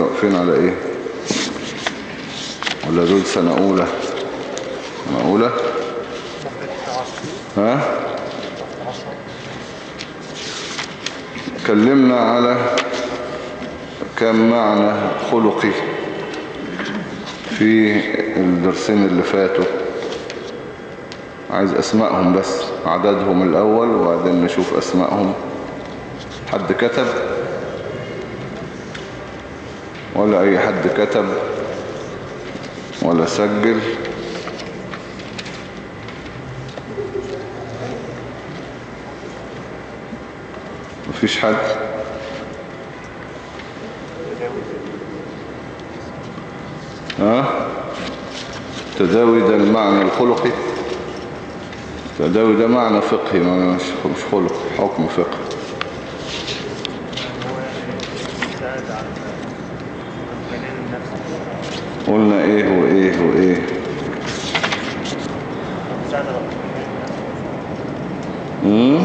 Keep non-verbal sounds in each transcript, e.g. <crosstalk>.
واقفين على إيه؟ ولا دول سنة أولى؟ سنة أولى؟ ها؟ اتكلمنا على كم معنى خلقي في الدرسين اللي فاتوا. عايز أسمائهم بس عددهم الأول وبعدين نشوف أسمائهم. حد كتب؟ ولا أي حد كتب ولا سجل. مفيش حد. ها؟ تداوي ده المعنى الخلقي؟ تداوي ده معنى فقهي مش خلق حكم فقهي. قلنا إيه وإيه وإيه. امم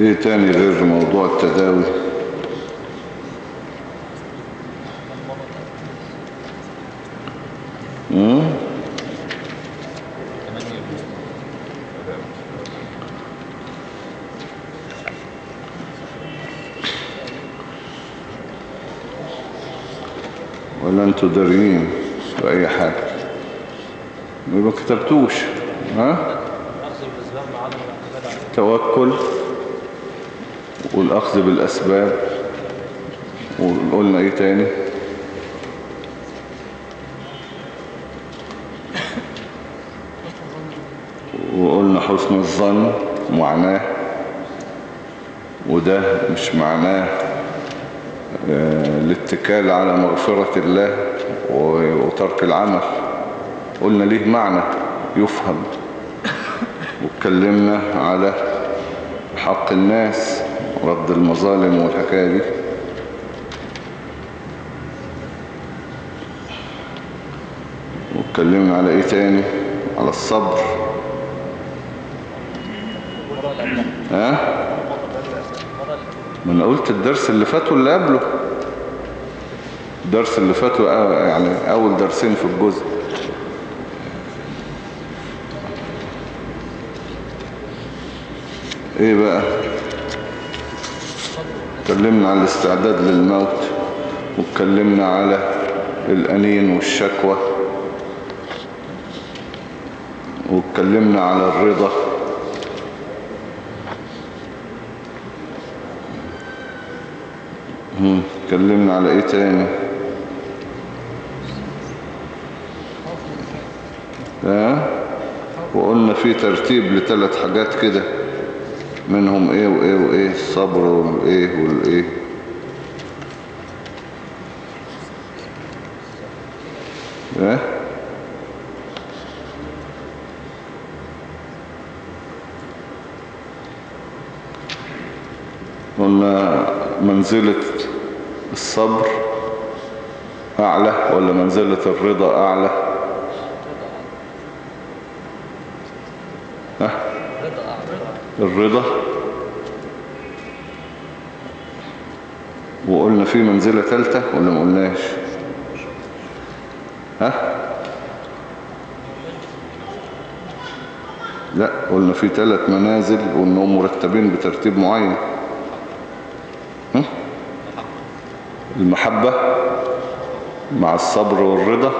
إيه تاني غير موضوع التداوي؟ أنتوا دارين بأي حاجة. ما كتبتوش ها؟ توكل والأخذ بالأسباب وقلنا إيه تاني؟ وقلنا حسن الظن معناه وده مش معناه. الاتكال على مغفرة الله وترك العمل. قلنا ليه معنى يفهم؟ واتكلمنا على حق الناس رد المظالم والحكاية دي. واتكلمنا على إيه تاني؟ على الصبر ها ما أنا قلت الدرس اللي فات واللي قبله. الدرس اللي فات يعني أول درسين في الجزء. إيه بقى؟ اتكلمنا على الاستعداد للموت واتكلمنا على الأنين والشكوى واتكلمنا على الرضا. اتكلمنا على إيه تاني؟ ها؟ وقلنا في ترتيب لثلاث حاجات كده. منهم إيه وإيه وإيه؟ الصبر والإيه والإيه؟ إيه قلنا منزلة الصبر أعلى ولا منزلة الرضا أعلى؟ ها؟ الرضا؟ وقلنا في منزلة ثالثة ولا ما قلناش؟ ها؟ لا قلنا في ثلاث منازل وانهم مرتبين بترتيب معين هم؟ المحبة مع الصبر والرضا.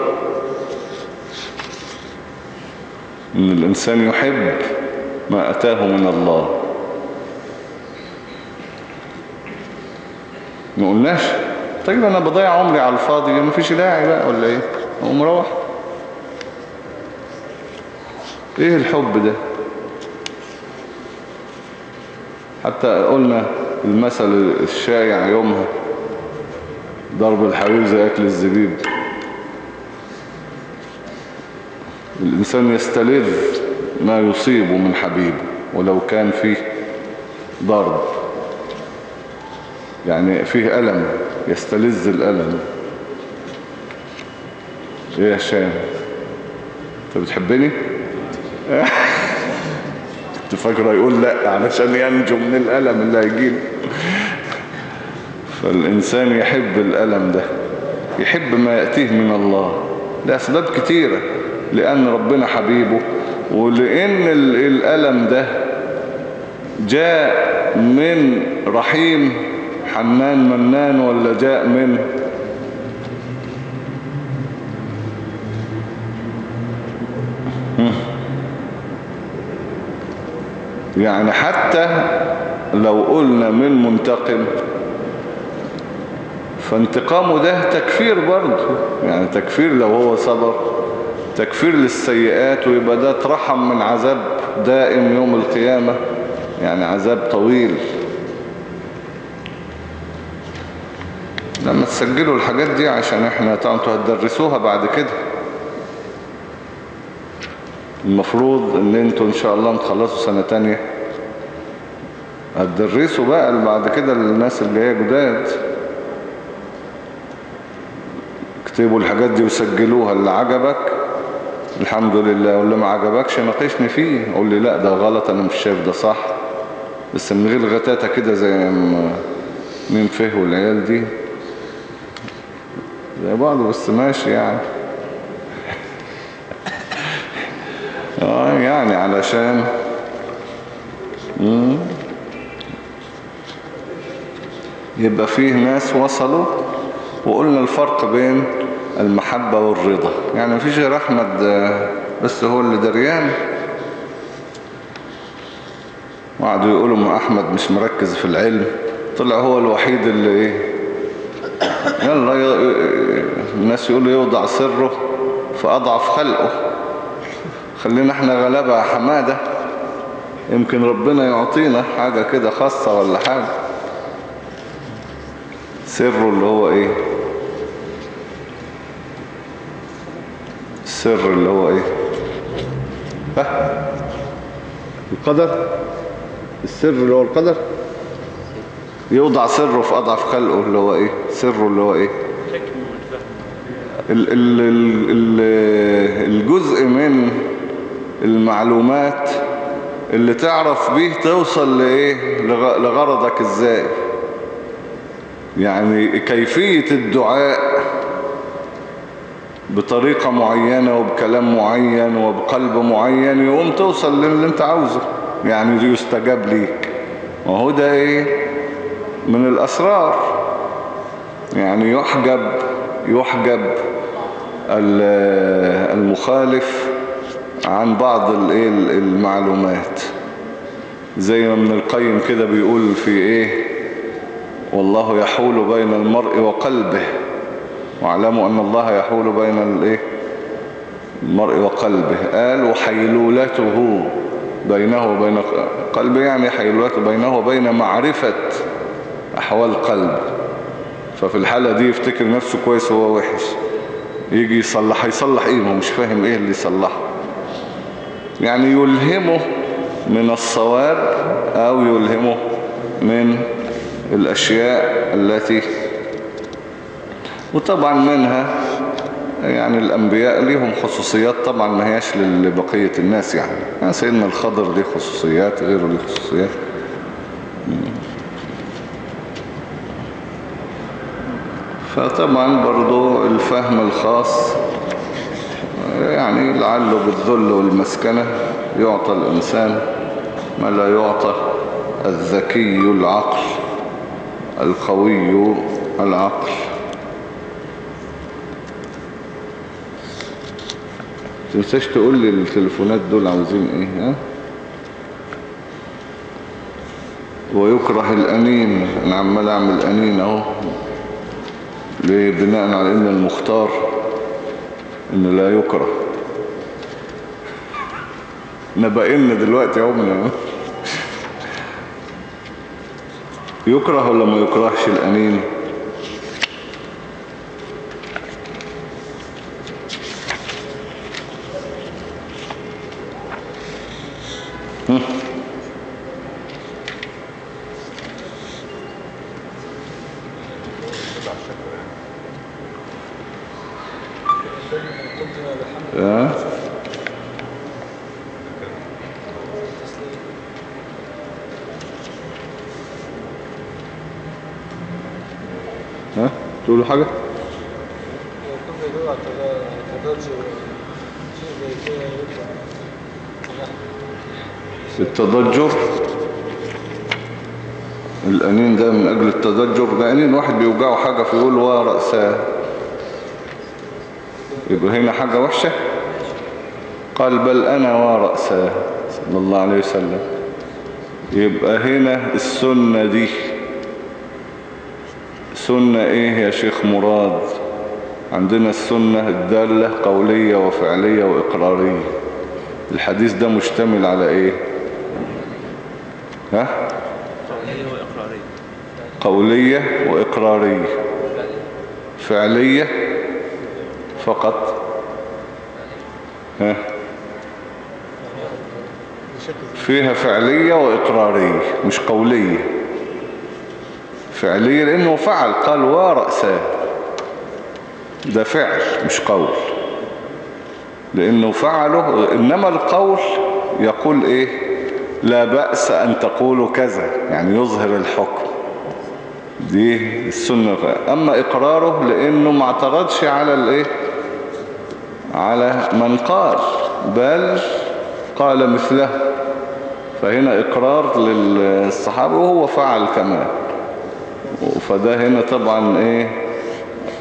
إن الإنسان يحب ما أتاه من الله. ما قلناش؟ طيب أنا بضيع عمري على الفاضي ما فيش داعي بقى ولا إيه؟ أقوم مروح إيه الحب ده؟ حتى قلنا المثل الشائع يومها. ضرب الحرير زي أكل الزبيب. الإنسان يستلذ ما يصيبه من حبيبه ولو كان فيه ضرب. يعني فيه ألم يستلذ الألم. إيه يا هشام؟ أنت بتحبني؟ <laughs> كنت فاكره يقول لأ علشان ينجو من الألم اللي هيجيله فالإنسان يحب الألم ده يحب ما يأتيه من الله. لأسباب كتيرة لأن ربنا حبيبه ولأن الألم ده جاء من رحيم حنان منان ولا جاء من؟ يعني حتى لو قلنا من منتقم فانتقامه ده تكفير برضه. يعني تكفير لو هو صبر تكفير للسيئات ويبقى ده اترحم من عذاب دائم يوم القيامة. يعني عذاب طويل. لما تسجلوا الحاجات دي عشان إحنا أنتوا هتدرسوها بعد كده. المفروض ان أنتوا ان شاء الله تخلصوا سنة تانية. هتدرسوا بقى بعد كده للناس اللي هي جداد. اكتبوا الحاجات دي وسجلوها اللي عجبك. الحمد لله. واللي ما عجبكش ناقشني فيه. قول لي لا ده غلط أنا مش شايف ده صح. بس من غير غتاتة كده زي مين فيه والعيال دي. زي بعض بس ماشي يعني. <laughs> آه يعني علشان. يبقى فيه ناس وصلوا وقلنا الفرق بين المحبة والرضا. يعني مفيش غير أحمد بس هو اللي دريان. وقعدوا يقولوا ما أحمد مش مركز في العلم. طلع هو الوحيد اللي إيه يلا الناس يقولوا يوضع سره فأضعف خلقه. خلينا إحنا غلابة يا حمادة. يمكن ربنا يعطينا حاجة كده خاصة ولا حاجة. سره اللي هو إيه السر اللي هو إيه؟ ها؟ القدر؟ السر اللي هو القدر؟ يوضع سره في أضعف خلقه اللي هو إيه؟ سره اللي هو إيه؟ ال ال ال الجزء من المعلومات اللي تعرف بيه توصل لإيه؟ لغرضك إزاي يعني كيفية الدعاء بطريقة معينة وبكلام معين وبقلب معين يقوم توصل للي انت عاوزه. يعني يستجاب ليك. وهو ده إيه؟ من الأسرار. يعني يحجب يحجب المخالف عن بعض المعلومات. زي ما ابن القيم كده بيقول في إيه؟ والله يحول بين المرء وقلبه. واعلموا أن الله يحول بين الإيه؟ المرء وقلبه. قال وحيلولته بينه وبين قلبه يعني حيلولته بينه وبين معرفة أحوال قلبه ففي الحالة دي يفتكر نفسه كويس وهو وحش. يجي يصلح يصلح إيه؟ هو مش فاهم إيه اللي يصلحه. يعني يلهمه من الصواب أو يلهمه من الأشياء التي وطبعا منها يعني الأنبياء ليهم خصوصيات طبعا ما هياش لبقية الناس يعني, يعني سيدنا الخضر ليه خصوصيات غيره ليه خصوصيات. فطبعا برضو الفهم الخاص يعني لعله بالذل والمسكنة يعطى الإنسان ما لا يعطى الذكي العقل القوي العقل. تنساش تقول لي التليفونات دول عاوزين إيه ها؟ ويكره الأنين أنا عمال أعمل أنين أهو. بناء على إن المختار ان لا يكره. نبقينا دلوقتي من يكره ولا ما يكرهش الأنين؟ التضجر. الأنين ده من أجل التضجر. ده أنين واحد بيوجعه حاجة فيقول ورأساه يبقى هنا حاجة وحشة. قال بل أنا ورأساه صلى الله عليه وسلم. يبقى هنا السنة دي. سنة إيه يا شيخ مراد؟ عندنا السنة الدالة قولية وفعلية وإقرارية. الحديث ده مشتمل على إيه؟ ها؟ قولية وإقرارية. قولية وإقرارية فعلية فقط. ها؟ فيها فعلية وإقرارية مش قولية. فعلية لأنه فعل قال ورأساه ده فعل مش قول. لأنه فعله إنما القول يقول إيه؟ لا بأس أن تقولوا كذا يعني يظهر الحكم. دي السنة أما إقراره لأنه ما اعترضش على الإيه؟ على من قال بل قال مثله. فهنا إقرار للصحابة وهو فعل كمان فده هنا طبعا إيه؟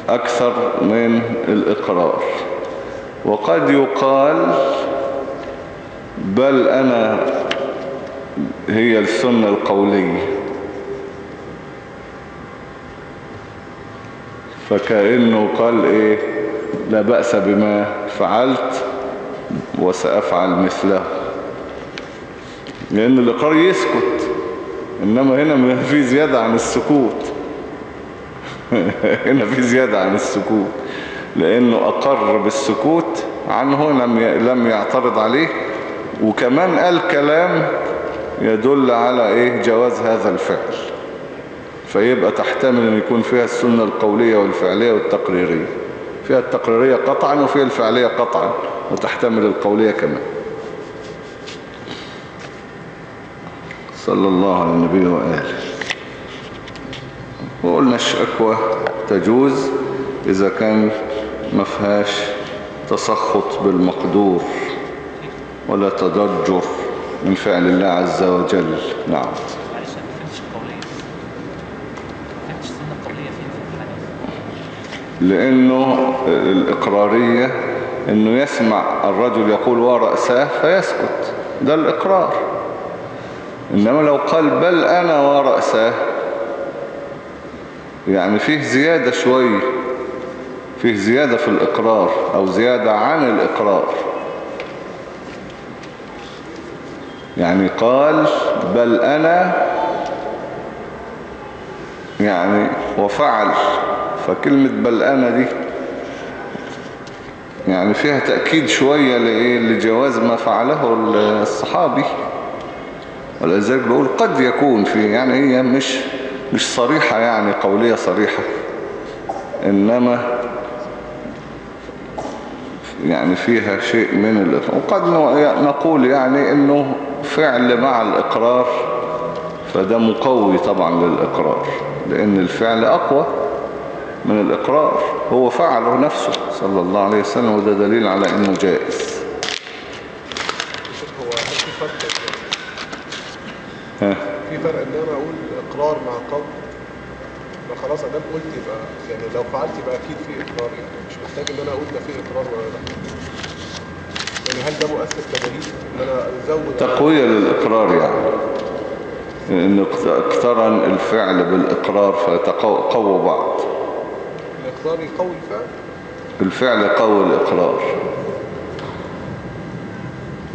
أكثر من الإقرار. وقد يقال بل أنا هي السنة القولية. فكأنه قال إيه؟ لا بأس بما فعلت وسأفعل مثله. لأن الإقرار يسكت إنما هنا في زيادة عن السكوت. <laughs> هنا في زيادة عن السكوت. لأنه أقر بالسكوت عنه لم يعترض عليه. وكمان قال كلام يدل على إيه؟ جواز هذا الفعل. فيبقى تحتمل أن يكون فيها السنة القولية والفعلية والتقريرية. فيها التقريرية قطعا وفيها الفعلية قطعا وتحتمل القولية كمان. صلى الله على النبي وآله. وقلنا الشكوى تجوز إذا كان ما فيهاش تسخط بالمقدور ولا تضجر. من فعل الله عز وجل. نعم. لأنه الإقرارية أنه يسمع الرجل يقول ورأساه فيسكت. ده الإقرار. إنما لو قال بل أنا ورأساه يعني فيه زيادة شوية فيه زيادة في الإقرار أو زيادة عن الإقرار. يعني قال بل أنا يعني وفعل فكلمة بل أنا دي يعني فيها تأكيد شوية لجواز ما فعله الصحابي. ولذلك بقول قد يكون فيه يعني هي مش مش صريحة يعني قولية صريحة. إنما يعني فيها شيء من الإقرار وقد نقول يعني إنه فعل مع الإقرار فده مقوي طبعا للإقرار لأن الفعل أقوى من الإقرار هو فعله نفسه صلى الله عليه وسلم وده دليل على أنه جائز. هو في فرق؟ ها؟ في فرق إن أنا أقول إقرار مع قول؟ خلاص ادام قلت يبقى يعني لو فعلت يبقى أكيد في إقرار. يعني مش محتاج إن أنا أقول ده في إقرار ولا لأ. يعني هل ده مؤثر كدليل إن أنا أزود تقوية للإقرار يعني. إن اقترن الفعل بالإقرار فتقوى بعض. الاقرار يقوي الفعل الفعل قوي الإقرار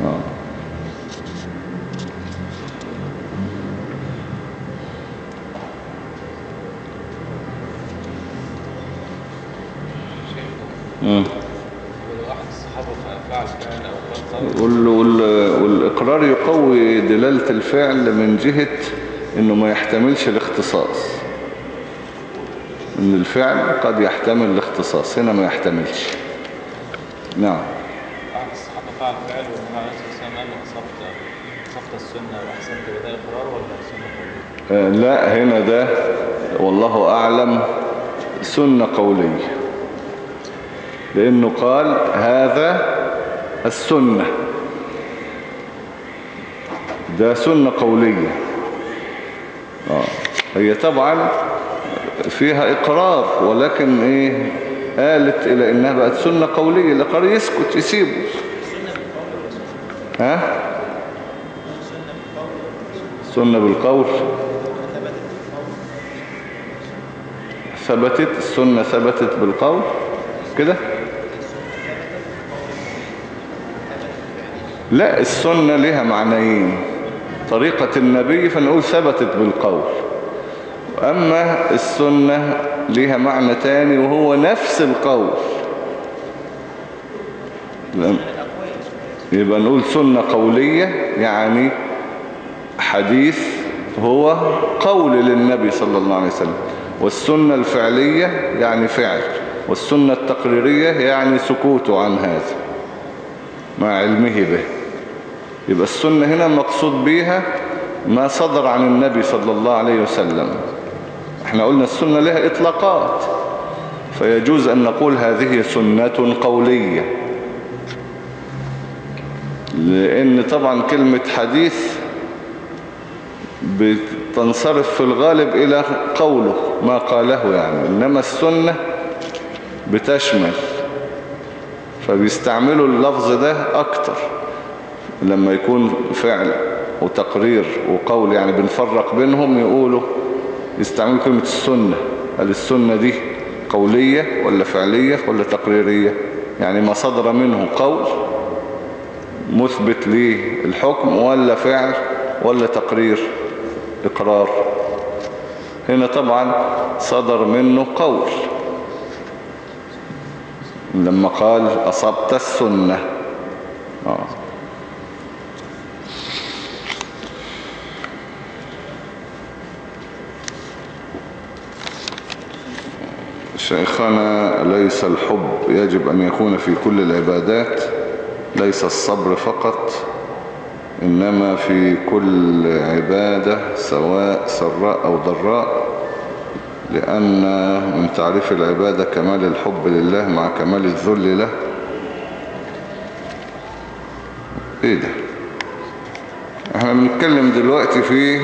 آه. مم. ولو واحد الصحابة فعل فعل أو قال قول وال- وال- والإقرار يقوي دلالة الفعل من جهة إنه ما يحتملش الاختصاص. إن الفعل قد يحتمل الاختصاص هنا ما يحتملش. نعم. واحد الصحابة فعل فعل والنبي عليه والسلام قال أصبت أصبت السنة وأحسنت وده إقرار ولا سنة قولية؟ آه، لا هنا ده والله أعلم سنة قولية. لأنه قال هذا السنة. ده سنة قولية. آه. هي طبعا فيها إقرار ولكن إيه قالت إلى إنها بقت سنة قولية. الإقرار يسكت يسيبه. ها؟ سنة بالقول. ثبتت السنة ثبتت بالقول. كده؟ لا السنة لها معنيين. طريقة النبي فنقول ثبتت بالقول. أما السنة لها معنى تاني وهو نفس القول. يبقى نقول سنة قولية يعني حديث هو قول للنبي صلى الله عليه وسلم. والسنة الفعلية يعني فعل والسنة التقريرية يعني سكوته عن هذا مع علمه به. يبقى السنة هنا مقصود بيها ما صدر عن النبي صلى الله عليه وسلم. إحنا قلنا السنة لها إطلاقات فيجوز أن نقول هذه سنة قولية. لأن طبعا كلمة حديث بتنصرف في الغالب إلى قوله ما قاله يعني. إنما السنة بتشمل فبيستعملوا اللفظ ده أكتر. لما يكون فعل وتقرير وقول يعني بنفرق بينهم يقولوا يستعملوا كلمة السنة. هل السنة دي قولية ولا فعلية ولا تقريرية؟ يعني ما صدر منه قول مثبت للحكم ولا فعل ولا تقرير إقرار. هنا طبعا صدر منه قول. لما قال أصبت السنة. آه. شيخنا ليس الحب يجب أن يكون في كل العبادات ليس الصبر فقط إنما في كل عبادة سواء سراء أو ضراء لأن من تعريف العبادة كمال الحب لله مع كمال الذل له. إيه ده؟ إحنا بنتكلم دلوقتي في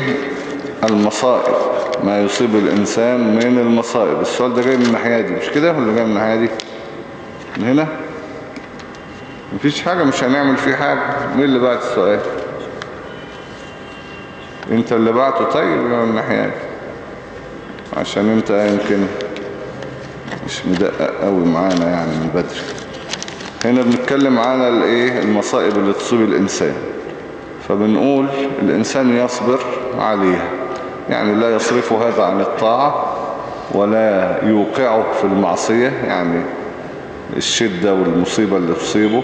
المصائب. ما يصيب الإنسان من المصائب. السؤال ده جاي من الناحية دي مش كده ولا جاي من الناحية دي؟ من هنا؟ مفيش حاجة مش هنعمل فيه حاجة. مين اللي بعت السؤال؟ انت اللي بعته؟ طيب من الناحية دي. عشان انت يمكن مش مدقق قوي معانا يعني من بدري. هنا بنتكلم على الإيه؟ المصائب اللي تصيب الإنسان. فبنقول الإنسان يصبر عليها. يعني لا يصرف هذا عن الطاعة ولا يوقعه في المعصية يعني الشدة والمصيبة اللي تصيبه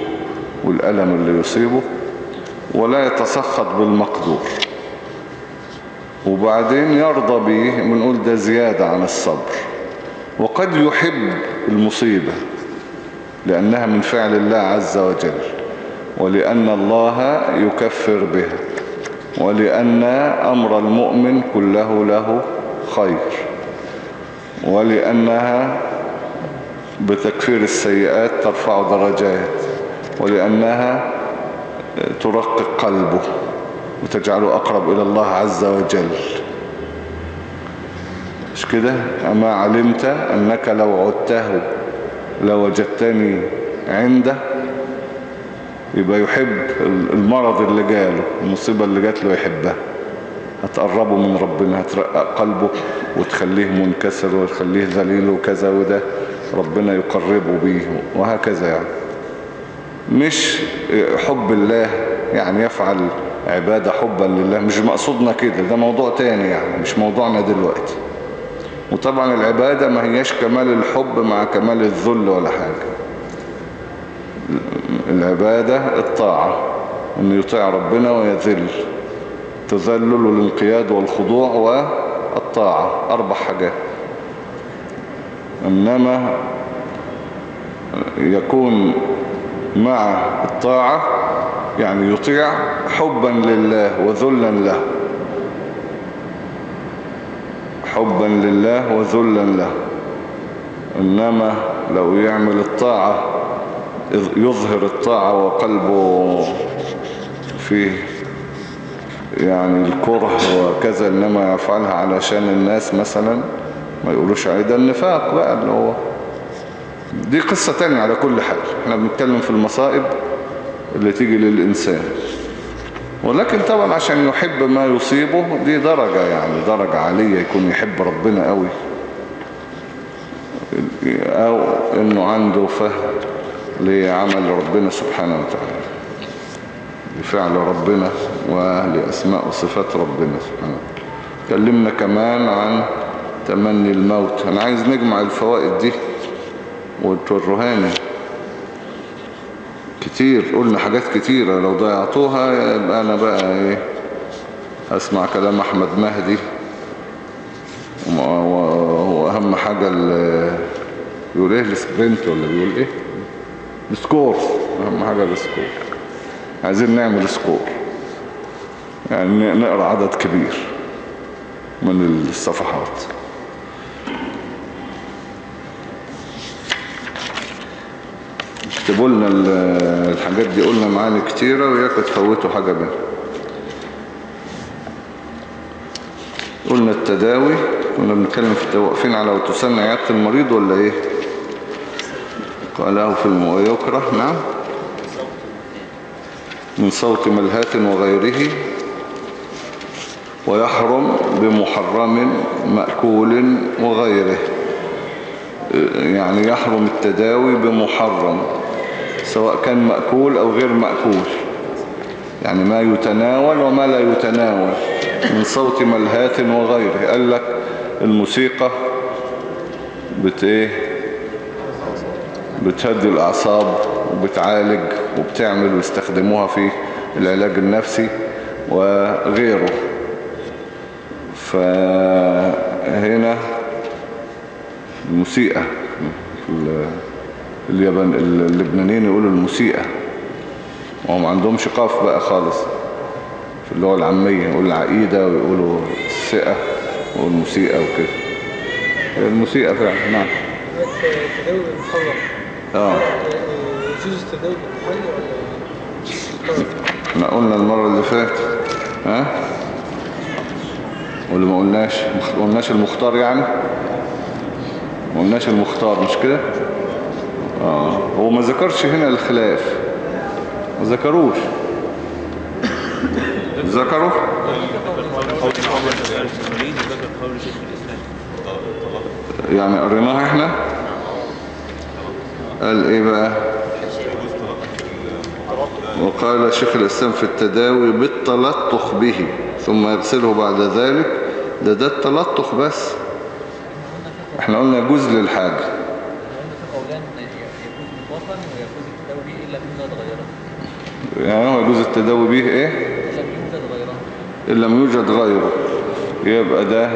والألم اللي يصيبه ولا يتسخط بالمقدور. وبعدين يرضى به بنقول ده زيادة عن الصبر. وقد يحب المصيبة لأنها من فعل الله عز وجل ولأن الله يكفر بها. ولأن أمر المؤمن كله له خير ولأنها بتكفير السيئات ترفع درجات ولأنها ترقق قلبه وتجعله أقرب إلى الله عز وجل. مش كده؟ أما علمت أنك لو عدته لوجدتني عنده يبقى يحب المرض اللي جاله المصيبة اللي جات له يحبها. هتقربه من ربنا هترقق قلبه وتخليه منكسر وتخليه ذليل وكذا وده. ربنا يقربه بيه وهكذا يعني. مش حب الله يعني يفعل عبادة حبا لله. مش مقصودنا كده ده موضوع تاني يعني مش موضوعنا دلوقتي. وطبعا العبادة ما هياش كمال الحب مع كمال الذل ولا حاجة. العبادة الطاعة أن يطيع ربنا ويذل. تذلل والانقياد والخضوع والطاعة أربع حاجات. إنما يكون مع الطاعة يعني يطيع حبا لله وذلا له. حبا لله وذلا له. إنما لو يعمل الطاعة يظهر الطاعة وقلبه فيه. يعني الكره وكذا إنما يفعلها علشان الناس مثلا. ما يقولوش عليه. ده النفاق بقى اللي هو دي قصة تانية على كل حال. إحنا بنتكلم في المصائب اللي تيجي للإنسان. ولكن طبعا عشان يحب ما يصيبه دي درجة يعني درجة عالية يكون يحب ربنا قوي. أو إنه عنده فهم. لعمل ربنا سبحانه وتعالى. لفعل ربنا ولأسماء وصفات ربنا سبحانه كلمنا كمان عن تمني الموت. أنا عايز نجمع الفوائد دي وتورهاني كتير قلنا حاجات كتيرة. لو ضيعتوها يبقى أنا بقى إيه اسمع كلام أحمد مهدي. واهم حاجة بيقول إيه ال sprint ولا بيقول إيه؟ ال score اهم حاجة ال score. عايزين نعمل score. يعني نقرأ عدد كبير من الصفحات. اكتبوا لنا الحاجات دي قلنا معاني كتيرة وياك تفوتوا حاجة منها قلنا التداوي كنا بنتكلم في واقفين على وتسن عيادة المريض ولا إيه؟ قاله في المؤيكرة نعم. من صوت ملهات وغيره. ويحرم بمحرم مأكول وغيره. يعني يحرم التداوي بمحرم سواء كان مأكول أو غير مأكول. يعني ما يتناول وما لا يتناول من صوت ملهات وغيره. قال لك الموسيقى بت إيه؟ بتهدي الأعصاب وبتعالج وبتعمل ويستخدموها في العلاج النفسي وغيره. فهنا الموسيقى اليابان اللبنانيين يقولوا الموسيقى. وهم عندهمش قاف بقى خالص. في اللغة العامية يقولوا العقيدة ويقولوا السئة والموسيقى وكده. الموسيقى فعلا نعم. آه. يجوز ولا إحنا قلنا المرة اللي فاتت. ها؟ ولا ما قلناش ما قلناش المختار يعني؟ ما قلناش المختار مش كده؟ آه. هو ما ذكرش هنا الخلاف. ما ذكروش. ذكروا؟ يعني قريناها إحنا؟ قال إيه بقى وقال شيخ الإسلام في التداوي بالتلطخ به ثم يغسله بعد ذلك. ده ده التلطخ بس. إحنا قلنا يجوز للحاجة. يعني هو يجوز التداوي به إيه؟ إن لم يوجد غيره. يبقى ده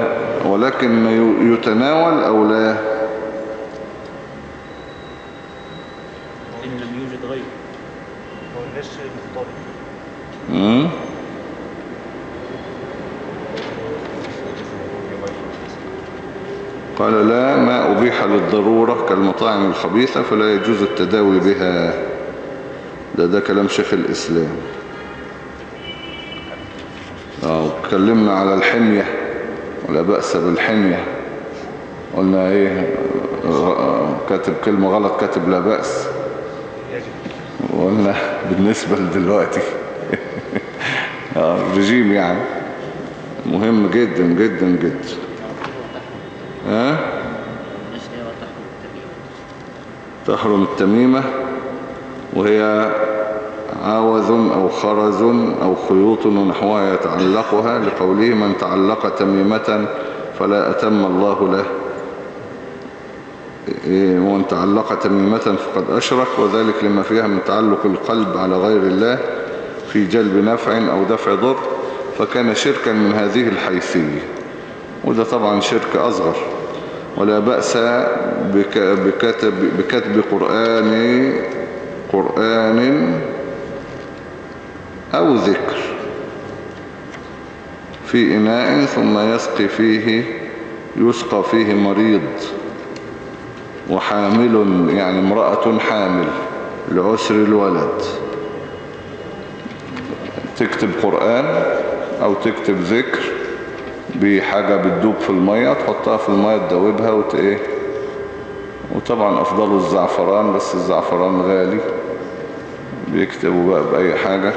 ولكن يتناول أو لا إن لم يوجد غيره هو الناس مختار قال لا ما أبيح للضرورة كالمطاعم الخبيثة فلا يجوز التداوي بها. ده ده كلام شيخ الإسلام. آه اتكلمنا على الحمية ولا بأس بالحمية. قلنا إيه آه، كاتب كلمة غلط كاتب لا بأس. وقلنا بالنسبة لدلوقتي. آه، رجيم يعني. مهم جدا جدا جدا. ها؟ تحرم التميمة وهي عاوذ أو خرز أو خيوط ونحوها يتعلقها لقوله من تعلق تميمة فلا أتم الله له إيه، ومن تعلق تميمة فقد أشرك وذلك لما فيها من تعلق القلب على غير الله. في جلب نفع أو دفع ضر فكان شركا من هذه الحيثية وده طبعا شرك أصغر. ولا بأس بك بكتب, بكتب قرآن قرآن أو ذكر في إناء ثم يسقي فيه يسقى فيه مريض. وحامل يعني امرأة حامل لعسر الولد. تكتب قرآن أو تكتب ذكر بحاجة بتدوب في المية تحطها في المية تدوبها وت إيه وطبعا أفضل الزعفران بس الزعفران غالي. بيكتبوا بقى بأي حاجة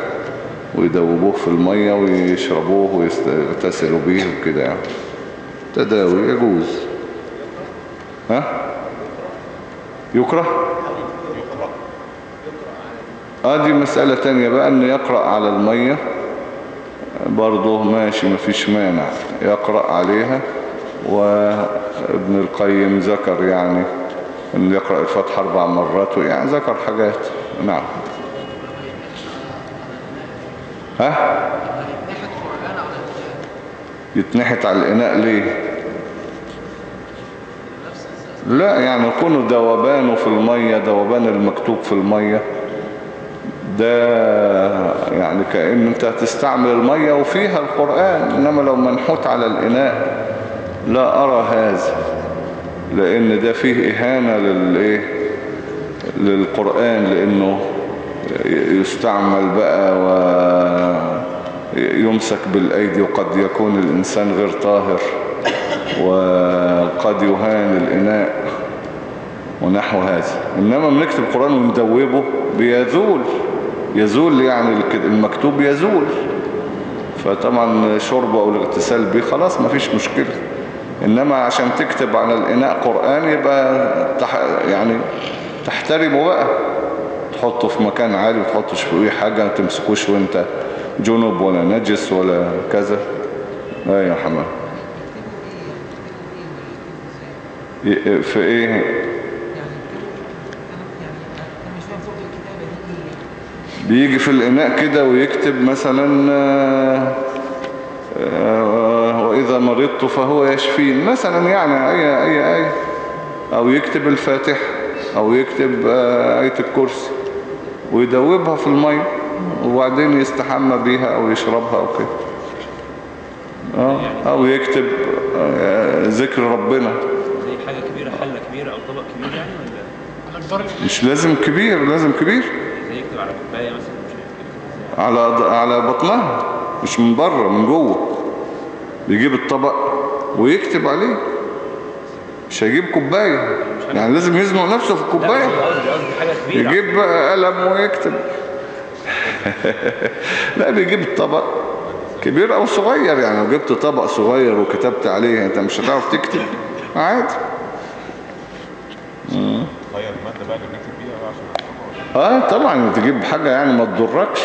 ويدوبوه في المية ويشربوه ويغتسلوا بيه وكده يعني. تداوي يجوز. ها؟ يكره؟ آه مسألة تانية بقى ان يقرأ على المية. برضه ماشي مفيش مانع. يقرأ عليها وابن القيم ذكر يعني إن يقرأ الفتح أربع مرات يعني ذكر حاجات. نعم. ها؟ يتنحت على الإناء ليه؟ لا يعني يكون ذوبانه في المية ذوبان المكتوب في المية. ده يعني كأن انت هتستعمل المية وفيها القرآن إنما لو منحوت على الإناء لا أرى هذا لأن ده فيه إهانة للإيه؟ للقرآن لأنه يستعمل بقى ويمسك بالأيدي وقد يكون الإنسان غير طاهر وقد يهان الإناء ونحو هذا. إنما بنكتب القرآن وندوبه بيزول. يزول يعني المكتوب يزول. فطبعا شربه أو الاغتسال به خلاص ما فيش مشكلة. إنما عشان تكتب على الإناء قرآن يبقى تح يعني تحترمه بقى. تحطه في مكان عالي وتحطش فيه حاجة ما تمسكوش وأنت جنب ولا نجس ولا كذا. لا يا حمام. في إيه؟ بيجي في الإناء كده ويكتب مثلا آه، وإذا مرضت فهو يشفين. مثلا يعني أي أي أي. أو يكتب الفاتح أو يكتب آه، آية الكرسي ويدوبها في المية وبعدين يستحمى بيها أو يشربها أو كده. آه، أو يكتب ذكر ربنا. زي حاجة كبيرة حلة كبيرة أو طبق كبير يعني ولا؟ مش لازم كبير لازم كبير. على كوباية مثلا مش. على على بطنها مش من بره من جوه. بيجيب الطبق ويكتب عليه. مش هيجيب كوباية. يعني لازم يزنق نفسه في كبيرة. يجيب بقى قلم ويكتب. <laughs> لا بيجيب الطبق. كبير أو صغير يعني. لو جبت طبق صغير وكتبت عليه أنت مش هتعرف تكتب. عادي. غير المادة بقى آه طبعا تجيب حاجة يعني ما تضركش.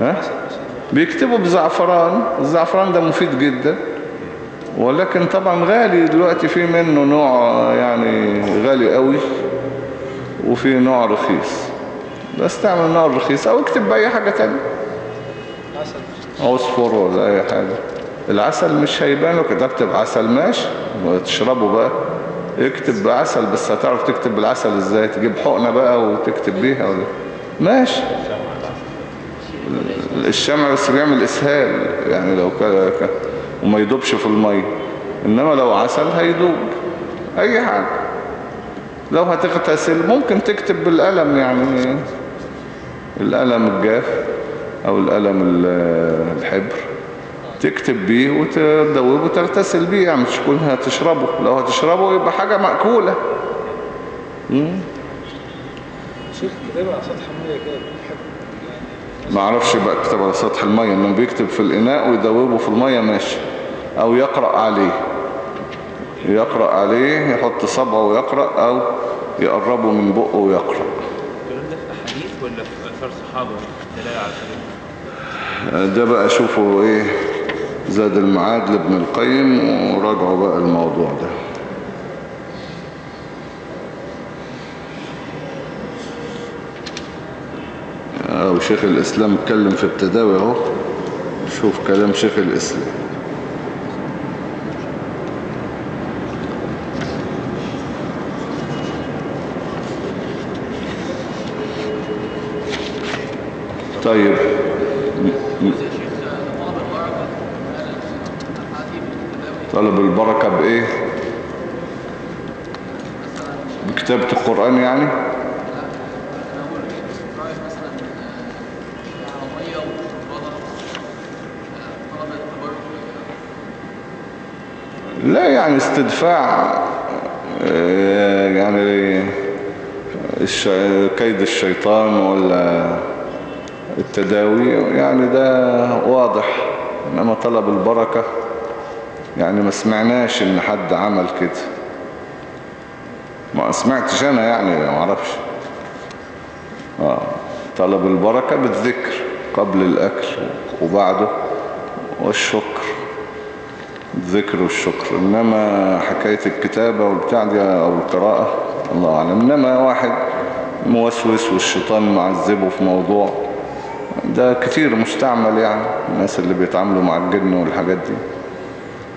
ها؟ بيكتبوا بزعفران. الزعفران ده مفيد جدا ولكن طبعا غالي دلوقتي في منه نوع يعني غالي قوي وفي نوع رخيص. بس تعمل نوع رخيص أو اكتب بأي حاجة تانية. عصفر ولا أي حاجة. العسل مش هيبان لو كتبت بعسل ماشي وتشربه بقى. اكتب بعسل بس هتعرف تكتب بالعسل إزاي؟ تجيب حقنة بقى وتكتب بيها ولا؟ ماشي. الشمع بس بيعمل اسهال يعني لو ك... ك... وما يدوبش في المية انما لو عسل هيدوب. اي حاجة. لو هتغتسل ممكن تكتب بالقلم يعني. القلم الجاف أو القلم ال- الحبر. تكتب بيه وتدوبه وتغتسل بيه يعني مش كلها هتشربه لو هتشربه يبقى حاجة مأكولة. مم. شيخ كتاب على سطح المية كده يعني ما أعرفش بقى كتاب على سطح المية إنه بيكتب في الإناء ويدوبه في المية ماشي. أو يقرأ عليه. يقرأ عليه يحط صبعه ويقرأ أو يقربه من بقه ويقرأ. الكلام ده في أحاديث ولا في أثار صحابة؟ دلالة على كده ده. بقى شوفوا إيه؟ زاد المعاد لابن القيم وراجعوا بقى الموضوع ده. أو شيخ الإسلام اتكلم في التداوي اهو. شوف كلام شيخ الإسلام. طيب. طلب البركة بإيه كتابة القرآن يعني لا يعني استدفاع آه، يعني. كيد الشيطان ولا التداوي يعني ده واضح إنما طلب البركة يعني ما سمعناش إن حد عمل كده. ما سمعتش أنا يعني ما أعرفش. آه. طلب البركة بالذكر قبل الأكل وبعده والشكر. الذكر والشكر. إنما حكاية الكتابة والبتاع دي أو القراءة الله أعلم. إنما واحد موسوس والشيطان معذبه في موضوع ده كتير مستعمل يعني الناس اللي بيتعاملوا مع الجن والحاجات دي.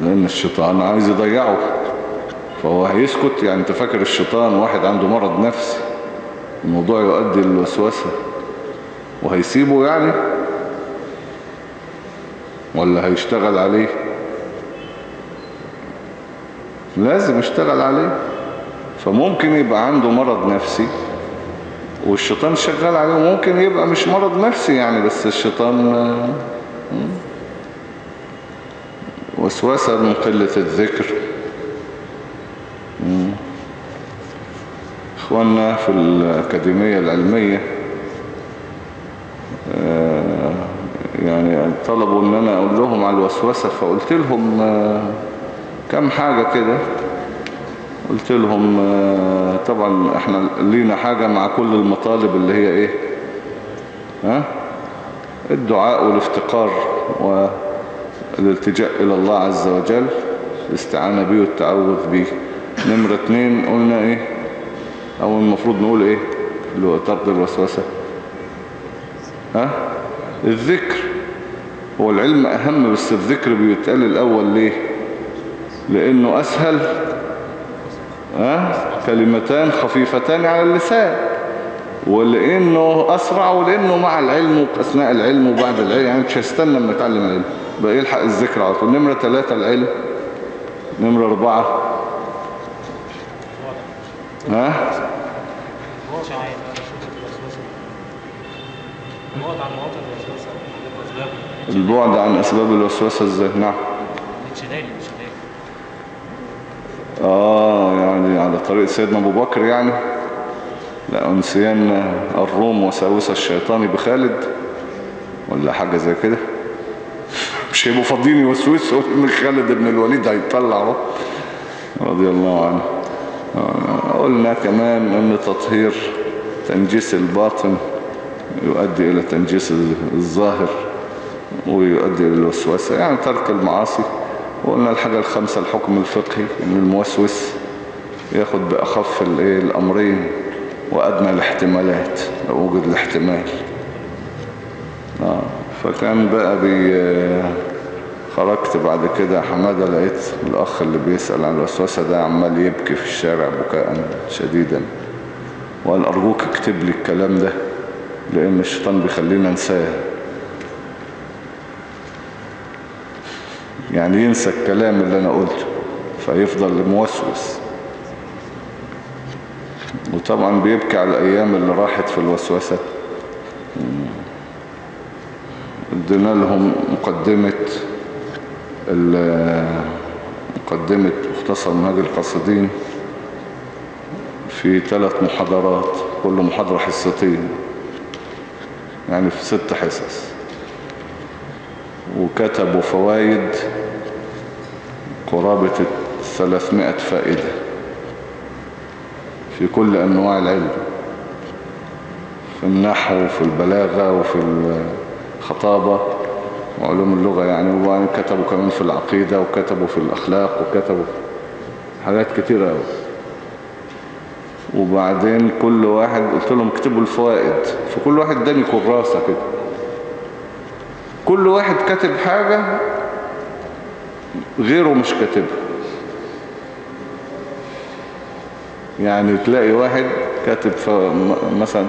لأن الشيطان عايز يضيعه. فهو هيسكت يعني أنت فاكر الشيطان واحد عنده مرض نفسي. الموضوع يؤدي للوسوسة. وهيسيبه يعني؟ ولا هيشتغل عليه؟ لازم يشتغل عليه. فممكن يبقى عنده مرض نفسي والشيطان شغال عليه وممكن يبقى مش مرض نفسي يعني بس الشيطان آه،. وسوسة من قلة الذكر. إخواننا في الأكاديمية العلمية آه، يعني طلبوا إن أنا أقول لهم على الوسوسة فقلت لهم آه، كم حاجة كده. قلت لهم آه، طبعا إحنا لينا حاجة مع كل المطالب اللي هي إيه؟ ها؟ الدعاء والافتقار والالتجاء إلى الله عز وجل الاستعانة به والتعوذ به. نمرة اتنين قلنا إيه؟ أو المفروض نقول إيه؟ اللي هو طرد الوسوسة. ها؟ الذكر. هو العلم أهم بس الذكر بيتقال الأول ليه؟ لأنه أسهل. ها؟ كلمتان خفيفتان على اللسان. ولأنه أسرع ولأنه مع العلم وأثناء العلم وبعد العلم يعني مش هيستنى لما يتعلم العلم بقى يلحق الذكر على طول. نمرة ثلاثة العلم. نمرة أربعة. ها؟ شعائر البعد عن أسباب الوسوسة إزاي؟ نعم. آه يعني على طريق سيدنا أبو بكر يعني. لا أنسيان الروم وساوس الشيطان بخالد ولا حاجة زي كده؟ مش هيبقوا فاضيين يوسوسوا إن خالد بن الوليد هيطلع رضي الله عنه. قلنا كمان إن تطهير تنجيس الباطن يؤدي إلى تنجيس الظاهر ويؤدي إلى الوسوسة يعني ترك المعاصي. وقلنا الحاجة الخامسة الحكم الفقهي إن الموسوس ياخد بأخف الإيه الأمرين. وأدنى الاحتمالات لو وجد الاحتمال. آه فكان بقى بي خرجت بعد كده حمادة لقيت الأخ اللي بيسأل عن الوسوسة ده عمال يبكي في الشارع بكاء شديدا. وقال أرجوك اكتب لي الكلام ده لأن الشيطان بيخلينا ننساه يعني ينسى الكلام اللي أنا قلته فيفضل موسوس. وطبعا بيبكي على الأيام اللي راحت في الوسوسة. ادينا لهم مقدمة مقدمة مختصر منهج القصدين في ثلاث محاضرات كل محاضرة حصتين يعني في ست حصص. وكتبوا فوائد قرابة 300 فائدة. في كل أنواع العلم في النحو وفي البلاغة وفي الخطابة وعلوم اللغة يعني وبعدين كتبوا كمان في العقيدة وكتبوا في الأخلاق وكتبوا حاجات كتيرة أوي. وبعدين كل واحد قلت لهم اكتبوا الفوائد فكل واحد اداني كراسة كده. كل واحد كاتب حاجة غيره مش كاتبها. يعني تلاقي واحد كاتب مثلا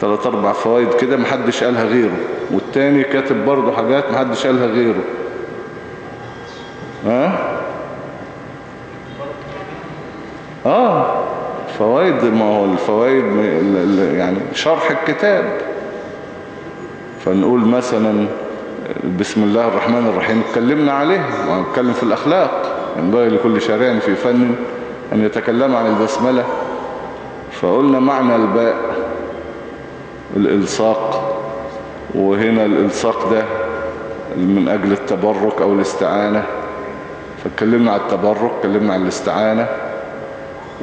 ثلاث أربع فوائد كده محدش قالها غيره والتاني كاتب برضه حاجات محدش قالها غيره. ها؟ آه فوائد ما هو الفوائد يعني شرح الكتاب. فنقول مثلا بسم الله الرحمن الرحيم اتكلمنا عليه ونتكلم في الأخلاق. ينبغي لكل شارع في فن أن يتكلم عن البسملة فقلنا معنى الباء الإلصاق وهنا الإلصاق ده من أجل التبرك أو الاستعانة. فاتكلمنا على التبرك اتكلمنا على الاستعانة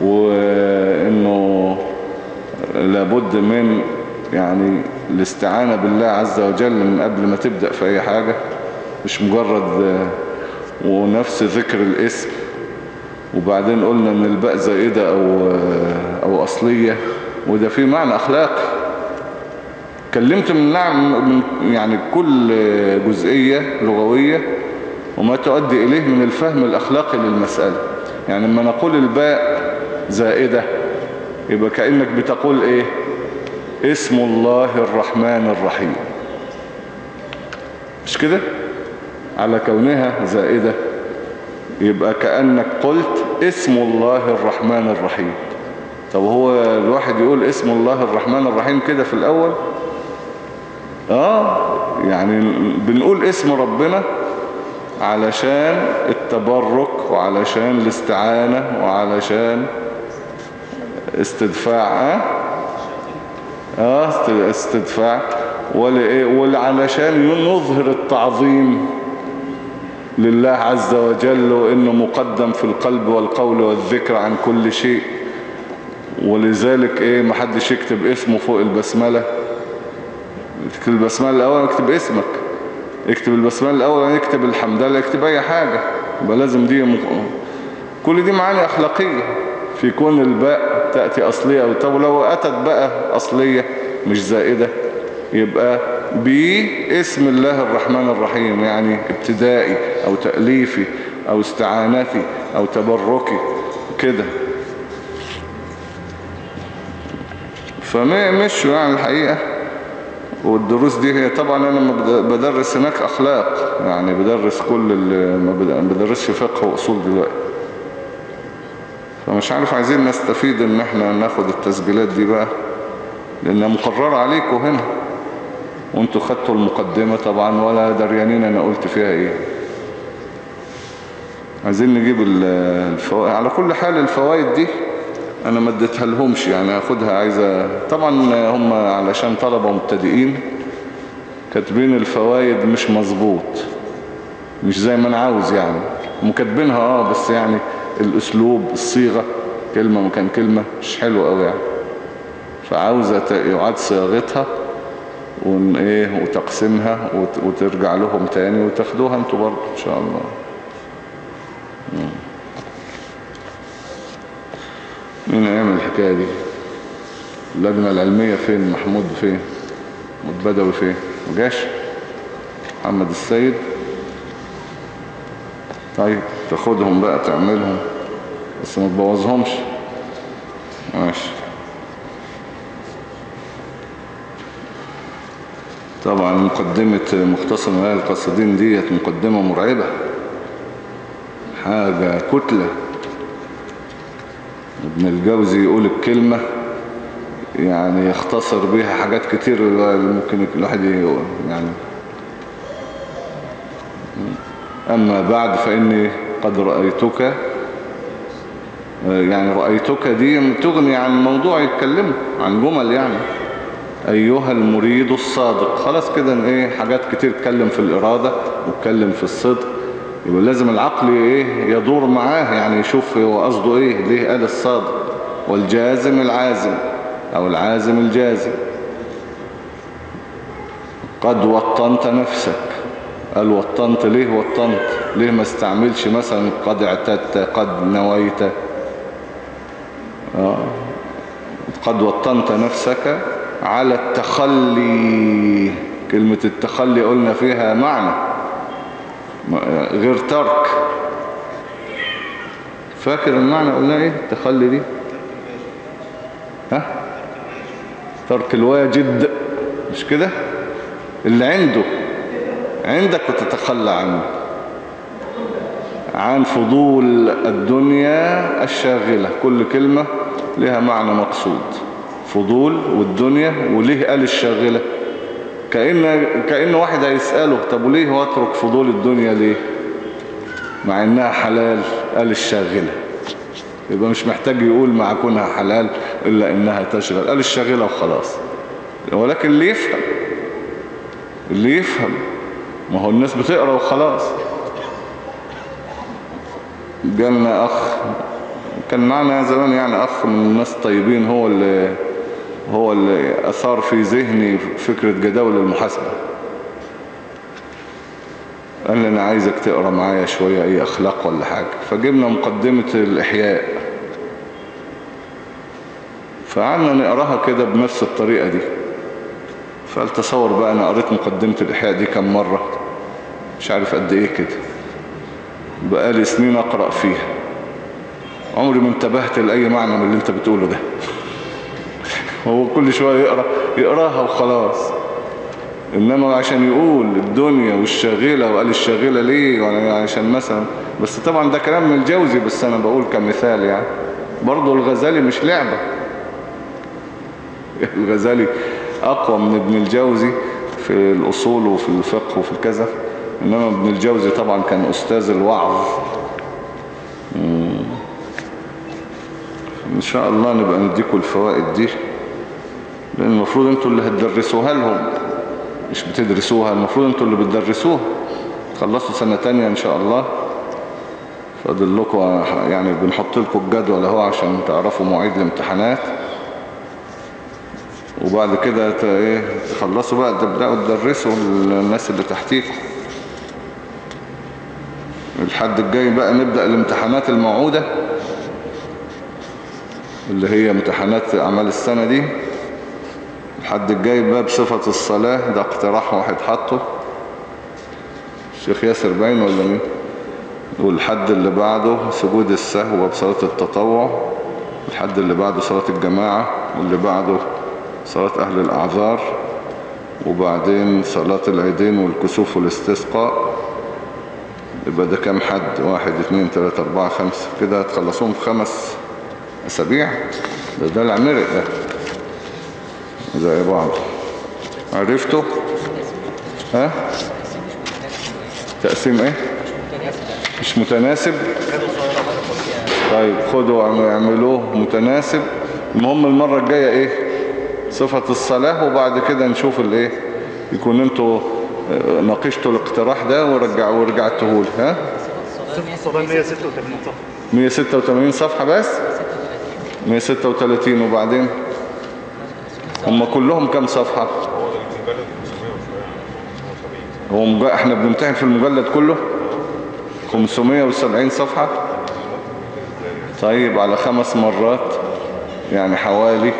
وإنه لابد من يعني الاستعانة بالله عز وجل من قبل ما تبدأ في أي حاجة مش مجرد ونفس ذكر الاسم. وبعدين قلنا ان الباء زائدة أو, آه، أو أصلية. وده فيه معنى أخلاقي كلمت من نعم يعني كل جزئية لغوية وما تؤدي إليه من الفهم الأخلاقي للمسألة. يعني لما نقول الباء زائدة يبقى كأنك بتقول إيه؟ اسم الله الرحمن الرحيم. مش كده؟ على كونها زائدة. يبقى كأنك قلت اسم الله الرحمن الرحيم. طب هو الواحد يقول اسم الله الرحمن الرحيم كده في الأول؟ آه يعني بنقول اسم ربنا علشان التبرك وعلشان الاستعانة وعلشان استدفاع آه, آه است- استدفاع؟ ولعلشان نظهر التعظيم. لله عز وجل وإنه مقدم في القلب والقول والذكر عن كل شيء. ولذلك إيه محدش يكتب اسمه فوق البسملة. اكتب البسملة الأول اكتب اسمك. اكتب البسملة الأول اكتب الحمد لله اكتب أي حاجة. يبقى لازم دي م... كل دي معاني أخلاقية. في كون الباء تأتي أصلية أو لو أتت بقى أصلية مش زائدة يبقى باسم الله الرحمن الرحيم يعني ابتدائي أو تأليفي أو استعانتي أو تبركي كده. فمشوا يعني الحقيقة. والدروس دي هي طبعا أنا بدرس هناك أخلاق يعني بدرس كل ما بدرسش فقه وأصول دلوقتي. فمش عارف عايزين نستفيد إن إحنا ناخد التسجيلات دي بقى لأنها مقررة عليكم هنا. وانتوا خدتوا المقدمة طبعا ولا دريانين أنا قلت فيها إيه. عايزين نجيب ال- الفوائد. على كل حال الفوائد دي أنا ما اديتها لهمش يعني هاخدها عايزة طبعا هم علشان طلبة مبتدئين كاتبين الفوائد مش مظبوط مش زي ما أنا عاوز يعني. هم كاتبينها آه بس يعني الأسلوب الصيغة كلمة مكان كلمة مش حلو قوي يعني. فعاوزة يعاد صياغتها ون إيه وتقسيمها وت- وترجع لهم تاني وتاخدوها أنتوا برضه إن شاء الله. مين هيعمل الحكاية دي؟ اللجنة العلمية فين؟ محمود فين؟ محمود بدوي فين؟ مجاش محمد السيد؟ طيب تاخدهم بقى تعملهم بس ما تبوظهمش. ماشي. طبعا مقدمة مختصر نهاية القصدين ديت مقدمة مرعبة. حاجة كتلة. ابن الجوزي يقول الكلمة يعني يختصر بيها حاجات كتير ممكن الواحد يعني أما بعد فإني قد رأيتك. يعني رأيتك دي تغني عن موضوع يتكلم عن جمل يعني. أيها المريد الصادق. خلاص كده إيه حاجات كتير اتكلم في الإرادة واتكلم في الصدق. يبقى لازم العقل إيه يدور معاه يعني يشوف هو قصده إيه ليه قال الصادق والجازم العازم أو العازم الجازم. قد وطنت نفسك. قال وطنت ليه وطنت؟ ليه ما استعملش مثلا قد اعتدت قد نويت؟ آه. قد وطنت نفسك على التخلي. كلمة التخلي قلنا فيها معنى. غير ترك. فاكر المعنى قلنا إيه؟ التخلي دي. ها؟ ترك الواجد مش كده؟ اللي عنده. عندك وتتخلى عنه. عن فضول الدنيا الشاغلة. كل كلمة لها معنى مقصود. فضول والدنيا وليه قال الشاغلة. كأن, كأن واحد هيسأله طب وليه هو اترك فضول الدنيا ليه؟ مع إنها حلال قال الشاغلة. يبقى مش محتاج يقول مع كونها حلال إلا إنها تشغل. قال الشاغلة وخلاص. ولكن اللي يفهم اللي يفهم ما هو الناس بتقرأ وخلاص. جالنا أخ كان معنا زمان يعني أخ من الناس الطيبين هو اللي هو اللي أثار في ذهني فكرة جداول المحاسبة. قال لي أنا عايزك تقرأ معايا شوية أي أخلاق ولا حاجة. فجبنا مقدمة الإحياء. فقعدنا نقراها كده بنفس الطريقة دي. فقال تصور بقى أنا قريت مقدمة الإحياء دي كم مرة. مش عارف قد إيه كده. بقالي سنين أقرأ فيها. عمري ما انتبهت لأي معنى من اللي أنت بتقوله ده. هو كل شوية يقرأ يقراها وخلاص. إنما عشان يقول الدنيا والشاغلة وقال الشاغلة ليه؟ وأنا عشان مثلا بس طبعا ده كلام من الجوزي بس أنا بقول كمثال يعني. برضو الغزالي مش لعبة. <laughs> الغزالي أقوى من ابن الجوزي في الأصول وفي الفقه وفي الكذا إنما ابن الجوزي طبعا كان أستاذ الوعظ. إن شاء الله نبقى نديكوا الفوائد دي. لأن المفروض أنتوا اللي هتدرسوها لهم. مش بتدرسوها المفروض أنتوا اللي بتدرسوها. خلصوا سنة تانية إن شاء الله. فاضل لكم يعني بنحط لكم الجدول أهو عشان تعرفوا مواعيد الامتحانات. وبعد كده إيه تخلصوا بقى تبدأوا تدرسوا الناس اللي تحتيكم. الحد الجاي بقى نبدأ الامتحانات الموعودة اللي هي امتحانات أعمال السنة دي. الحد الجاي بقى بصفة الصلاة؟ ده اقتراح واحد حطه. الشيخ ياسر باين ولا مين؟ والحد اللي بعده سجود السهو بصلاة التطوع الحد اللي بعده صلاة الجماعة واللي بعده صلاة أهل الأعذار وبعدين صلاة العيدين والكسوف والاستسقاء. يبقى ده كام حد؟ واحد اتنين تلاتة أربعة خمسة. كده هتخلصوهم في خمس أسابيع. ده ده العمرق ده. زي بعض عرفتوا ها؟ تقسيم إيه؟ مش متناسب؟ طيب خدوا اعملوه متناسب. المهم المرة الجاية إيه؟ صفة الصلاة وبعد كده نشوف الإيه؟ يكون أنتوا آه، ناقشتوا الاقتراح ده ورجعوا ورجعتوه لي ها صفر الصلاة 186 صفحة. 186 صفحة بس؟ 136 وبعدين؟ هم كلهم كام صفحة؟ هو مج... إحنا بنمتحن في المجلد كله؟ 570 صفحة؟ طيب على خمس مرات يعني حوالي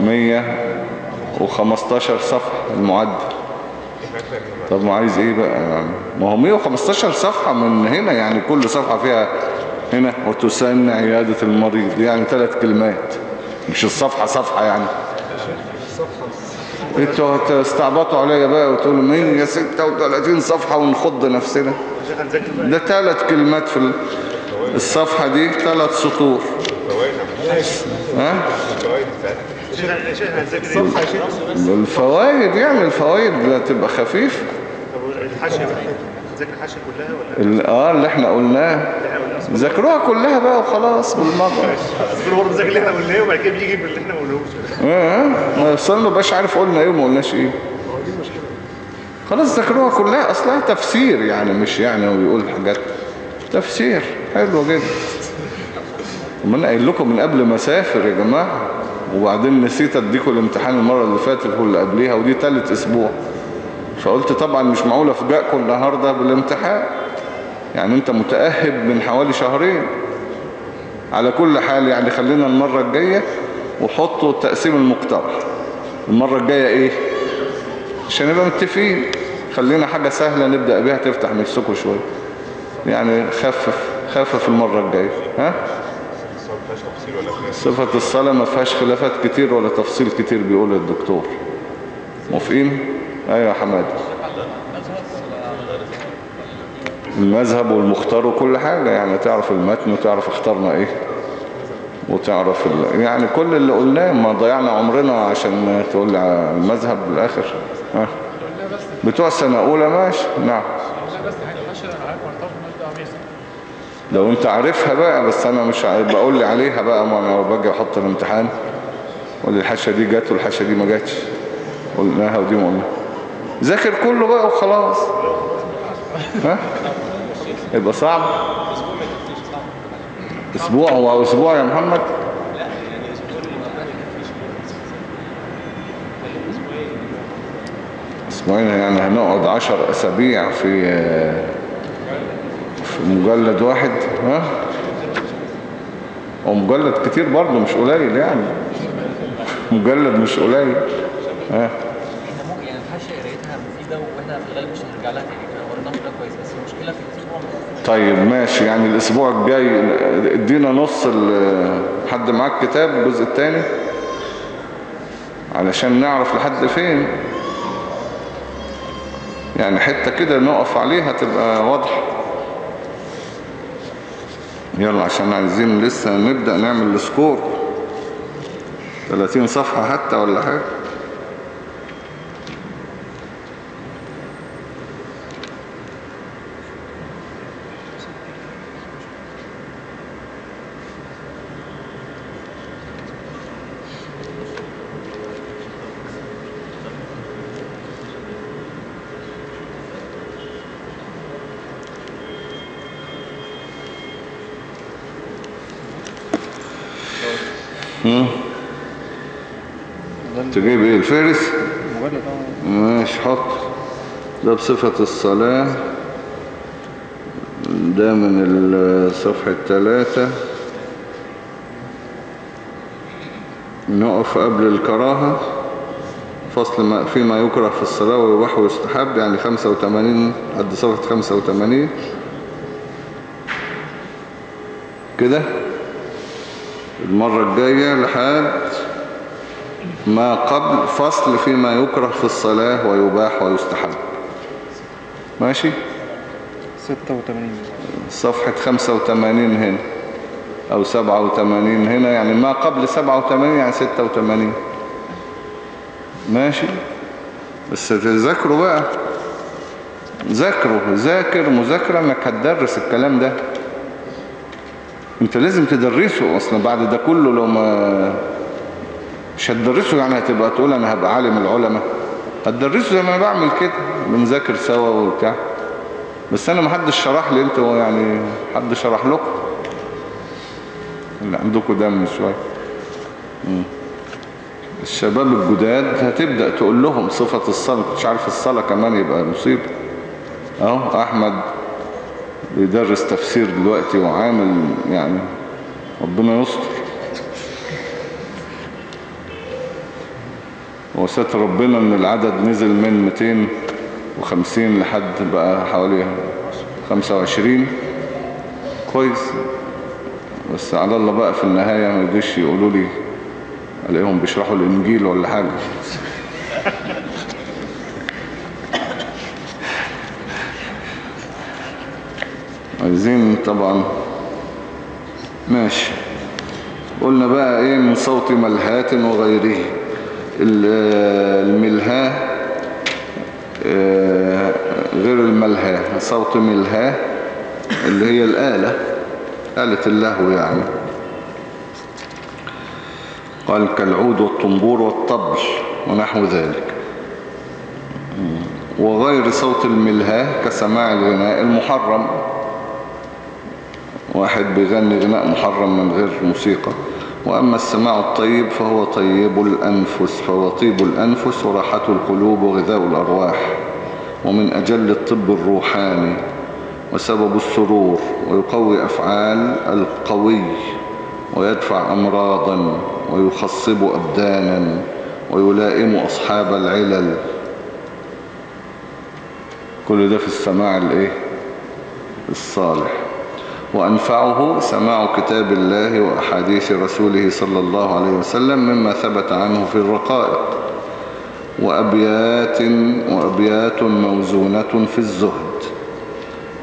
115 صفحة المعدل. طب ما عايز إيه بقى؟ يعني ما هو 115 صفحة من هنا يعني كل صفحة فيها هنا. وتسن عيادة المريض يعني ثلاث كلمات. مش الصفحة صفحة يعني. أنتوا هتستعبطوا عليا بقى وتقولوا 136 صفحة ونخض نفسنا؟ ده ثلاث كلمات في ال- الصفحة دي ثلاث سطور. ها؟ يا الفوائد يعني الفوائد تبقى خفيف طب الحاشية بقى؟ هنذاكر الحاشية كلها ولا؟ آه اللي إحنا قلناه. ذاكروها كلها بقى وخلاص بالمرة. اصبر برضه نذاكر اللي إحنا قلناه وبعد كده بيجي باللي إحنا ما قلناهوش. آه ما أصل ما بقاش عارف قلنا إيه وما قلناش إيه. خلاص ذاكروها كلها أصلها تفسير يعني مش يعني هو بيقول حاجات. تفسير حلو جدا. طب ما أنا قايل لكم من قبل ما أسافر يا جماعة وبعدين نسيت أديكم الامتحان المرة اللي فاتت واللي قبليها ودي تالت أسبوع. فقلت طبعا مش معقول افاجئكم النهارده بالامتحان. يعني انت متأهب من حوالي شهرين. على كل حال يعني خلينا المرة الجاية وحطوا التقسيم المقترح. المرة الجاية إيه؟ عشان نبقى متفقين. خلينا حاجة سهلة نبدأ بيها تفتح نفسكم شوية. يعني خفف خفف المرة الجاية. ها؟ صفة الصلاة ما فيهاش خلافات كتير ولا تفصيل كتير بيقول الدكتور. موافقين أيوه يا حماد المذهب والمختار وكل حاجة. يعني تعرف المتن وتعرف اخترنا إيه وتعرف ال... يعني كل اللي قلناه ما ضيعنا عمرنا عشان تقول لي المذهب بالآخر. ها. بتوع سنة اولى ماشي. نعم. لو أنت عارفها بقى بس أنا مش بقول لي عليها بقى ما أنا باجي أحط الامتحان. لي الحشة دي جت والحشة دي ما جاتش قلناها ودي ما قلنا. ذاكر كله بقى وخلاص. ها؟ يبقى صعب. أسبوع هو أسبوع يا محمد. أسبوعين يعني هنقعد عشر أسابيع في في مجلد واحد ها؟ هو مجلد كتير برضه مش قليل يعني. مجلد مش قليل ها إحنا ممكن يعني الحاشيه قرايتها مفيده وإحنا في الغالب مش هنرجع لها تاني إحنا قريناها كده كويس بس المشكلة في الأسبوع طيب ماشي. يعني الأسبوع الجاي ادينا نص حد معاك كتاب الجزء الثاني؟ علشان نعرف لحد فين. يعني حتة كده نقف عليها تبقى واضحة. يلا عشان عايزين لسه نبدأ نعمل السكور. 30 صفحة حتى ولا حاجة هم؟ تجيب إيه الفارس ماشي حط ده بصفة الصلاة. ده من الصفحة الثلاثة. نقف قبل الكراهة. فصل ما فيما يكره في الصلاة ويباح ويستحب يعني 85 قد صفحة 85 كده؟ المرة الجاية لحد ما قبل فصل فيما يكره في الصلاة ويباح ويستحب. ماشي؟ 86 صفحة 85 هنا أو 87 هنا يعني ما قبل 87 يعني 86 ماشي؟ بس تذاكروا بقى. ذاكروا ذاكر مذاكرة إنك هتدرس الكلام ده. أنت لازم تدرسه أصلا بعد ده كله لو ما مش هتدرسه يعني هتبقى تقول أنا هبقى عالم العلماء. هتدرسه زي ما أنا بعمل كده بنذاكر سوا وبتاع. بس أنا ما حدش شرح لي أنتوا يعني حد شرح لكم؟ اللي عندكم دم شوية. الشباب الجداد هتبدأ تقول لهم صفة الصلاة مش عارف الصلاة كمان يبقى مصيبة. أهو أحمد بيدرس تفسير دلوقتي وعامل يعني ربنا يستر. وستر ربنا إن العدد نزل من 250 لحد بقى حوالي 25 كويس. بس على الله بقى في النهاية ما يجيش يقولوا لي ألاقيهم بيشرحوا الإنجيل ولا حاجة. <laughs> عايزين طبعا. ماشي. قلنا بقى إيه من صوت ملهات وغيره. ال- الملهاه آه، غير الملهاه صوت ملهاه اللي هي الآلة آلة اللهو يعني. قال كالعود والطنبور والطبل ونحو ذلك. وغير صوت الملهاه كسماع الغناء المحرم. واحد بيغني غناء محرم من غير موسيقى. وأما السماع الطيب فهو طيب الأنفس فهو طيب الأنفس وراحة القلوب وغذاء الأرواح. ومن أجل الطب الروحاني وسبب السرور ويقوي أفعال القوي ويدفع أمراضا ويخصب أبدانا ويلائم أصحاب العلل. كل ده في السماع الإيه؟ الصالح. وأنفعه سماع كتاب الله وأحاديث رسوله صلى الله عليه وسلم مما ثبت عنه في الرقائق. وأبيات وأبيات موزونة في الزهد.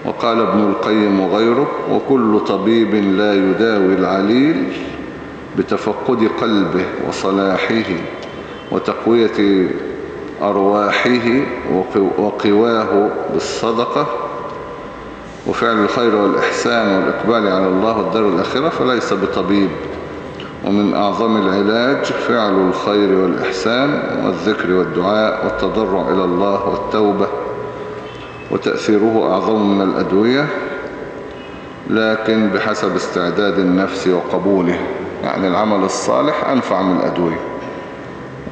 وقال ابن القيم وغيره وكل طبيب لا يداوي العليل بتفقد قلبه وصلاحه وتقوية أرواحه وقواه بالصدقة وفعل الخير والإحسان والإقبال على الله والدار الآخرة فليس بطبيب. ومن أعظم العلاج فعل الخير والإحسان والذكر والدعاء والتضرع إلى الله والتوبة وتأثيره أعظم من الأدوية لكن بحسب استعداد النفس وقبوله. يعني العمل الصالح أنفع من الأدوية.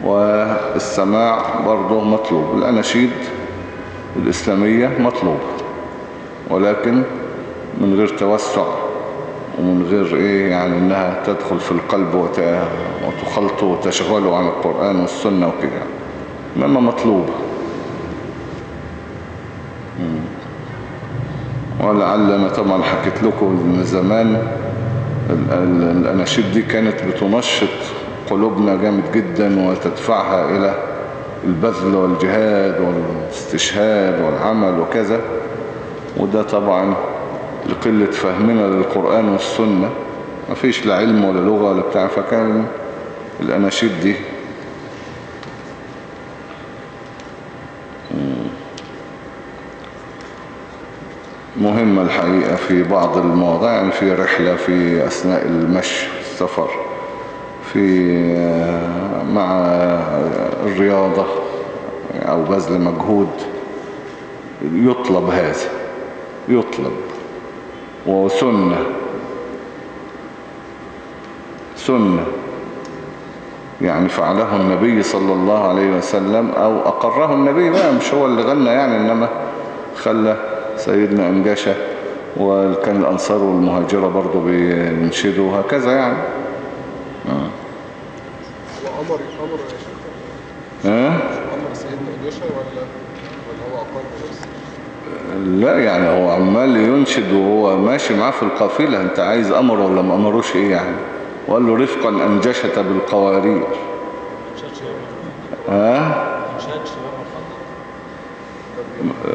والسماع برضه مطلوب. الأناشيد الإسلامية مطلوب. ولكن من غير توسع ومن غير إيه يعني إنها تدخل في القلب وت- وتخلطه وتشغله عن القرآن والسنة وكده. إنما مطلوب. ولعل أنا طبعا حكيت لكم إن زمان ال- ال- الأناشيد دي كانت بتنشط قلوبنا جامد جدا وتدفعها إلى البذل والجهاد والاستشهاد والعمل وكذا. وده طبعا لقلة فهمنا للقرآن والسنة. ما فيش لا علم ولا لغة ولا بتاع. فكان الأناشيد دي. مهمة الحقيقة في بعض المواضيع يعني في رحلة في أثناء المشي السفر في آه، مع الرياضة أو بذل مجهود يطلب هذا. يطلب وسنة سنة يعني فعله النبي صلى الله عليه وسلم أو أقره النبي بقى مش هو اللي غنى يعني إنما خلى سيدنا أنجشة وكان الأنصار والمهاجرة برضو بينشدوا وهكذا يعني آه. هو أمر آه؟ أمر سيدنا إليشا ولا ولا هو أقر بنفسه؟ لا يعني هو عمال ينشد وهو ماشي معاه في القافلة انت عايز أمر ولا ما أمروش إيه يعني؟ وقال له رفقا أنجشت بالقوارير. ها؟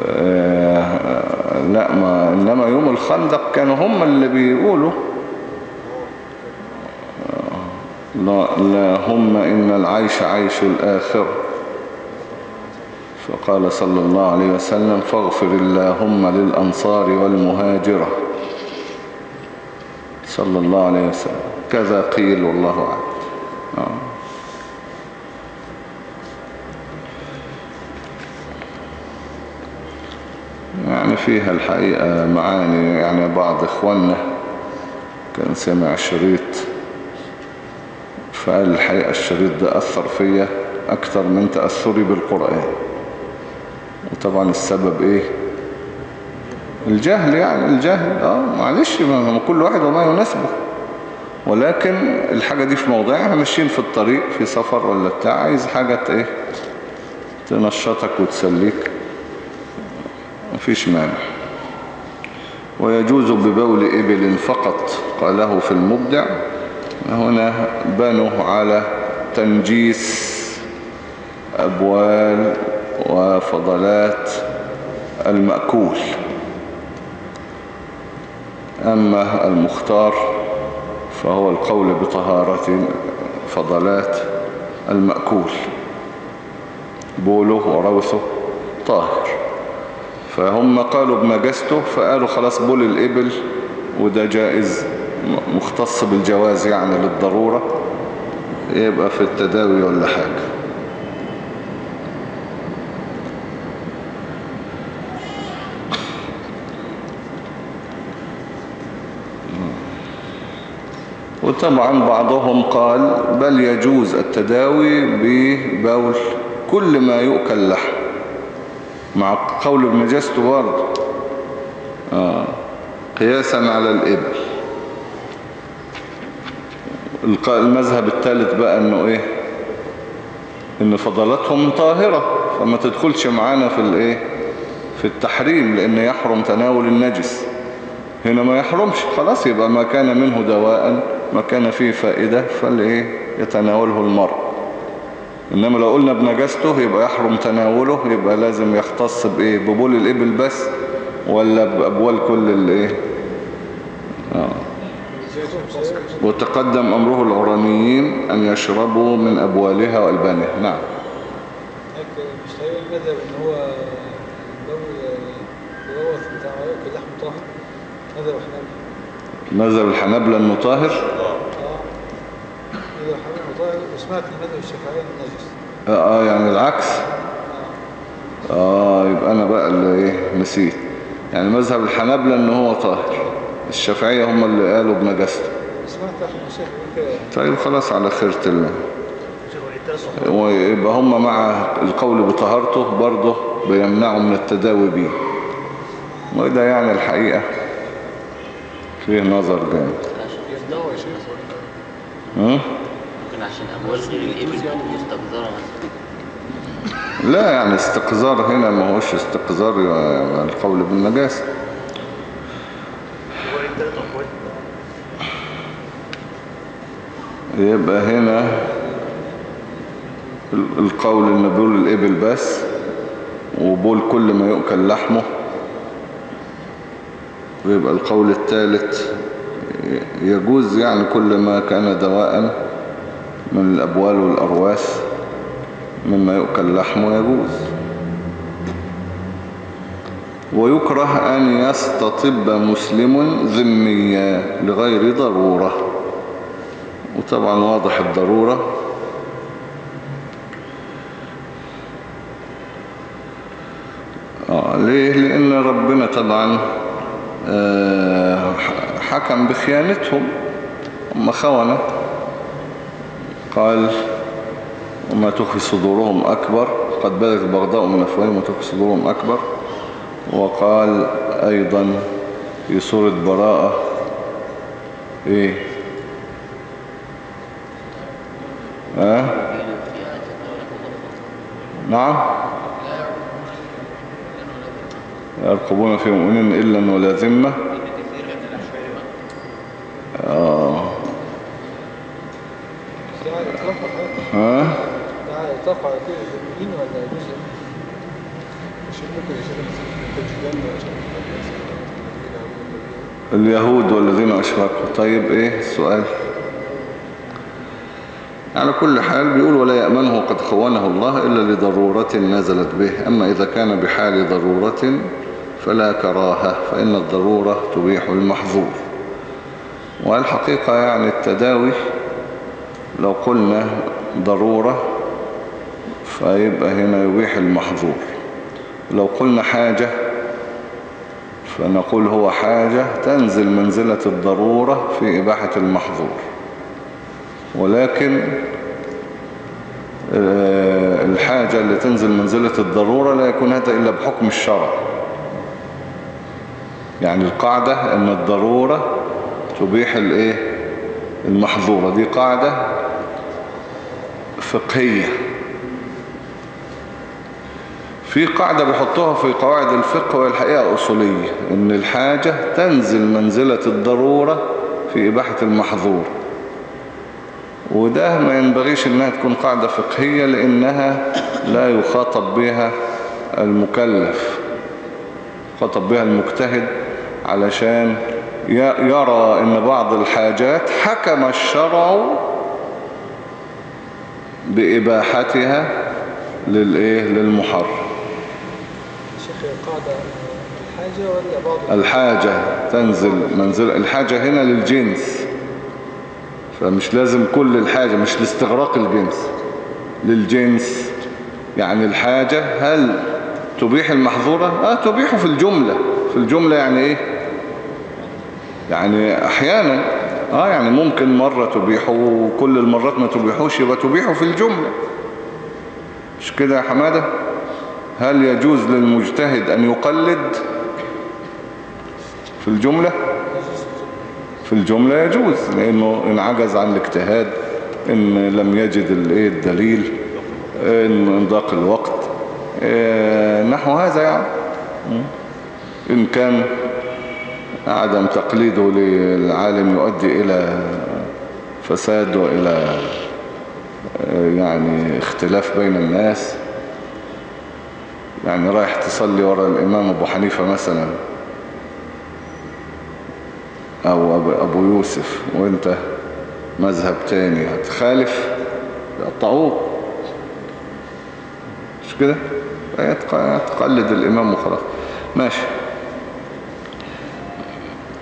آه، لا ما إنما يوم الخندق كانوا هم اللي بيقولوا. آه، لا, لا هم إن العيش عيش الآخرة. فقال صلى الله عليه وسلم فاغفر اللهم للأنصار والمهاجرة. صلى الله عليه وسلم. كذا قيل والله أعلم. آه. يعني فيها الحقيقة معاني يعني بعض إخواننا كان سمع شريط فقال الحقيقة الشريط ده أثر فيا أكثر من تأثري بالقرآن. وطبعا السبب إيه؟ الجهل يعني الجهل. آه معلش ما كل واحد وما يناسبه. ولكن الحاجة دي في موضعها ماشيين في الطريق في سفر ولا بتاع عايز حاجة إيه؟ تنشطك وتسليك. مفيش مانع. ويجوز ببول إبل فقط قاله في المبدع. هنا بنوا على تنجيس أبوال وفضلات المأكول. أما المختار فهو القول بطهارة فضلات المأكول. بوله وروثه طاهر. فهم قالوا بنجسته فقالوا خلاص بول الإبل وده جائز مختص بالجواز يعني للضرورة يبقى في التداوي ولا حاجة. وطبعا بعضهم قال بل يجوز التداوي ببول كل ما يؤكل لحم. مع قول ابن جست برضه. آه. قياسا على الإبل. المذهب الثالث بقى إنه إيه؟ إن فضلاتهم طاهرة فما تدخلش معانا في الإيه؟ في التحريم لأن يحرم تناول النجس. هنا ما يحرمش خلاص يبقى ما كان منه دواء ما كان فيه فائدة فالايه يتناوله المرء. إنما لو قلنا بنجاسته يبقى يحرم تناوله يبقى لازم يختص بإيه؟ ببول الإبل بس ولا بأبوال كل الإيه؟ آه. وتقدم أمره العرانيين أن يشربوا من أبوالها وألبانها. نعم. مش المذهب إن هو حنابلة مذهب الحنابلة انه طاهر آه مذهب حنابلة طاهر وسمعت المذهب الشافعي النجس. آه آه، يعني العكس. آه يبقى أنا بقى اللي إيه نسيت. يعني مذهب الحنابلة إن هو طاهر. الشافعية هم اللي قالوا بنجاسته. طيب خلاص على خيرة الله ويبقى هم مع القول بطهارته برضه بيمنعوا من التداوي بيه. وده يعني الحقيقة. فيه نظر جامد؟ ممكن عشان أموال غير الإبل مستقذرة مثلا. لا يعني استقذار هنا ما هوش استقذار يعني القول بالنجاسة يبقى هنا ال- القول إن بول الإبل بس وبول كل ما يؤكل لحمه. ويبقى القول الثالث يجوز يعني كل ما كان دواء من الأبوال والأرواس مما يؤكل لحمه يجوز. ويكره أن يستطب مسلم ذميا لغير ضرورة. وطبعا واضح الضرورة. آه ليه؟ لأن ربنا طبعا حكم بخيانتهم. هم خونة قال وما تخفي صدورهم أكبر. قد بدت البغضاء من أفواههم وتخفي صدورهم أكبر. وقال أيضا في سورة براءة إيه؟ ها؟ نعم. يرقبون في مؤمنين إلا ولا ذمة. آه. اليهود والذين أشركوا طيب إيه السؤال؟ على كل حال بيقول ولا يأمنه قد خونه الله إلا لضرورة نزلت به. أما إذا كان بحال ضرورة فلا كراهة فإن الضرورة تبيح المحظور. والحقيقة يعني التداوي لو قلنا ضرورة فيبقى هنا يبيح المحظور. لو قلنا حاجة فنقول هو حاجة تنزل منزلة الضرورة في إباحة المحظور. ولكن آه، الحاجة اللي تنزل منزلة الضرورة لا يكون هذا إلا بحكم الشرع. يعني القاعدة أن الضرورة تبيح الإيه؟ المحظورة. دي قاعدة فقهية. في قاعدة بيحطوها في قواعد الفقه والحقيقة أصولية إن الحاجة تنزل منزلة الضرورة في إباحة المحظور. وده ما ينبغيش إنها تكون قاعدة فقهية لأنها لا يخاطب بها المكلف يخاطب بها المجتهد علشان يرى إن بعض الحاجات حكم الشرع بإباحتها للإيه؟ للمحرم. شيخ القاعدة الحاجة ولا بعض؟ الحاجة تنزل منزل الحاجة هنا للجنس. فمش لازم كل الحاجة مش لاستغراق الجنس للجنس. يعني الحاجة هل تبيح المحظورة؟ آه تبيحه في الجملة. في الجملة يعني إيه؟ يعني أحيانا آه يعني ممكن مرة تبيحه وكل المرات ما تبيحوش يبقى تبيحه في الجملة. مش كده يا حمادة؟ هل يجوز للمجتهد أن يقلد؟ في الجملة؟ في الجملة يجوز لأنه إن عجز عن الاجتهاد إن لم يجد الدليل إن ضاق الوقت إيه، نحو هذا يعني. إن كان عدم تقليده للعالم يؤدي إلى فساد وإلى آه، يعني اختلاف بين الناس. يعني رايح تصلي ورا الإمام أبو حنيفة مثلا أو أبو- يوسف وأنت مذهب تاني هتخالف؟ يقطعوه مش كده؟ هي تق- تقلد الإمام وخلاص. ماشي.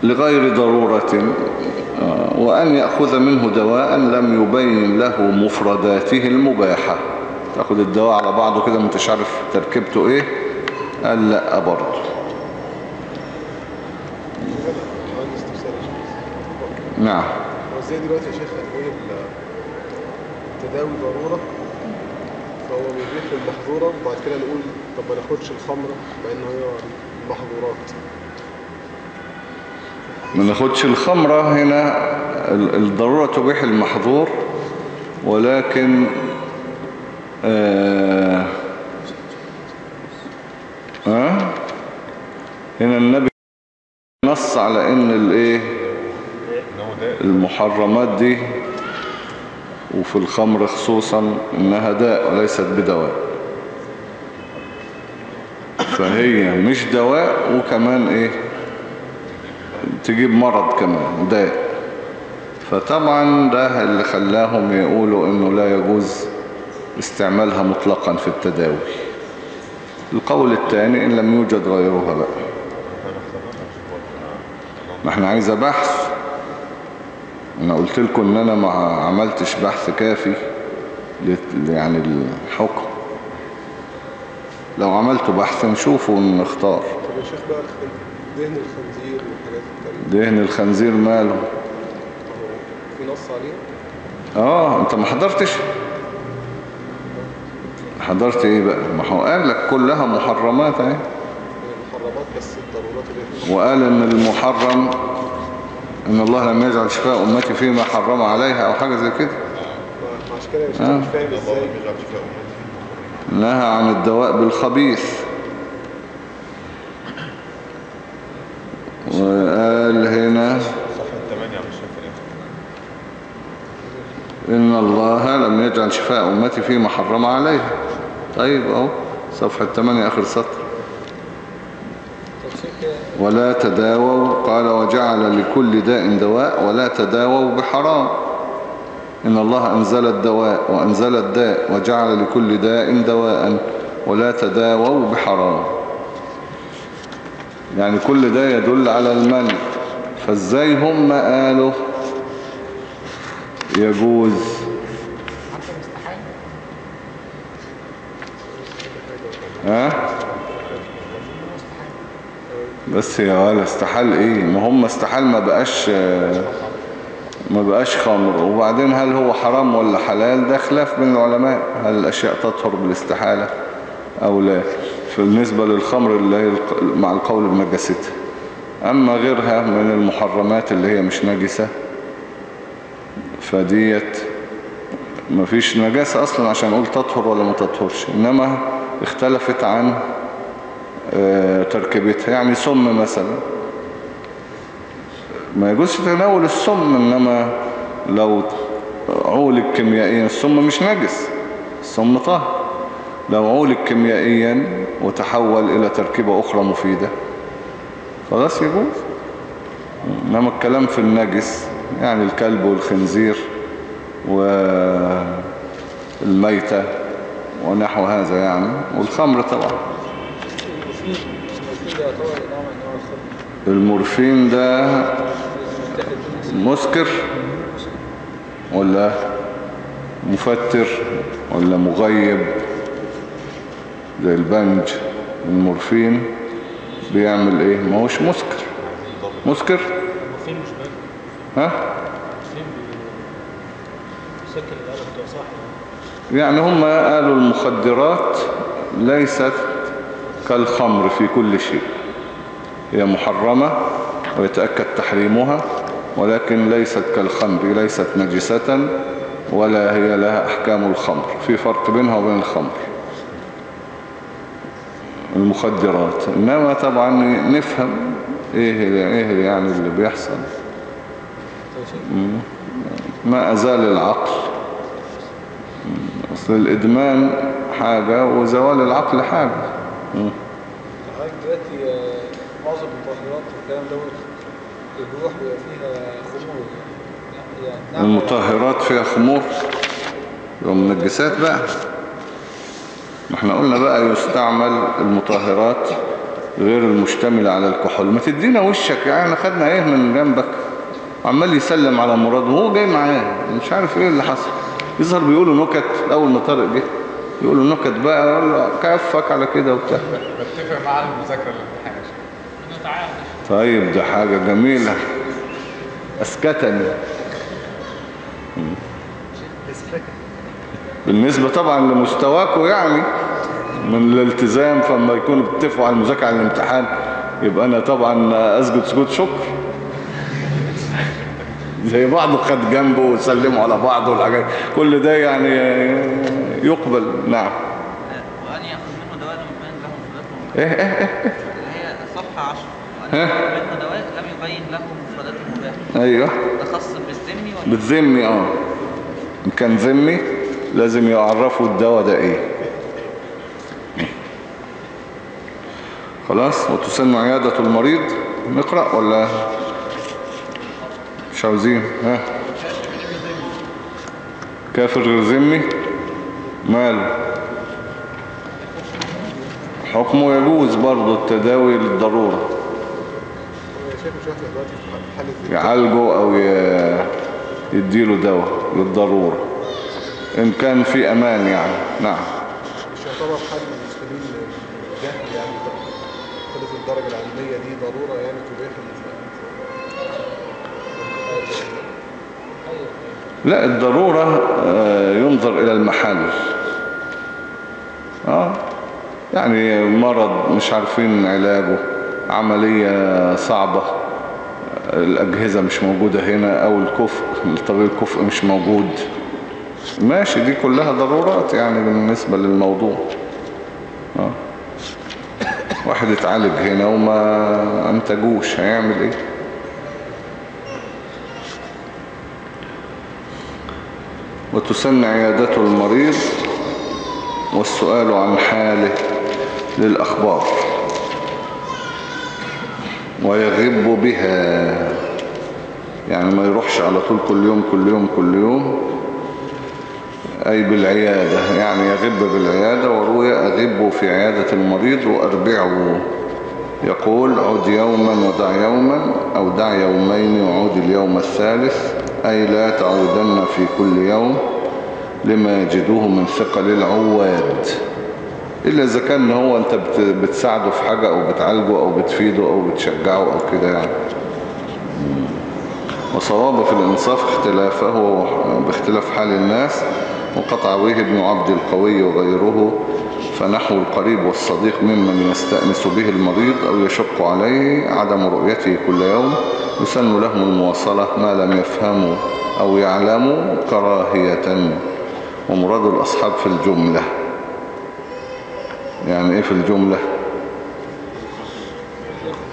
لغير ضرورة آه، وأن يأخذ منه دواء لم يبين له مفرداته المباحة. تأخذ الدواء على بعضه كده انتش عارف تركيبته إيه؟ قال لا برضه. نعم. هو إزاي دلوقتي يا شيخ هنقول ال- التداوي ضرورة فهو بيبيح المحظورة وبعد كده نقول طب ما ناخدش الخمرة مع إن هي محظورات. ما ناخدش الخمرة هنا ال- الضرورة تبيح المحظور ولكن آه آه هنا النبي نص على إن الإيه؟ المحرمات دي وفي الخمر خصوصا إنها داء وليست بدواء. فهي مش دواء وكمان إيه؟ تجيب مرض كمان داء فطبعا ده اللي خلاهم يقولوا إنه لا يجوز استعمالها مطلقا في التداوي القول الثاني إن لم يوجد غيرها بقى. ما إحنا عايزة بحث. أنا قلت لكم إن أنا ما عملتش بحث كافي يعني الحكم. لو عملت بحث نشوفه ونختار. طب يا شيخ بقى دهن الخنزير دهن الخنزير ماله. هو في نص عليه؟ آه أنت ما حضرتش؟ حضرت إيه بقى؟ ما هو قال لك كلها محرمات أهي. هي محرمات بس الضرورات اللي هي وقال إن المحرم إن الله لم يجعل شفاء أمتي فيما حرم عليها أو حاجة زي كده. ما- عشان كده شيخ آه. مش فاهم إزاي. نهى عن الدواء بالخبيث. وقال هنا. إن الله لم يجعل شفاء أمتي فيما حرم عليها طيب أهو صفحة 8 آخر سطر. ولا تداووا قال وجعل لكل داء دواء ولا تداووا بحرام. إن الله أنزل الدواء وأنزل الداء وجعل لكل داء دواء ولا تداووا بحرام. يعني كل ده يدل على المنع فازاي هم قالوا يجوز؟ ها؟ بس يا ولا استحال إيه؟ ما هم استحال ما بقاش ما بقاش خمر. وبعدين هل هو حرام ولا حلال؟ ده خلاف بين العلماء. هل الأشياء تطهر بالاستحالة أو لا؟ بالنسبة للخمر اللي هي مع القول بنجاستها أما غيرها من المحرمات اللي هي مش نجسة فديت مفيش نجاسة أصلا عشان أقول تطهر ولا ما تطهرش إنما اختلفت عن آه، تركيبتها. يعني سم مثلا. ما يجوزش تناول السم إنما لو عولج كيميائيا السم مش نجس السم طاهر لو عولج كيميائيا وتحول إلى تركيبة أخرى مفيدة. خلاص يجوز إنما الكلام في النجس يعني الكلب والخنزير والميتة ونحو هذا يعني والخمر طبعا. المورفين ده مسكر ولا مفتر ولا مغيب؟ زي البنج المورفين بيعمل إيه؟ ما هوش مسكر. مسكر؟ ها؟ يعني هم قالوا المخدرات ليست كالخمر في كل شيء. هي محرمة ويتأكد تحريمها ولكن ليست كالخمر ليست نجسة ولا هي لها أحكام الخمر. في فرق بينها وبين الخمر. المخدرات. إنما طبعا نفهم إيه إيه يعني اللي بيحصل. ما أزال العقل. أصل الإدمان حاجة وزوال العقل حاجة. حضرتك دلوقتي آه، معظم المطهرات والكلام دوت الروح بيبقى فيها خمور يعني نعم. المطهرات فيها خمور يوم منجسات بقى. إحنا قلنا بقى يستعمل المطهرات غير المشتملة على الكحول. ما تدينا وشك يعني إحنا خدنا إيه من جنبك؟ عمال يسلم على مراد وهو جاي معاه. مش عارف إيه اللي حصل. يظهر بيقولوا نكت أول ما طارق جه يقولوا نكت بقى يقول له كفك على كده وبتاع. بتفق معاه المذاكرة الامتحان طيب ده حاجة جميلة. أسكتني. بالنسبة طبعا لمستواكم يعني. من الالتزام فلما يكونوا بتتفقوا على المذاكرة على الامتحان يبقى أنا طبعا أسجد سجود شكر. زي بعض خد جنبه وسلموا على بعض والحاجات. كل ده يعني يقبل. نعم. وأن يأخذ منه دواء لم يبين له مفردات إيه إيه إيه اللي هي صفحة 10 وأن يأخذ منه دواء لم يبين له مفردات المباح أيوه. ده خاص بالذمي ولا؟ بالذمي آه. إن كان ذمي لازم يعرفوا الدواء ده إيه. خلاص وتسن عيادة المريض. نقرأ ولا مش عاوزين؟ ها؟ كافر غير ذمي؟ ماله حكمه يجوز برضه التداوي للضرورة. يعالجه أو يديله دواء للضرورة إن كان في أمان يعني. نعم. مش يعتبر حال ضرورة يعني تبيح لا الضرورة آه، ينظر إلى المحل آه يعني مرض مش عارفين علاجه عملية صعبة الأجهزة مش موجودة هنا أو الكفء الطبيب الكفء مش موجود. ماشي دي كلها ضرورات يعني بالنسبة للموضوع. آه. واحد اتعالج هنا وما أنتجوش هيعمل إيه؟ وتسن عيادة المريض والسؤال عن حاله للأخبار. ويغب بها يعني ما يروحش على طول كل يوم كل يوم كل يوم. أي بالعيادة يعني يغب بالعيادة وروي أغب في عيادة المريض وأربعه. يقول عد يوما ودع يوما أو دع يومين وعود اليوم الثالث أي لا تعودن في كل يوم لما يجدوه من ثقل العواد. إلا إذا كان هو أنت بت- بتساعده في حاجة أو بتعالجه أو بتفيده أو بتشجعه أو كده يعني. وصواب في الإنصاف اختلافه باختلاف حال الناس. وقطع به ابن عبد القوي وغيره فنحو القريب والصديق ممن يستأنس به المريض أو يشق عليه عدم رؤيته كل يوم يسن لهم المواصلة ما لم يفهموا أو يعلموا كراهية. ومراد الأصحاب في الجملة. يعني إيه في الجملة؟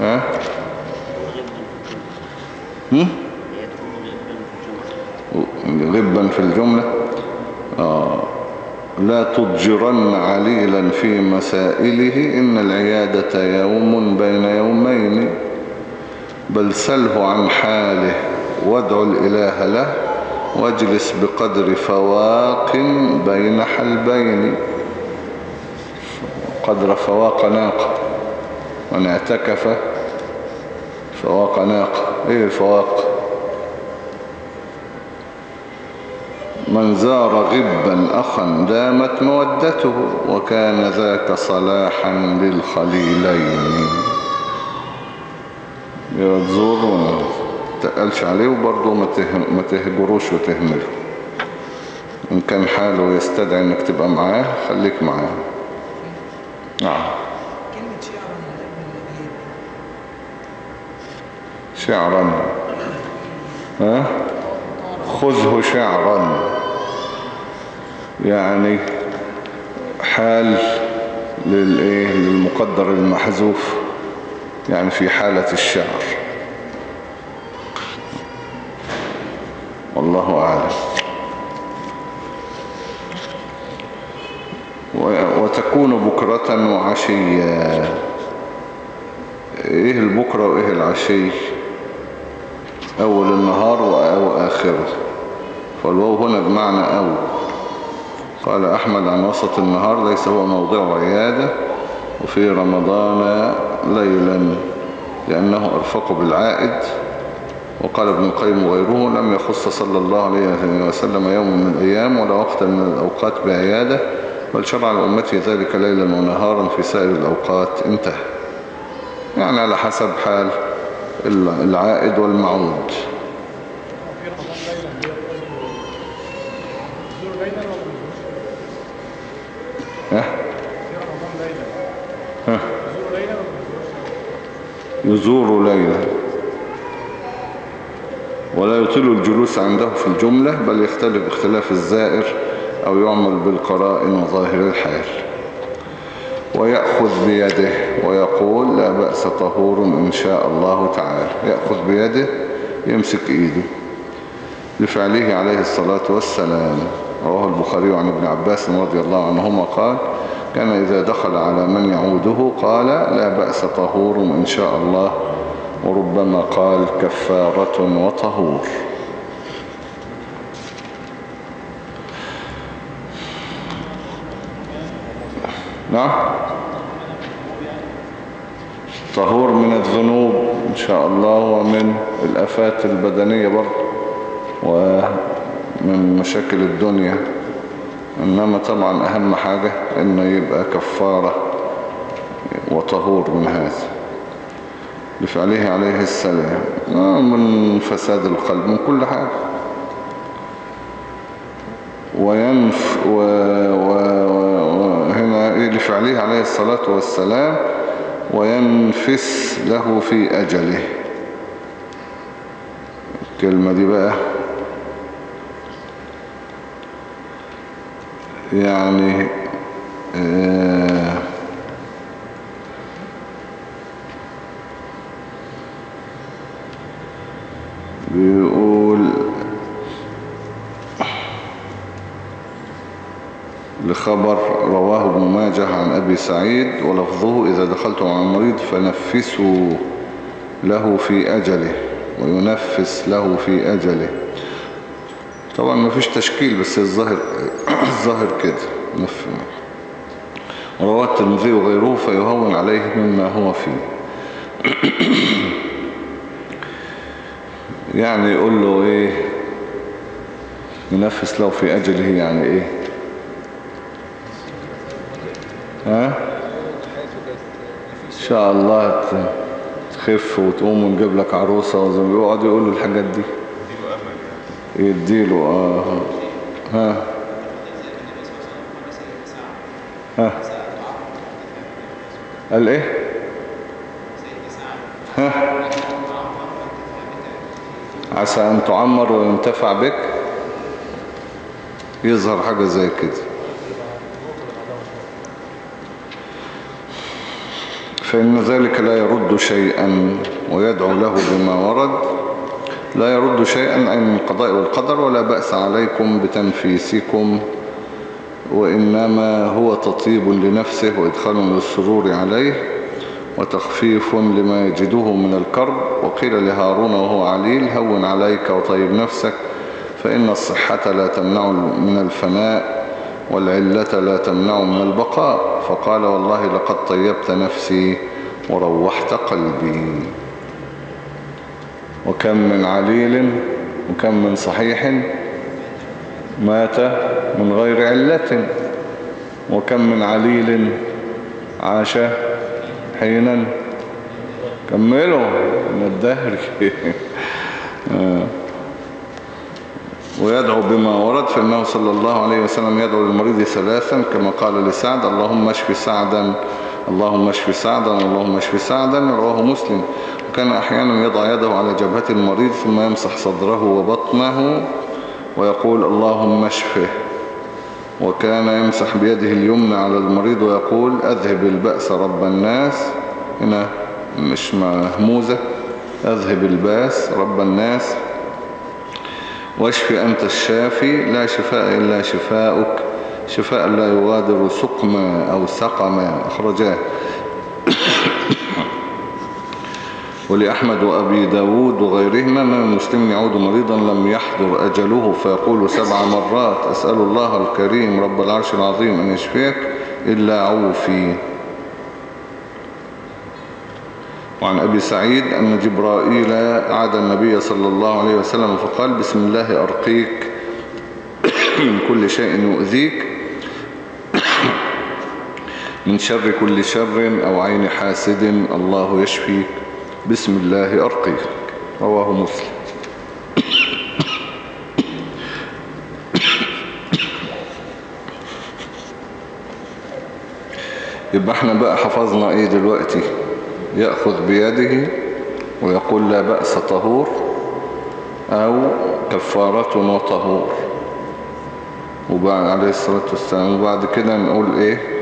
ها؟ غبا في الجملة؟ آه. لا تضجرن عليلا في مسائله إن العيادة يوم بين يومين بل سله عن حاله وادع الإله له واجلس بقدر فواق بين حلبين. قدر فواق ناقة من اعتكف فواق ناقة إيه الفواق من زار غبا أخا دامت مودته وكان ذاك صلاحا للخليلين. يا تزور وما تقلش عليه وبرضه ما ته- ما تهجروش وتهمله. إن كان حاله يستدعي إنك تبقى معاه خليك معاه. نعم. شعرا. ها؟ خذه شعرا. يعني حال للإيه للمقدر المحذوف يعني في حالة الشعر. والله أعلم. وتكون بكرة وعشيا إيه البكرة وإيه العشي؟ أول النهار أو آخره. فالواو هنا بمعنى أو قال أحمد عن وسط النهار ليس هو موضع عيادة وفي رمضان ليلا لأنه أرفق بالعائد. وقال ابن القيم وغيره لم يخص صلى الله عليه وسلم يوم من الأيام ولا وقتا من الأوقات بعيادة بل شرع لأمته ذلك ليلا ونهارا في سائر الأوقات. انتهى. يعني على حسب حال العائد والمعود في رمضان ليلة هي زور ليلة ولا ها؟ ما في رمضان ليلة ها؟ زور ليلة ولا ما يزورش؟ يزور ليلة ولا يطيل الجلوس عنده في الجملة بل يختلف اختلاف الزائر أو يعمل بالقرائن وظاهر الحال. ويأخذ بيده ويقول لا بأس طهور إن شاء الله تعالى. يأخذ بيده يمسك إيده. لفعله عليه الصلاة والسلام. رواه البخاري عن ابن عباس رضي الله عنهما قال كان إذا دخل على من يعوده قال لا بأس طهور إن شاء الله وربما قال كفارة وطهور. نعم. طهور من الذنوب إن شاء الله ومن الأفات البدنية برضه ومن مشاكل الدنيا. إنما طبعا أهم حاجة إنه يبقى كفارة وطهور من هذا. لفعله عليه السلام. آه، من فساد القلب من كل حاجة. وينف و... و... و... هنا إيه لفعله عليه الصلاة والسلام وينفس له في أجله. الكلمة دي بقى يعني آه بيقول لخبر رواه ابن ماجه عن أبي سعيد ولفظه إذا دخلتم على المريض فنفسوا له في أجله وينفس له في أجله. طبعا ما فيش تشكيل بس الظاهر الظاهر كده. رواه الترمذي وغيره فيهون عليه مما هو فيه. <clears throat> يعني يقول له إيه؟ ينفس له في أجله يعني إيه؟ ها؟ إن شاء الله تخف وتقوم ونجيب لك عروسة وزي ما بيقعدوا يقولوا الحاجات دي. يديله آه ها. ها. قال إيه؟ ها. عسى أن تعمر وينتفع بك. يظهر حاجة زي كده. فإن ذلك لا يرد شيئا ويدعو له بما ورد. لا يرد شيئا أي من القضاء والقدر ولا بأس عليكم بتنفيسكم وإنما هو تطيب لنفسه وإدخال للسرور عليه وتخفيف لما يجده من الكرب. وقيل لهارون وهو عليل هون عليك وطيب نفسك فإن الصحة لا تمنع من الفناء والعلة لا تمنع من البقاء. فقال والله لقد طيبت نفسي وروحت قلبي. وكم من عليل وكم من صحيح مات من غير علة وكم من عليل عاش حينا. كملوا من الدهر. <laughs> ويدعو بما ورد فإنه صلى الله عليه وسلم يدعو للمريض ثلاثا كما قال لسعد اللهم اشف سعدا اللهم اشف سعدا اللهم اشف سعدا. رواه مسلم. وكان أحيانا يضع يده على جبهة المريض ثم يمسح صدره وبطنه ويقول اللهم اشفه. وكان يمسح بيده اليمنى على المريض ويقول أذهب البأس رب الناس. هنا مش مهموزة. أذهب البأس رب الناس. واشف أنت الشافي. لا شفاء إلا شفاؤك. شفاء لا يغادر سقما أو سقما. أخرجاه. ولأحمد وأبي داود وغيرهما من المسلم يعود مريضا لم يحضر أجله فيقول سبع مرات أسأل الله الكريم رب العرش العظيم أن يشفيك إلا عوفي. وعن أبي سعيد أن جبرائيل عاد النبي صلى الله عليه وسلم فقال بسم الله أرقيك من كل شيء يؤذيك من شر كل شر أو عين حاسد الله يشفيك. بسم الله أرقيك رواه مسلم. يبقى إحنا بقى حفظنا إيه دلوقتي؟ يأخذ بيده ويقول لا بأس طهور أو كفارة وطهور. وبعد عليه الصلاة والسلام. وبعد كده نقول إيه؟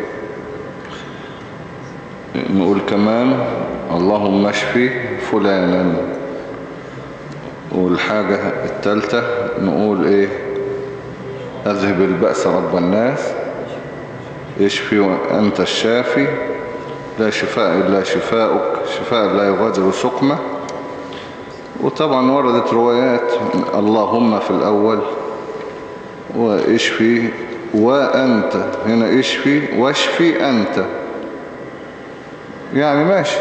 نقول كمان اللهم اشفي فلانا. والحاجة التالتة نقول إيه؟ أذهب البأس رب الناس. اشفي أنت الشافي. لا شفاء إلا شفاؤك. شفاء لا يغادر سقمة. وطبعا وردت روايات اللهم في الأول. واشفي وأنت. هنا اشفي واشفي أنت. يعني ماشي.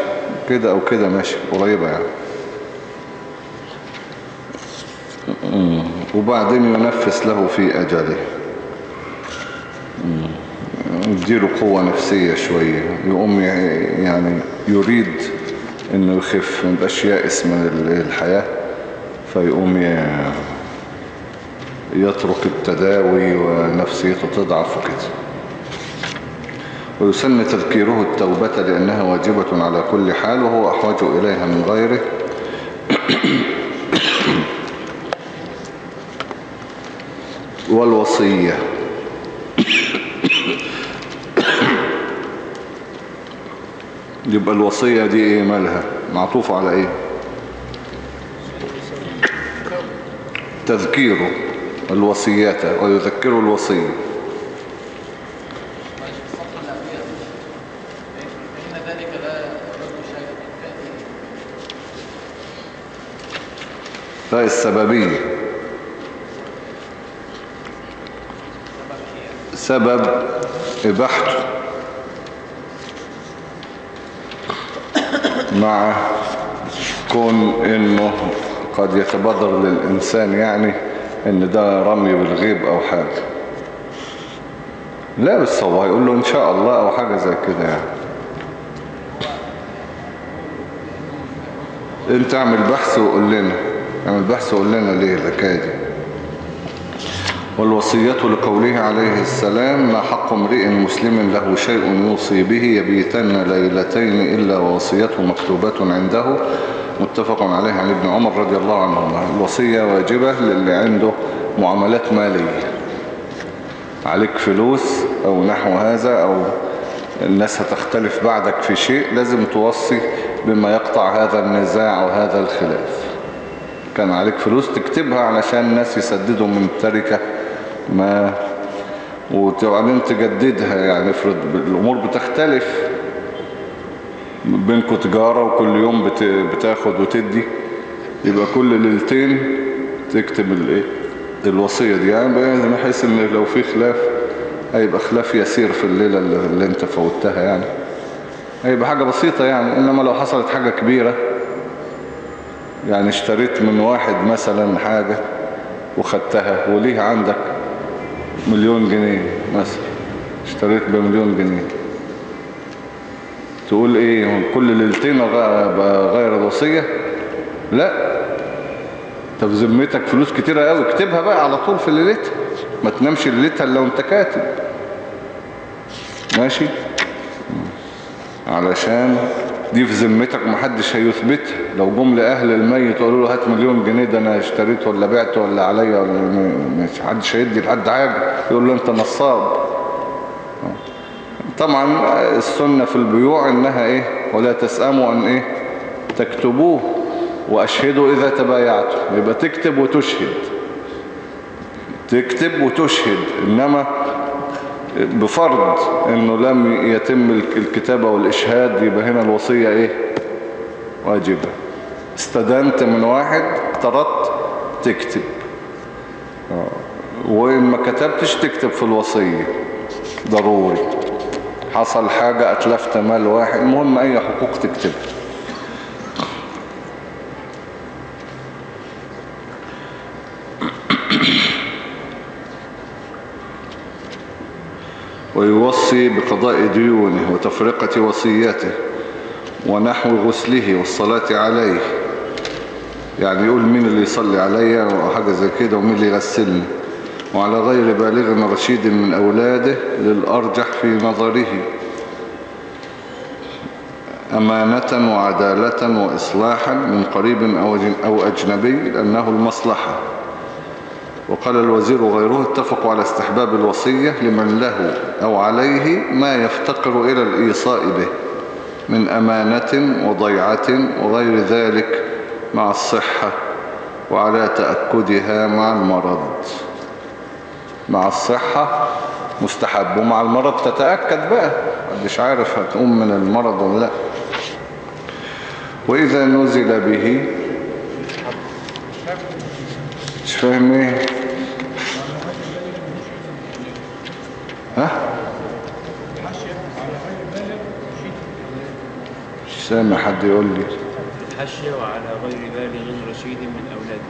كده أو كده ماشي. قريبة يعني. وبعدين ينفس له في أجله. يديله قوة نفسية شوية. يقوم يعني يريد إنه يخف مبقاش يائس من الحياة. فيقوم يترك التداوي ونفسيته تضعف وكده. ويسن تذكيره التوبة لأنها واجبة على كل حال وهو أحوج إليها من غيره. <coughs> والوصية. <coughs> يبقى الوصية دي إيه مالها؟ معطوف على إيه؟ تذكيره الوصيات ويذكره الوصية فإن ذلك لا يرد شيئا تأتي لا السببية. سبب إباحته مع كون إنه قد يتبادر للإنسان يعني إن ده رمي بالغيب أو حاجة. لا بس هو هيقول له إن شاء الله أو حاجة زي كده يعني. انت اعمل بحث وقول لنا. اعمل بحث وقول لنا ليه الحكاية دي؟ والوصية لقوله عليه السلام ما حق امرئ مسلم له شيء يوصي به يبيتن ليلتين إلا ووصيته مكتوبة عنده متفق عليه عن ابن عمر رضي الله عنهما. الوصية واجبة للي عنده معاملات مالية. عليك فلوس أو نحو هذا أو الناس هتختلف بعدك في شيء لازم توصي بما يقطع هذا النزاع وهذا الخلاف. كان عليك فلوس تكتبها علشان الناس يسددوا من التركة ما وبعدين تجددها يعني افرض الأمور بتختلف بينكم تجارة وكل يوم بت... بتاخد وتدي يبقى كل ليلتين تكتب الايه الوصية دي. يعني بحيث إن لو في خلاف هيبقى خلاف يسير في الليلة اللي, اللي انت فوتها يعني. هيبقى حاجة بسيطة يعني إنما لو حصلت حاجة كبيرة يعني اشتريت من واحد مثلا حاجة وخدتها وليه عندك مليون جنيه مثلا؟ اشتريت بمليون جنيه. تقول إيه؟ كل ليلتين بغير الوصية لا. طب ذمتك فلوس كتيرة قوي اكتبها بقى على طول في ليلتها ما تنامش ليلتها إلا وأنت كاتب. ماشي؟ علشان دي في ذمتك محدش هيثبتها لو جم لأهل الميت وقالوا له هات مليون جنيه ده أنا اشتريته ولا بعته ولا عليا ولا مش حدش هيدي لحد حاجة. يقول له أنت نصاب. طبعا السنة في البيوع إنها إيه؟ ولا تسأموا ان إيه؟ تكتبوه وأشهدوا إذا تبايعتم. يبقى تكتب وتشهد. تكتب وتشهد. إنما بفرض إنه لم يتم الك- الكتابة والإشهاد يبقى هنا الوصية إيه؟ واجبة. استدنت من واحد اقترضت تكتب. آه. وإن ما كتبتش تكتب في الوصية. ضروري. حصل حاجة أتلفت مال واحد المهم أي حقوق تكتبها ويوصي بقضاء ديونه وتفرقة وصيته ونحو غسله والصلاة عليه. يعني يقول مين اللي يصلي عليا وحاجة زي كده ومين اللي يغسلني. وعلى غير بالغ رشيد من أولاده للأرجح في نظره. أمانة وعدالة وإصلاحا من قريب أو أجن- أو أجنبي لأنه المصلحة. وقال الوزير وغيره اتفقوا على استحباب الوصية لمن له أو عليه ما يفتقر إلى الإيصاء به من أمانة وضيعة وغير ذلك مع الصحة وعلى تأكدها مع المرض. مع الصحة مستحب ومع المرض تتأكد بقى. محدش عارف هتقوم من المرض ولا لأ. وإذا نزل به مش فاهم إيه ها؟ مش سامع حد يقول لي. الحشية وعلى غير بالغ رشيد من أولاده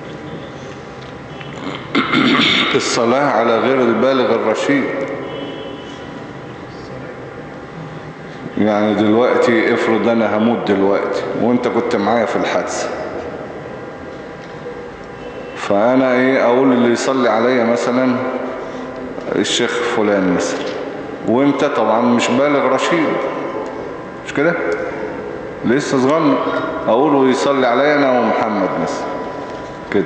الصلاة على غير البالغ الرشيد. يعني دلوقتي افرض أنا هموت دلوقتي وأنت كنت معايا في الحادثة. فأنا إيه أقول اللي يصلي عليا مثلا الشيخ فلان مثلا. وإنت طبعا مش بالغ رشيد. مش كده؟ لسه صغنن. أقول يصلي عليا أنا ومحمد مثلا. كده.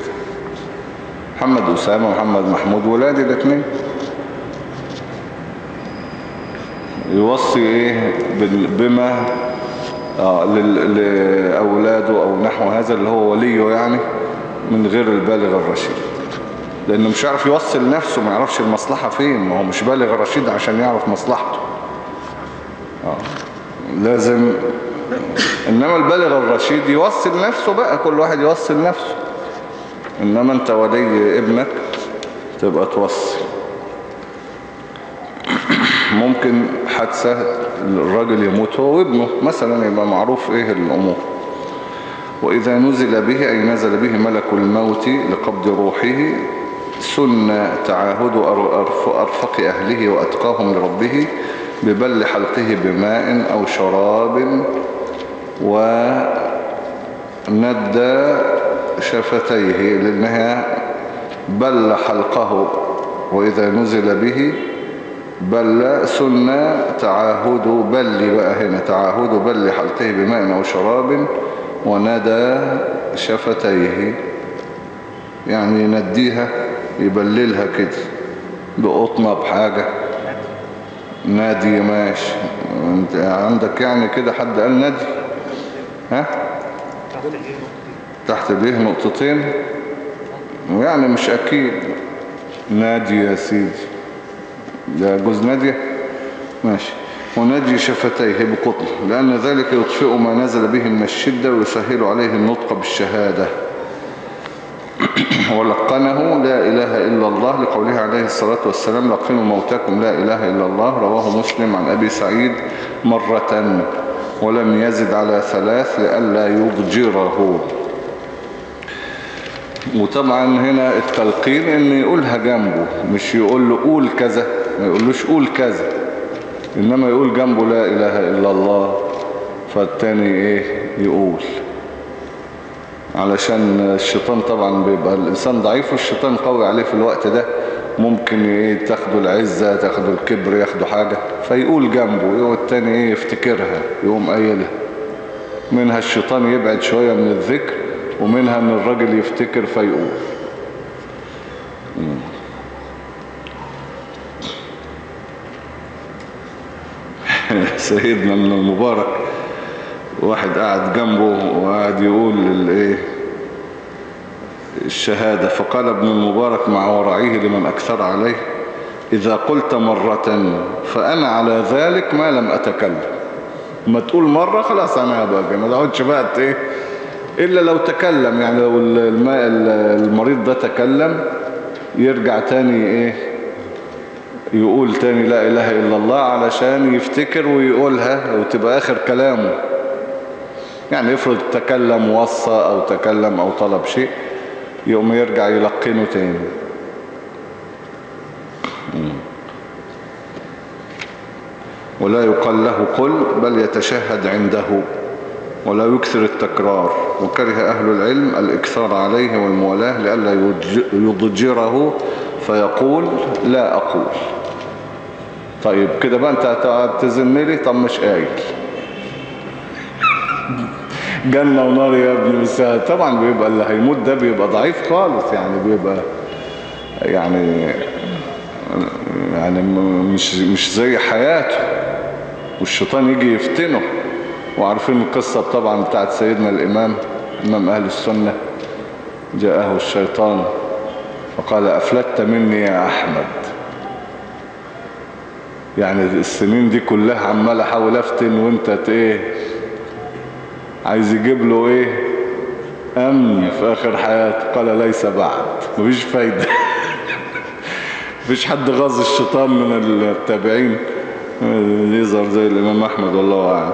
محمد أسامة ومحمد محمود ولادي الاثنين يوصي إيه بما آه لأولاده أو نحو هذا اللي هو وليه يعني. من غير البالغ الرشيد. لأنه مش عارف يوصي لنفسه ما يعرفش المصلحة فين. ما هو مش بالغ رشيد عشان يعرف مصلحته. آه. لازم إنما البالغ الرشيد يوصي لنفسه بقى كل واحد يوصي لنفسه إنما أنت ولي ابنك تبقى توصي <clears throat> ممكن حادثة الراجل يموت هو وابنه مثلا يبقى معروف إيه الأمور. وإذا نزل به أي نزل به ملك الموت لقبض روحه سن تعاهد أر- أرف- أرفق أهله وأتقاهم لربه ببل حلقه بماء أو شراب وندى شفتيه لأنها بل حلقه. وإذا نزل به بل سنة تعاهد بل بقى هنا تعاهد بل حلقه بماء أو شراب وندى شفتيه. يعني ينديها يبللها كده بقطنة بحاجة. نادي ماشي انت عندك يعني كده حد قال نادي؟ ها؟ تحت بيه نقطتين. يعني مش أكيد. نادي يا سيدي. ده جوز نادية؟ ماشي. ونجي شفتيه بقطن لأن ذلك يطفئ ما نزل به من الشدة ويسهل عليه النطق بالشهادة. <clears throat> ولقنه لا إله إلا الله لقوله عليه الصلاة والسلام لقنوا موتاكم لا إله إلا الله. رواه مسلم عن أبي سعيد مرة ولم يزد على ثلاث لئلا يضجره. وطبعا هنا التلقين ان يقولها جنبه مش يقول له قول كذا ما يقولوش قول كذا. إنما يقول جنبه لا إله إلا الله فالتاني إيه؟ يقول. علشان الشيطان طبعا بيبقى الإنسان ضعيف والشيطان قوي عليه في الوقت ده ممكن إيه؟ تاخدوا العزة تاخدوا الكبر ياخدوا حاجة فيقول جنبه يقول التاني إيه؟ يفتكرها يقوم قايلها. منها الشيطان يبعد شوية من الذكر ومنها إن الراجل يفتكر فيقول. <laughs> سيدنا المبارك. واحد قاعد جنبه وقاعد يقول الإيه؟ الشهادة. فقال ابن المبارك مع ورعيه لمن أكثر عليه إذا قلت مرة فأنا على ذلك ما لم أتكلم. ما تقول مرة خلاص أنا هبقى ما تقعدش بقى إيه؟ إلا لو تكلم يعني لو المريض ده تكلم يرجع تاني إيه؟ يقول تاني لا إله إلا الله علشان يفتكر ويقولها وتبقى آخر كلامه. يعني افرض تكلم وصى أو تكلم أو طلب شيء يوم يرجع يلقنه تاني. ولا يقال له قل بل يتشهد عنده. ولا يكثر التكرار. وكره أهل العلم الإكثار عليه والموالاه لئلا يضجره فيقول لا أقول. طيب كده بقى أنت تزن لي؟ طب مش قايل. جنة ونار يا ابني بس طبعا بيبقى اللي هيموت ده بيبقى ضعيف خالص يعني بيبقى يعني يعني مش مش زي حياته. والشيطان يجي يفتنه. وعارفين القصة طبعا بتاعت سيدنا الإمام إمام أهل السنة. جاءه الشيطان. فقال أفلت مني يا أحمد. يعني السنين دي كلها عمال أحاول أفتن وأنت إيه؟ عايز يجيب له إيه؟ أمن في آخر حياته. قال ليس بعد. مفيش فايدة. <laughs> مفيش حد غاظ الشيطان من التابعين. يظهر زي الإمام أحمد والله أعلم.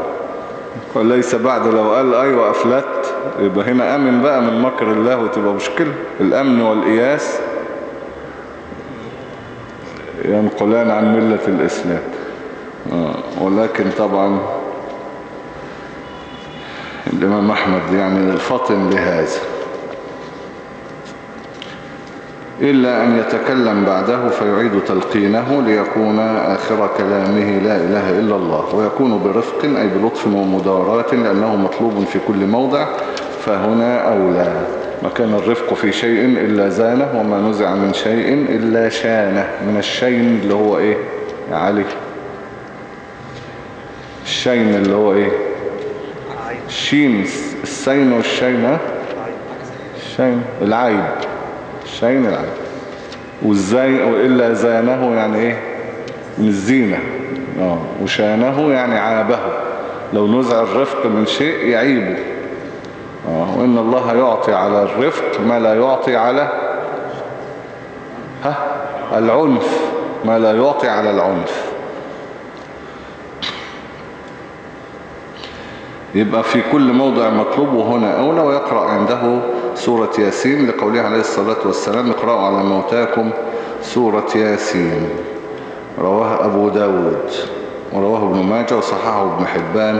قال ليس بعد. لو قال أيوه أفلت يبقى هنا أمن بقى من مكر الله وتبقى مشكلة. الأمن والإياس ينقلان عن ملة الإسلام. ولكن طبعا الإمام أحمد يعني الفطن لهذا. إلا أن يتكلم بعده فيعيد تلقينه ليكون آخر كلامه لا إله إلا الله ويكون برفق أي بلطف ومداراة لأنه مطلوب في كل موضع فهنا أولى ما كان الرفق في شيء إلا زانه وما نزع من شيء إلا شانه. من الشين اللي هو إيه يا علي؟ الشين اللي هو إيه؟ الشين السين والشين؟ الشين. العيب الشين العيب والزين وإلا زانه يعني إيه؟ من الزينة. آه. وشانه يعني عابه. لو نزع الرفق من شيء يعيبه. وإن الله يعطي على الرفق ما لا يعطي على ها؟ العنف ما لا يعطي على العنف. يبقى في كل موضع مطلوب وهنا أولى ويقرأ عنده سورة ياسين لقوله عليه الصلاة والسلام اقرأوا على موتاكم سورة ياسين. رواه أبو داود ورواه ابن ماجه وصححه ابن حبان.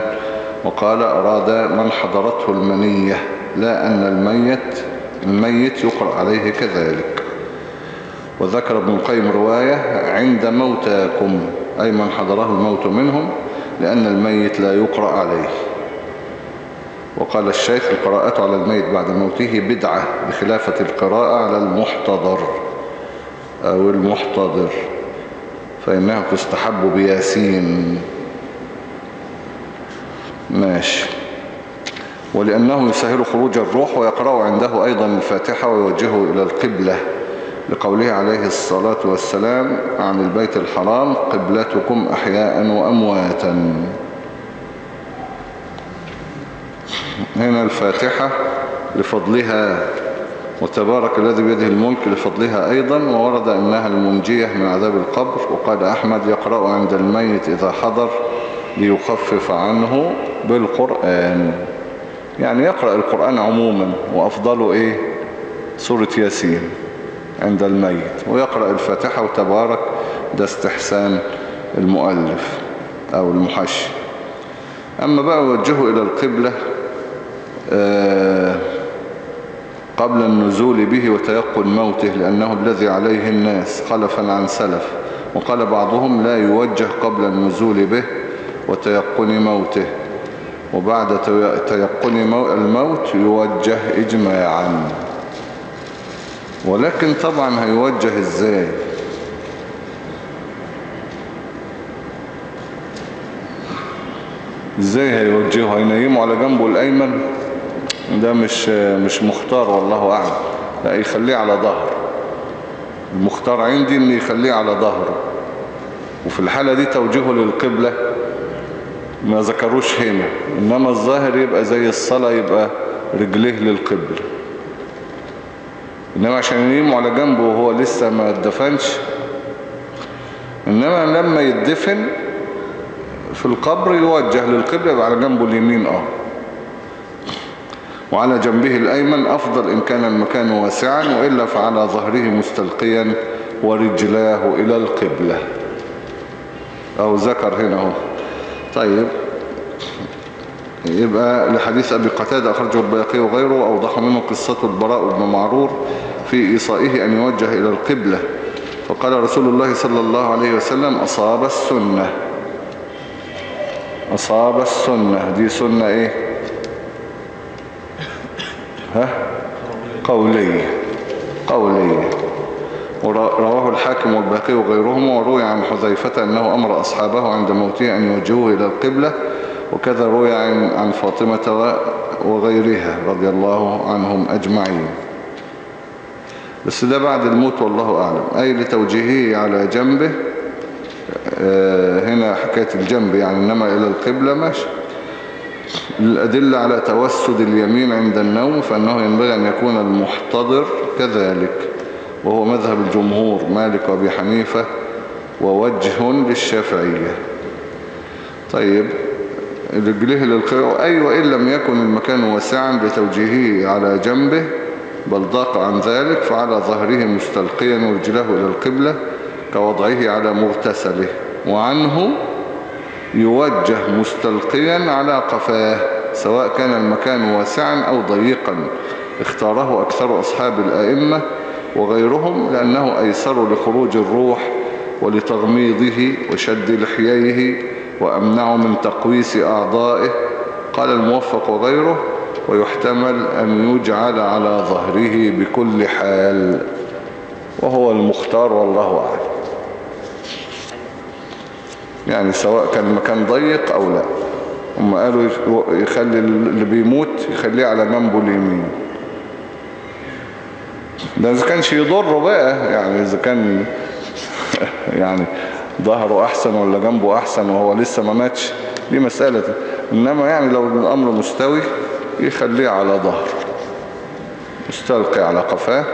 وقال أراد من حضرته المنية لا أن الميت الميت يقرأ عليه كذلك. وذكر ابن القيم رواية عند موتاكم أي من حضره الموت منهم لأن الميت لا يقرأ عليه. وقال الشيخ القراءة على الميت بعد موته بدعة بخلافة القراءة على المحتضر أو المحتضر فإنها تستحب بياسين. ماشي. ولأنه يسهل خروج الروح ويقرأ عنده أيضا الفاتحة ويوجهه إلى القبلة. لقوله عليه الصلاة والسلام عن البيت الحرام قبلتكم أحياء وأمواتا. هنا الفاتحة لفضلها وتبارك الذي بيده الملك لفضلها أيضا وورد أنها المنجية من عذاب القبر وقال أحمد يقرأ عند الميت إذا حضر ليخفف عنه بالقرآن. يعني يقرأ القرآن عموما وأفضله إيه؟ سورة ياسين عند الميت ويقرأ الفاتحة وتبارك ده استحسان المؤلف أو المحشي. أما بقى وجهه إلى القبلة آه قبل النزول به وتيقن موته لأنه الذي عليه الناس خلفا عن سلف وقال بعضهم لا يوجه قبل النزول به. وتيقن موته وبعد تي- تيقن مو- الموت يوجه إجماعا. ولكن طبعا هيوجه إزاي؟ إزاي هيوجهه؟ هينيمه على جنبه الأيمن؟ ده مش مش مختار والله أعلم. لا يخليه على ظهر. المختار عندي ان يخليه على ظهره. وفي الحالة دي توجيهه للقبلة. ما ذكروش هنا. إنما الظاهر يبقى زي الصلاة يبقى رجليه للقبلة إنما عشان ينيموا على جنبه وهو لسه ما اتدفنش. إنما لما يدفن في القبر يوجه للقبلة يبقى على جنبه اليمين آه. وعلى جنبه الأيمن أفضل إن كان المكان واسعا وإلا فعلى ظهره مستلقيا ورجلاه إلى القبلة. أو ذكر هنا هو طيب. يبقى لحديث أبي قتادة أخرجه البيقي وغيره وأوضح منه قصة البراء بن معرور في إيصائه أن يوجه إلى القبلة. فقال رسول الله صلى الله عليه وسلم أصاب السنة. أصاب السنة. دي سنة إيه؟ ها؟ قولية. قولية. ورواه الحاكم والباقي وغيرهم وروي عن حذيفة أنه أمر أصحابه عند موته أن يوجهوه إلى القبلة وكذا روي عن عن فاطمة وغيرها رضي الله عنهم أجمعين. بس ده بعد الموت والله أعلم. أي لتوجيهه على جنبه آه، هنا حكاية الجنب يعني إنما إلى القبلة ماشي. الأدلة على توسد اليمين عند النوم فأنه ينبغي أن يكون المحتضر كذلك. وهو مذهب الجمهور مالك وأبي حنيفة ووجه للشافعية. طيب رجله للقراءة. أي وإن لم يكن المكان واسعا لتوجيهه على جنبه بل ضاق عن ذلك فعلى ظهره مستلقيا ورجله إلى القبلة كوضعه على مغتسله. وعنه يوجه مستلقيا على قفاه سواء كان المكان واسعا أو ضيقا. اختاره أكثر أصحاب الأئمة وغيرهم لأنه أيسر لخروج الروح ولتغميضه وشد لحييه وأمنع من تقويس أعضائه. قال الموفق وغيره ويحتمل أن يجعل على ظهره بكل حال. وهو المختار والله أعلم. يعني سواء كان المكان ضيق أو لا. هم قالوا يخلي اللي بيموت يخليه على جنبه اليمين. ده إذا كانش يضره بقى يعني إذا كان <laughs> يعني ظهره أحسن ولا جنبه أحسن وهو لسه ما ماتش دي مسألة. إنما يعني لو الأمر مستوي يخليه على ظهر. مستلقي على قفاه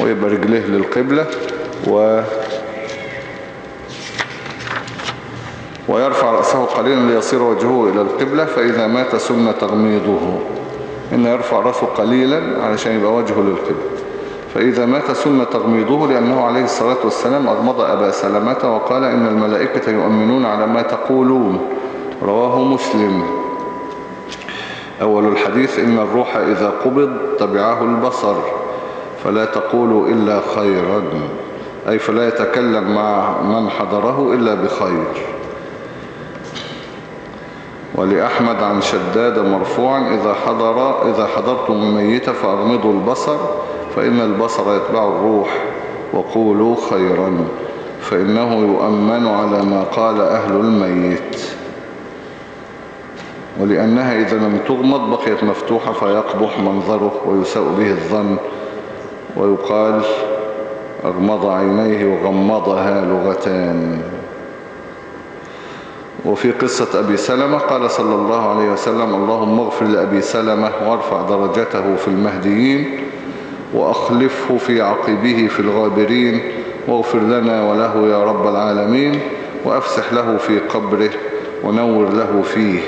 ويبقى رجليه للقبلة و ويرفع رأسه قليلا ليصير وجهه إلى القبلة فإذا مات سن تغميضه. إن يرفع رأسه قليلا علشان يبقى وجهه للقبلة. فإذا مات سن تغميضه لأنه عليه الصلاة والسلام أغمض أبا سلمة وقال إن الملائكة يؤمنون على ما تقولون. رواه مسلم. أول الحديث إن الروح إذا قبض تبعه البصر فلا تقولوا إلا خيرا. أي فلا يتكلم مع من حضره إلا بخير. ولأحمد عن شداد مرفوعا إذا حضر إذا حضرتم الميت فأغمضوا البصر فإن البصر يتبع الروح وقولوا خيرا فإنه يؤمن على ما قال أهل الميت. ولأنها إذا لم تغمض بقيت مفتوحة فيقبح منظره ويساء به الظن ويقال أغمض عينيه وغمضها لغتان. وفي قصة أبي سلمة قال صلى الله عليه وسلم اللهم اغفر لأبي سلمة وارفع درجته في المهديين وأخلفه في عقبه في الغابرين واغفر لنا وله يا رب العالمين وأفسح له في قبره ونور له فيه.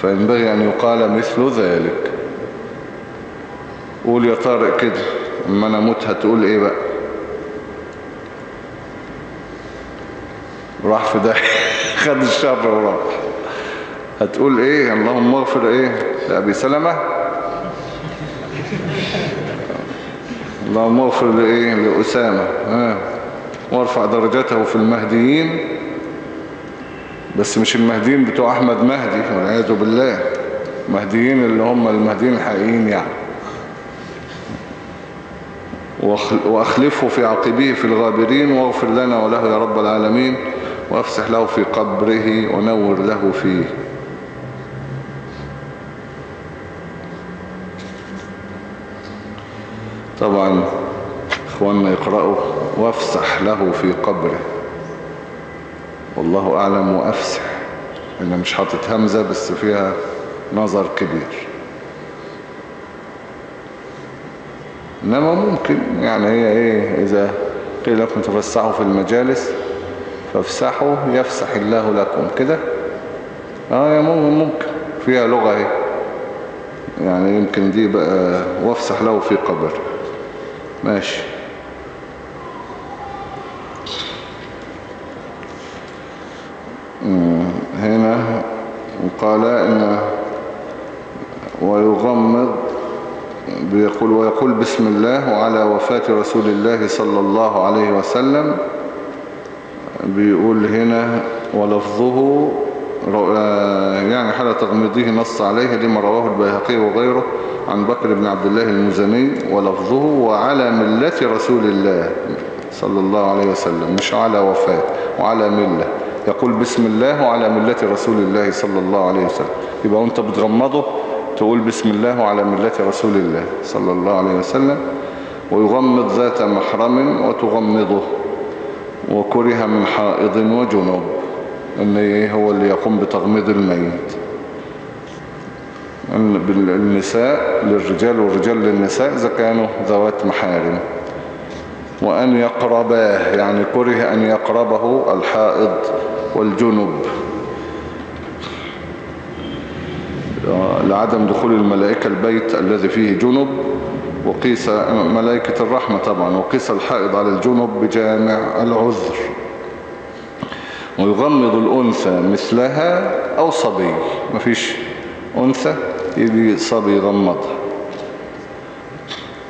فينبغي أن يقال مثل ذلك. قول يا طارق كده أما أنا أموت هتقول إيه بقى؟ راح في ده <laughs> خد الشر وراح هتقول إيه؟ اللهم اغفر إيه لأبي سلمة؟ اللهم اغفر لإيه؟ لأسامة. ها وارفع درجته في المهديين. بس مش المهديين بتوع أحمد مهدي والعياذ بالله. مهديين اللي هم المهديين الحقيقيين يعني. وأخل- وأخلفه في عقبه في الغابرين واغفر لنا وله يا رب العالمين وأفسح له في قبره ونور له فيه. طبعا إخواننا يقرأوا وافسح له في قبره. والله أعلم وأفسح أنا مش حاطط همزة بس فيها نظر كبير. إنما ممكن يعني هي إيه إذا قيل لكم تفسحوا في المجالس فافسحوا يفسح الله لكم كده. آه يا ممكن فيها لغة اهي يعني يمكن دي بقى وافسح له في قبر. ماشي. هنا قال إن ويغمض بيقول ويقول بسم الله وعلى وفاة رسول الله صلى الله عليه وسلم. بيقول هنا ولفظه يعني حال تغميضه نص عليه لما رواه البيهقي وغيره عن بكر بن عبد الله المزني ولفظه وعلى ملة رسول الله صلى الله عليه وسلم مش على وفاة وعلى ملة. يقول بسم الله وعلى ملة رسول الله صلى الله عليه وسلم. يبقى وانت بتغمضه تقول بسم الله وعلى ملة رسول الله صلى الله عليه وسلم. ويغمض ذات محرم وتغمضه وكره من حائض وجنوب. إن إيه هو اللي يقوم بتغميض الميت. النساء للرجال والرجال للنساء إذا كانوا ذوات محارم. وأن يقرباه يعني كره أن يقربه الحائض والجنب. لعدم دخول الملائكة البيت الذي فيه جنب وقيس ملائكة الرحمة طبعا وقيس الحائض على الجنب بجامع العذر. ويغمض الأنثى مثلها أو صبي. مفيش أنثى يجي صبي يغمضها.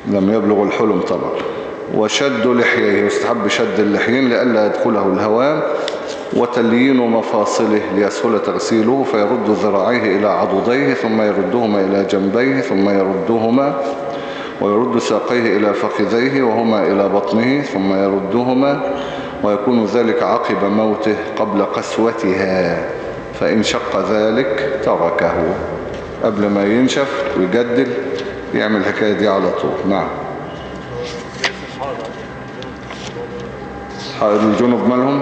لم يبلغ الحلم طبعا. وشد لحييه يستحب شد اللحيين لئلا يدخله الهوام وتليين مفاصله ليسهل تغسيله فيرد ذراعيه إلى عضديه ثم يردهما إلى جنبيه ثم يردهما ويرد ساقيه إلى فخذيه وهما إلى بطنه ثم يردهما ويكون ذلك عقب موته قبل قسوتها. فإن شق ذلك تركه. قبل ما ينشف ويجدل يعمل الحكاية دي على طول. نعم. حائض الجنوب مالهم؟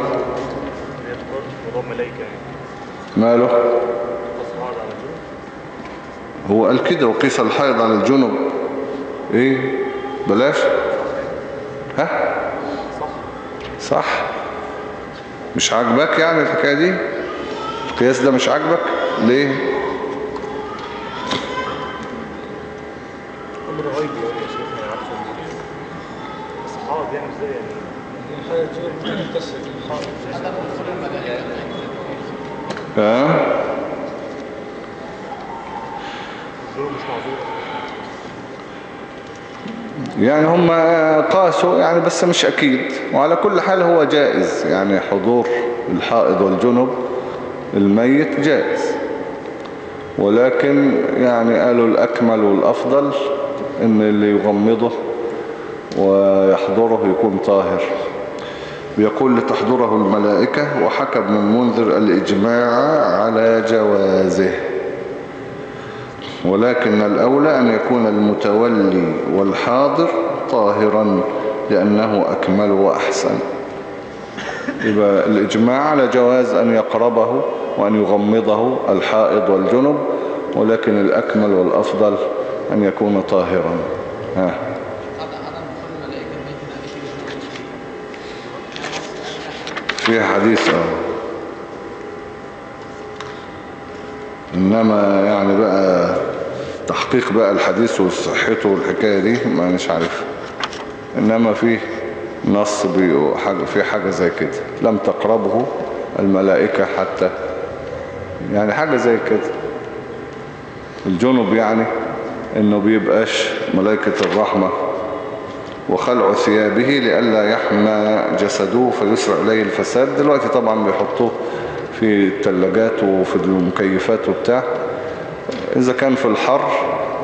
ماله؟ هو قال كده وقيس الحائض على الجنوب إيه؟ بلاش؟ ها؟ صح؟ مش عاجبك يعني الحكاية دي؟ القياس ده مش عاجبك؟ ليه؟ غيبي يعني يا شيخ ما يعرفش منين. بس حاضر يعني إزاي تقول ها؟ الجنوب مش معذور. يعني هم قاسوا يعني بس مش أكيد. وعلى كل حال هو جائز. يعني حضور الحائض والجنب الميت جائز. ولكن يعني قالوا الأكمل والأفضل إن اللي يغمضه ويحضره يكون طاهر. بيقول لتحضره الملائكة وحكى ابن المنذر الإجماع على جوازه. ولكن الأولى أن يكون المتولي والحاضر طاهرا لأنه أكمل وأحسن. يبقى الإجماع على جواز أن يقربه وأن يغمضه الحائض والجنب ولكن الأكمل والأفضل أن يكون طاهرا. ها. في حديث آه. إنما يعني بقى تحقيق بقى الحديث وصحته والحكاية دي ما مش عارف. إنما في نص في حاجة زي كده. لم تقربه الملائكة حتى. يعني حاجة زي كده. الجنب يعني إنه بيبقاش ملائكة الرحمة وخلع ثيابه لئلا يحمى جسده فيسرع إليه الفساد. دلوقتي طبعا بيحطوه في التلاجات وفي المكيفات وبتاع. إذا كان في الحر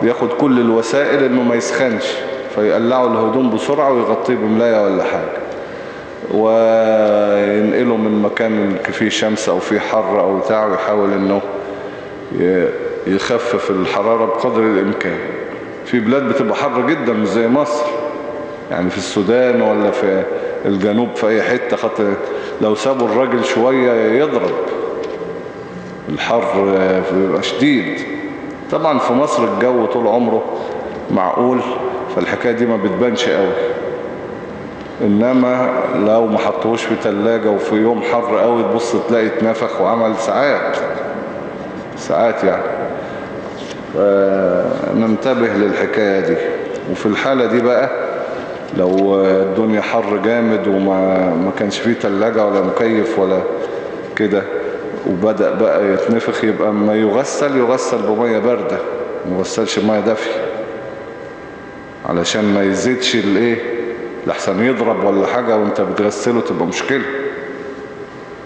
بياخد كل الوسائل إنه ما يسخنش فيقلعوا الهدوم بسرعة ويغطيه بملاية ولا حاجة. وينقله من مكان فيه شمس أو فيه حر أو بتاع ويحاول إنه يخفف الحرارة بقدر الإمكان. في بلاد بتبقى حر جدا مش زي مصر. يعني في السودان ولا في الجنوب في أي حتة خاطر لو سابوا الراجل شوية يضرب. الحر بيبقى شديد. طبعا في مصر الجو طول عمره معقول فالحكاية دي ما بتبانش قوي. إنما لو ما حطوش في تلاجة وفي يوم حر قوي تبص تلاقي اتنفخ وعمل ساعات. ساعات يعني. فننتبه للحكاية دي. وفي الحالة دي بقى لو الدنيا حر جامد وما ما كانش فيه تلاجة ولا مكيف ولا كده وبدأ بقى يتنفخ يبقى ما يغسل يغسل بمية باردة. ما يغسلش بمية دافية. علشان ما يزيدش الايه لحسن يضرب ولا حاجة وانت بتغسله تبقى مشكلة.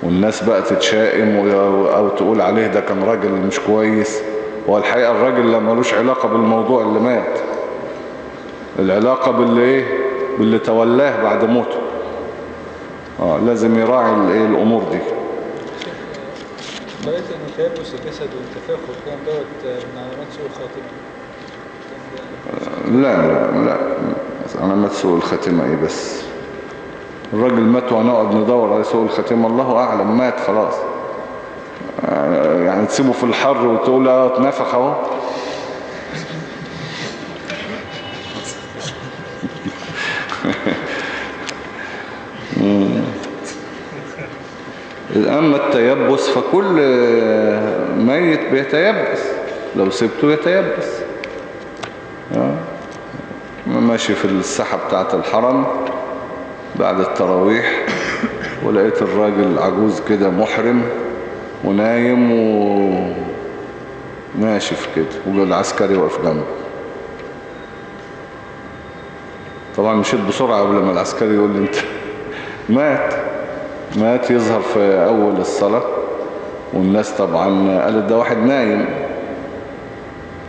والناس بقى تتشائم أو تقول عليه ده كان راجل مش كويس. والحقيقة الراجل لا ملوش علاقة بالموضوع اللي مات. العلاقة باللي إيه باللي تولاه بعد موته. آه لازم يراعي الايه الأمور دي. قريت ان تيبس الجسد والتفاخر والكلام دوت من علامات سوء الخاتمة. كان لا لا لا. علامات سوء الخاتمة إيه بس؟ الراجل مات وهنقعد ندور على سوء الخاتمة الله أعلم مات خلاص. يعني تسيبه في الحر وتقول آه اتنفخ أهو. مم. <laughs> أما التيبس فكل ميت بيتيبس لو سبته يتيبس آه. ماشي في الساحة بتاعة الحرم بعد التراويح ولقيت الراجل عجوز كده محرم ونايم وناشف كده والعسكري واقف جنبه. طبعا مشيت بسرعة قبل ما العسكري يقول لي أنت <laughs> مات. مات يظهر في أول الصلاة والناس طبعا قالت ده واحد نايم.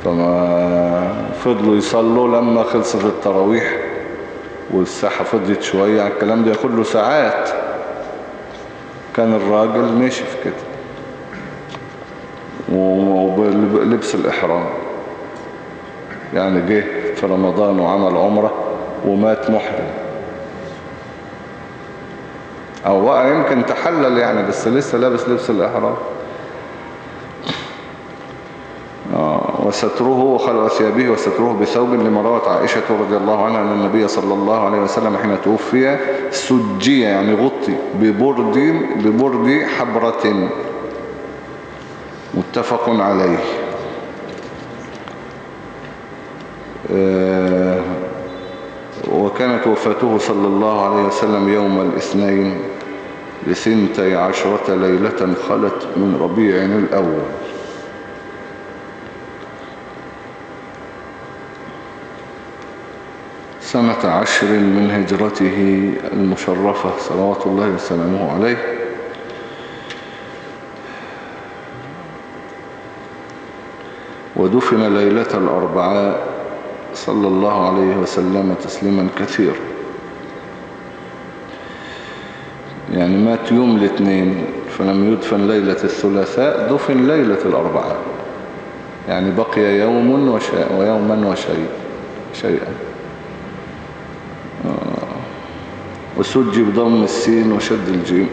فما فضلوا يصلوا لما خلصت التراويح والساحة فضيت شوية على الكلام ده ياخد له ساعات. كان الراجل نشف كده وبلبس الإحرام. يعني جه في رمضان وعمل عمرة ومات محرم. أو بقى يمكن تحلل يعني بس لسه لابس لبس الإحرام. آه، وستره وخلع ثيابه وستره بثوب لما روت عائشة رضي الله عنها أن النبي صلى الله عليه وسلم حين توفي سجي يعني غطي ببرد ببرد حبرة. متفق عليه. آه، وكانت وفاته صلى الله عليه وسلم يوم الاثنين. لثنتي عشرة ليلة خلت من ربيع الأول. سنة عشر من هجرته المشرفة صلوات الله وسلامه عليه. ودفن ليلة الأربعاء صلى الله عليه وسلم تسليما كثيرا. يعني مات يوم الاثنين فلم يدفن ليلة الثلاثاء دفن ليلة الأربعاء. يعني بقي يوم وشيء ويوما وشيء شيئا. وسجي بضم السين وشد الجيم.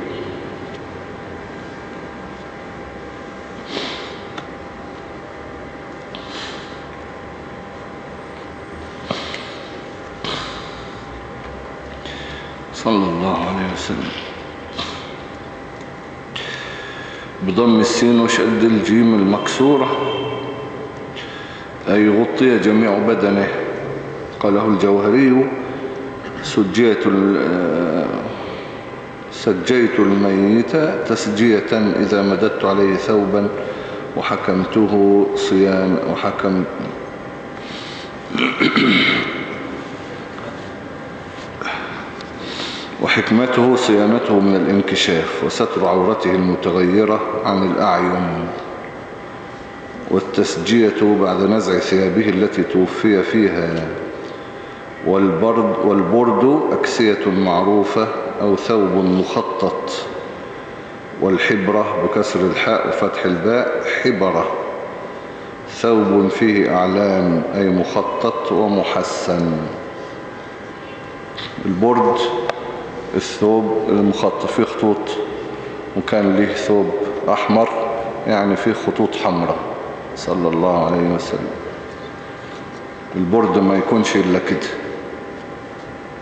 صلى الله عليه وسلم. بضم السين وشد الجيم المكسورة. أي غطي جميع بدنه. قاله الجوهري سجيت سجيت الميت تسجية إذا مددت عليه ثوبا وحكمته صيام وحكم حكمته صيانته من الانكشاف وستر عورته المتغيرة عن الأعين. والتسجية بعد نزع ثيابه التي توفي فيها. والبرد, والبرد أكسية معروفة أو ثوب مخطط. والحبرة بكسر الحاء وفتح الباء حبرة. ثوب فيه أعلام أي مخطط ومحسن. البرد الثوب المخطط فيه خطوط وكان له ثوب أحمر يعني فيه خطوط حمراء صلى الله عليه وسلم. البرد ما يكونش إلا كده.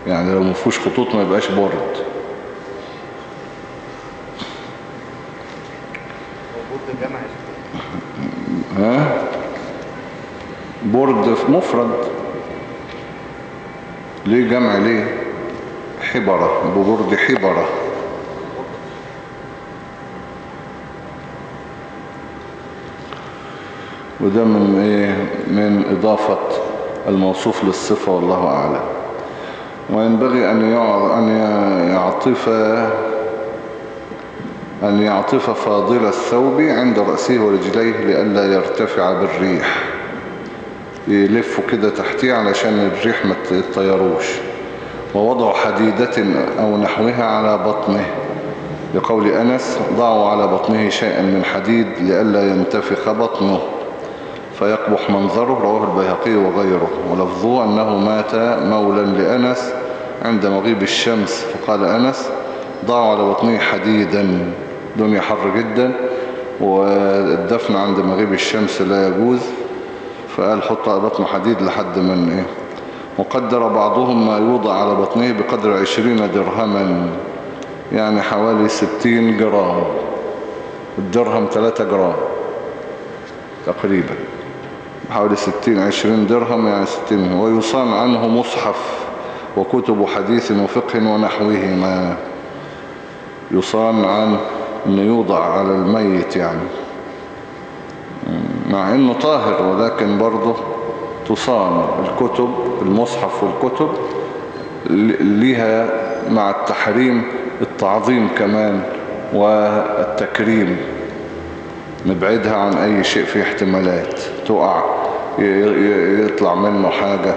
يعني لو ما فيهوش خطوط ما يبقاش برد. ها؟ برد في مفرد. ليه جمع ليه؟ حبرة ببرد حبرة. وده من إيه؟ من إضافة الموصوف للصفة والله أعلم. وينبغي أن أن يعطف أن يعطف فاضل الثوب عند رأسه ورجليه لئلا يرتفع بالريح. يلفوا كده تحتيه علشان الريح ما تطيروش. ووضع حديدة أو نحوها على بطنه. لقول أنس ضعوا على بطنه شيئا من حديد لئلا ينتفخ بطنه. فيقبح منظره رواه البيهقي وغيره. ولفظه أنه مات مولا لأنس عند مغيب الشمس. فقال أنس ضعوا على بطنه حديدا. دنيا حر جدا والدفن عند مغيب الشمس لا يجوز. فقال حط على بطنه حديد لحد من إيه وقدر بعضهم ما يوضع على بطنه بقدر عشرين درهما يعني حوالي ستين جرام. الدرهم ثلاثة جرام تقريبا. حوالي ستين عشرين درهم يعني ستين. ويصان عنه مصحف وكتب حديث وفقه ونحوهما يصان عن انه يوضع على الميت يعني. مع إنه طاهر ولكن برضه تصان الكتب المصحف والكتب ل- ليها مع التحريم التعظيم كمان والتكريم. نبعدها عن أي شيء فيه احتمالات. تقع يطلع منه حاجة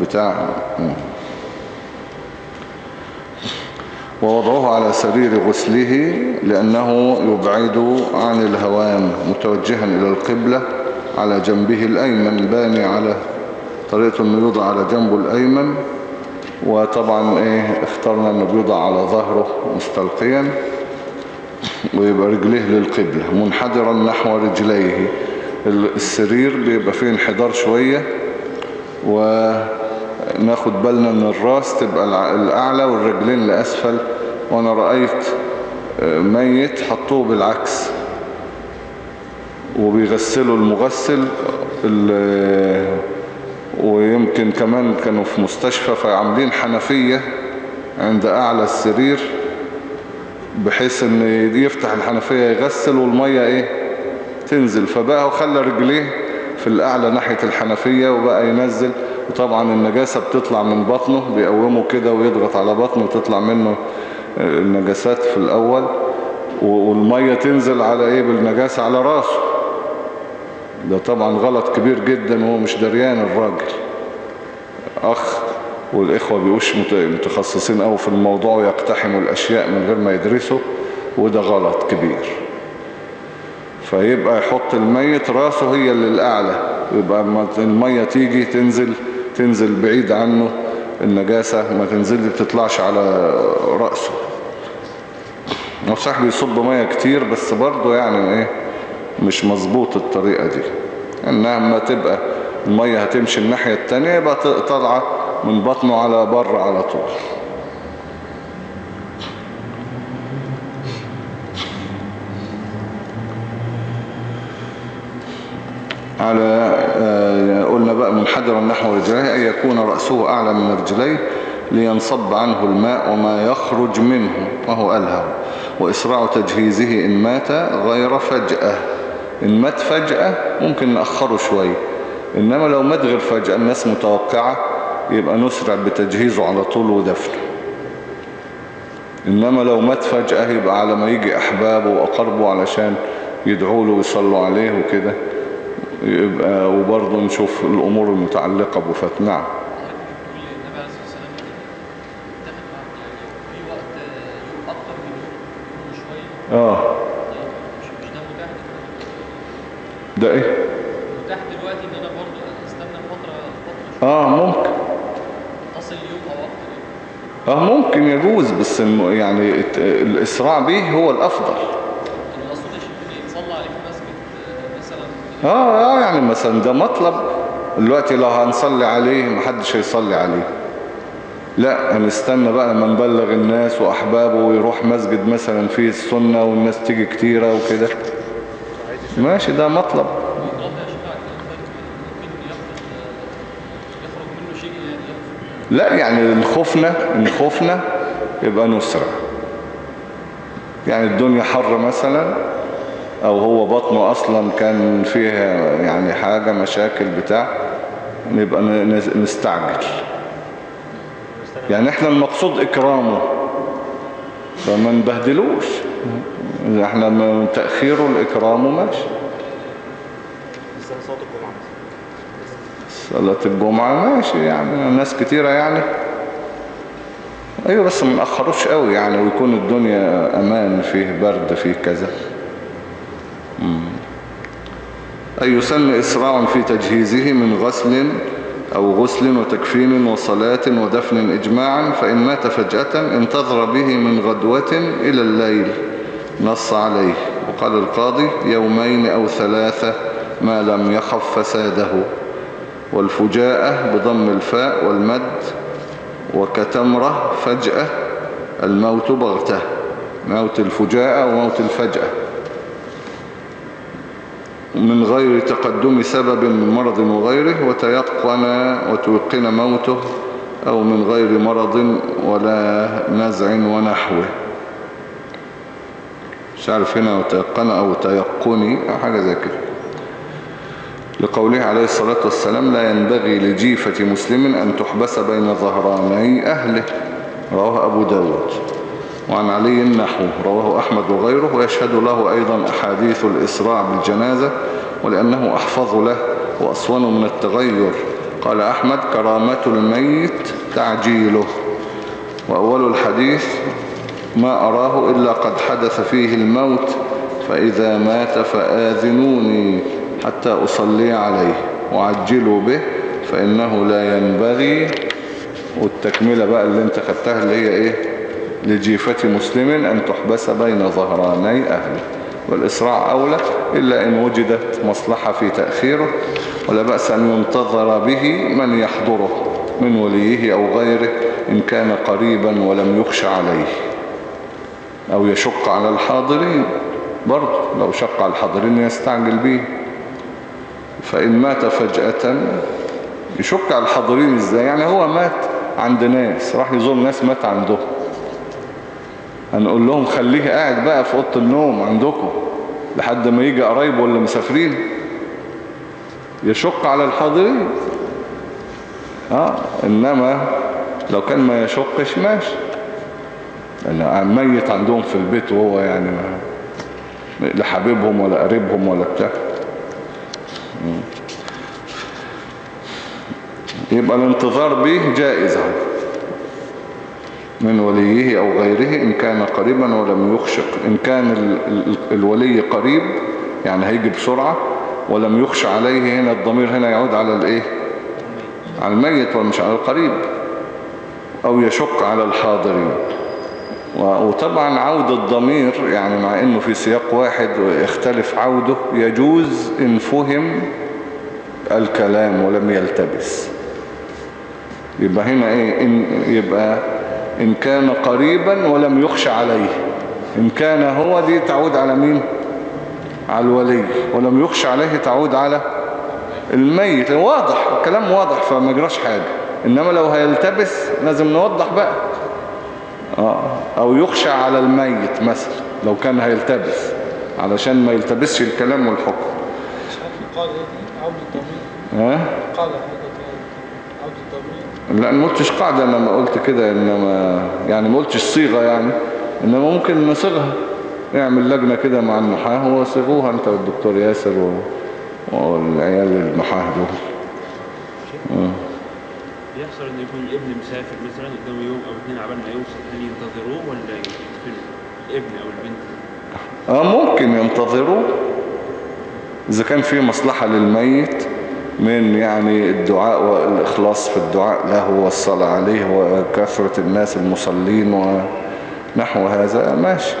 بتاع. ووضعه على سرير غسله لأنه يبعد عن الهوام متوجها إلى القبلة. على جنبه الأيمن الباني على طريقة أنه يوضع على جنبه الأيمن. وطبعا إيه اخترنا أنه بيوضع على ظهره مستلقيا ويبقى رجليه للقبلة منحدرا نحو رجليه. السرير بيبقى فيه انحدار شوية وناخد بالنا إن الراس تبقى الأعلى والرجلين لاسفل وأنا رأيت آه، ميت حطوه بالعكس. وبيغسلوا المغسل ال- ويمكن كمان كانوا في مستشفى فعاملين حنفية عند أعلى السرير بحيث إن يفتح الحنفية يغسل والمية إيه؟ تنزل. فبقى وخلى رجليه في الأعلى ناحية الحنفية وبقى ينزل. وطبعا النجاسة بتطلع من بطنه بيقومه كده ويضغط على بطنه وتطلع منه آه، النجاسات في الأول. و- والمية تنزل على إيه؟ بالنجاسة على رأسه. ده طبعا غلط كبير جدا وهو مش دريان الراجل. أخ والإخوة بيقوش مت- متخصصين قوي في الموضوع ويقتحموا الأشياء من غير ما يدرسوا وده غلط كبير. فيبقى يحط الميت راسه هي اللي الأعلى. يبقى المية تيجي تنزل تنزل بعيد عنه. النجاسة ما تنزل تطلعش على رأسه. هو بيصب مية كتير بس برضه يعني إيه مش مظبوط الطريقة دي. إنها اما تبقى المية هتمشي الناحية التانية يبقى طالعة من بطنه على بر على طول. على آه، قلنا بقى منحدرا نحو رجليه أن يكون رأسه أعلى من رجليه لينصب عنه الماء وما يخرج منه وهو ألهو. وإسراع تجهيزه إن مات غير فجأة. إن مات فجأة ممكن نأخره شوية إنما لو مات غير فجأة الناس متوقعة يبقى نسرع بتجهيزه على طول ودفنه إنما لو مات فجأة يبقى على ما يجي أحبابه وأقربه علشان يدعوا له ويصلوا عليه وكده. يبقى وبرضه نشوف الأمور المتعلقة بوفاة. نعم. كل النبي عليه الصلاه والسلام اتفق معاه يعني في وقت يوم أكتر من يوم كل شوية آه طيب مش مش ده متاح دلوقتي ده إيه؟ متاح دلوقتي إن أنا برضه أستنى فتره فترة آه ممكن. تصل يوم أو أكتر آه ممكن يجوز بس الم- يعني الإسراع به هو اقصدش ان يتصلى عليه في مسجد آه، مثلا. آه آه يعني مثلا ده مطلب. دلوقتي لو هنصلي عليه محدش هيصلي عليه. لا هنستنى بقى لما نبلغ الناس وأحبابه ويروح مسجد مثلا فيه السنة والناس تيجي كتيرة وكده. ماشي ده مطلب. لا يعني الخوفنا الخوفنا يبقى نسرع يعني الدنيا حر مثلا أو هو بطنه أصلا كان فيها يعني حاجة مشاكل بتاع نبقى نستعجل. يعني إحنا المقصود إكرامه فما نبهدلوش. إحنا من تأخيره لاكرامه ماشي. صلاة الجمعة ماشي يعني ناس كتيرة يعني. أيوه بس ما نأخروش قوي يعني ويكون الدنيا أمان فيه برد فيه كذا. أي يسن إسراع في تجهيزه من غسل أو غسل وتكفين وصلاة ودفن إجماعا فإن مات فجأة انتظر به من غدوة إلى الليل. نص عليه وقال القاضي يومين أو ثلاثة ما لم يخف فساده. والفجاءة بضم الفاء والمد وكتمرة فجأة الموت بغتة موت الفجاءة وموت الفجأة. من غير تقدم سبب من مرض وغيره وتيقن وتوقن موته أو من غير مرض ولا نزع ونحوه. مش عارف هنا وتيقن أو تيقني أو حاجة زي كده. لقوله عليه الصلاة والسلام لا ينبغي لجيفة مسلم أن تحبس بين ظهراني أهله. رواه أبو داود. وعن علي نحو رواه أحمد وغيره. ويشهد له أيضا أحاديث الإسراع بالجنازة ولأنه أحفظ له وأصون من التغير. قال أحمد كرامة الميت تعجيله. وأول الحديث ما أراه إلا قد حدث فيه الموت فإذا مات فآذنوني حتى أصلي عليه وعجلوا به فإنه لا ينبغي والتكملة بقى اللي أنت خدتها اللي هي إيه؟ لجيفة مسلم أن تحبس بين ظهراني أهله والإسراع أولى إلا إن وجدت مصلحة في تأخيره ولا بأس أن ينتظر به من يحضره من وليه أو غيره إن كان قريبا ولم يخش عليه. أو يشق على الحاضرين. برضه لو شق على الحاضرين يستعجل به. فإن مات فجأة يشك على الحاضرين إزاي؟ يعني هو مات عند ناس راح يزور ناس مات عندهم هنقول لهم خليه قاعد بقى في أوضة النوم عندكم لحد ما يجي قرايبه ولا مسافرين. يشق على الحاضرين. آه إنما لو كان ما يشقش ماشي. لأن ميت عندهم في البيت وهو يعني لحبيبهم ولا قريبهم ولا بتاع. يبقى الانتظار به جائز. اهو من وليه أو غيره إن كان قريبا ولم يخشق. إن كان ال ال الولي قريب يعني هيجي بسرعة ولم يخش عليه هنا الضمير هنا يعود على الإيه؟ على الميت ومش على القريب. أو يشق على الحاضرين. وطبعا عود الضمير يعني مع إنه في سياق واحد يختلف عوده يجوز إن فهم الكلام ولم يلتبس. يبقى هنا إيه؟ إن يبقى إن كان قريبا ولم يخش عليه. إن كان هو دي تعود على مين؟ على الولي. ولم يخش عليه تعود على الميت. واضح الكلام واضح فما جراش حاجة. إنما لو هيلتبس لازم نوضح بقى. أو يخشى على الميت مثلا لو كان هيلتبس علشان ما يلتبسش الكلام والحكم ها لا ما قلتش قاعدة أنا ما قلت كده إنما يعني ما قلتش صيغة يعني إنما ممكن نصيغها نعمل لجنة كده مع النحاة وصيغوها أنت والدكتور ياسر. والعيال النحاة دول آه. بيحصل أن يكون الابن مسافر مثلا قدامه يوم أو اتنين عبال ما يوصل هل ينتظروه ولا الابن أو البنت؟ آه ممكن ينتظروا إذا كان في مصلحة للميت من يعني الدعاء والإخلاص في الدعاء له والصلاة عليه وكثرة الناس المصلين ونحو هذا ماشي.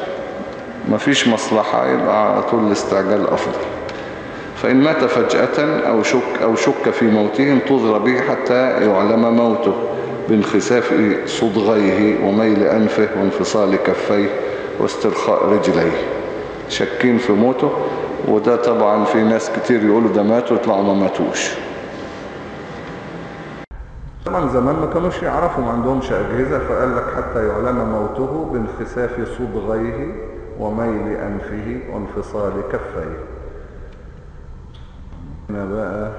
ما فيش مصلحة يبقى على طول الاستعجال أفضل. فإن مات فجأة أو شك, أو شك في موته انتظر به حتى يعلم موته بانخساف صدغيه وميل أنفه وانفصال كفيه واسترخاء رجليه. شاكين في موته وده طبعا في ناس كتير يقولوا ده مات ويطلعوا ما ماتوش. طبعا زمان ما كانوش يعرفوا ما عندهمش أجهزة فقال لك حتى يعلم موته بانخساف صدغيه وميل أنفه وانفصال كفيه. هنا بقى؟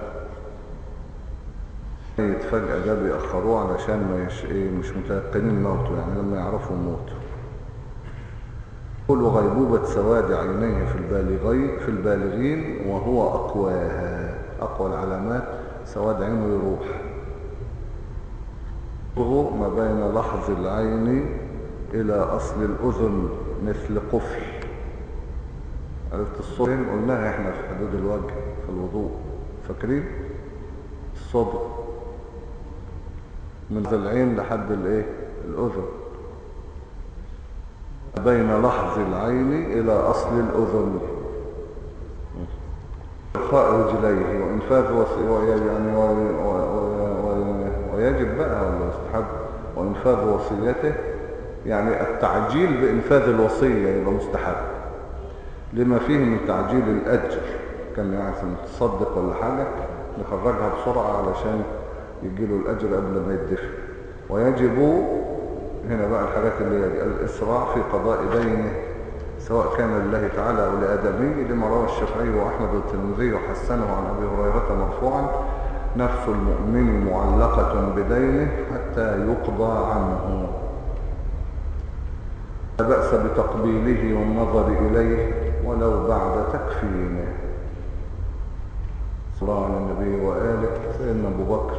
يتفجأ ده بيأخروه علشان ما يش... إيه مش متيقنين موته يعني لما يعرفوا موته. يقول غيبوبة سواد عينيه في البالغين في البالغين وهو أقواها. أقوى العلامات سواد عينه يروح. ما بين لحظ العين إلى أصل الأذن مثل قفل. عرفت الصورين قلناها إحنا في حدود الوجه. الوضوء. فاكرين؟ الصدر من العين لحد الايه؟ الأذن. بين لحظ العين إلى أصل الأذن. إرخاء رجليه وإنفاذ يعني. ويجب بقى ولا يستحب وإنفاذ وصيته يعني التعجيل بإنفاذ الوصية يبقى مستحب. لما فيه من تعجيل الأجر. كان يعني تصدق ولا حاجة نخرجها بسرعة علشان يجيله الأجر قبل ما يدفع ويجب هنا بقى الحاجات اللي هي الإسراع في قضاء دينه سواء كان لله تعالى أو لآدمي لما روى الشافعي وأحمد والترمذي وحسنه عن أبي هريرة مرفوعا نفس المؤمن معلقة بدينه حتى يقضى عنه. لا بأس بتقبيله والنظر إليه ولو بعد تكفينه. صلى على النبي وآله سيدنا أبو بكر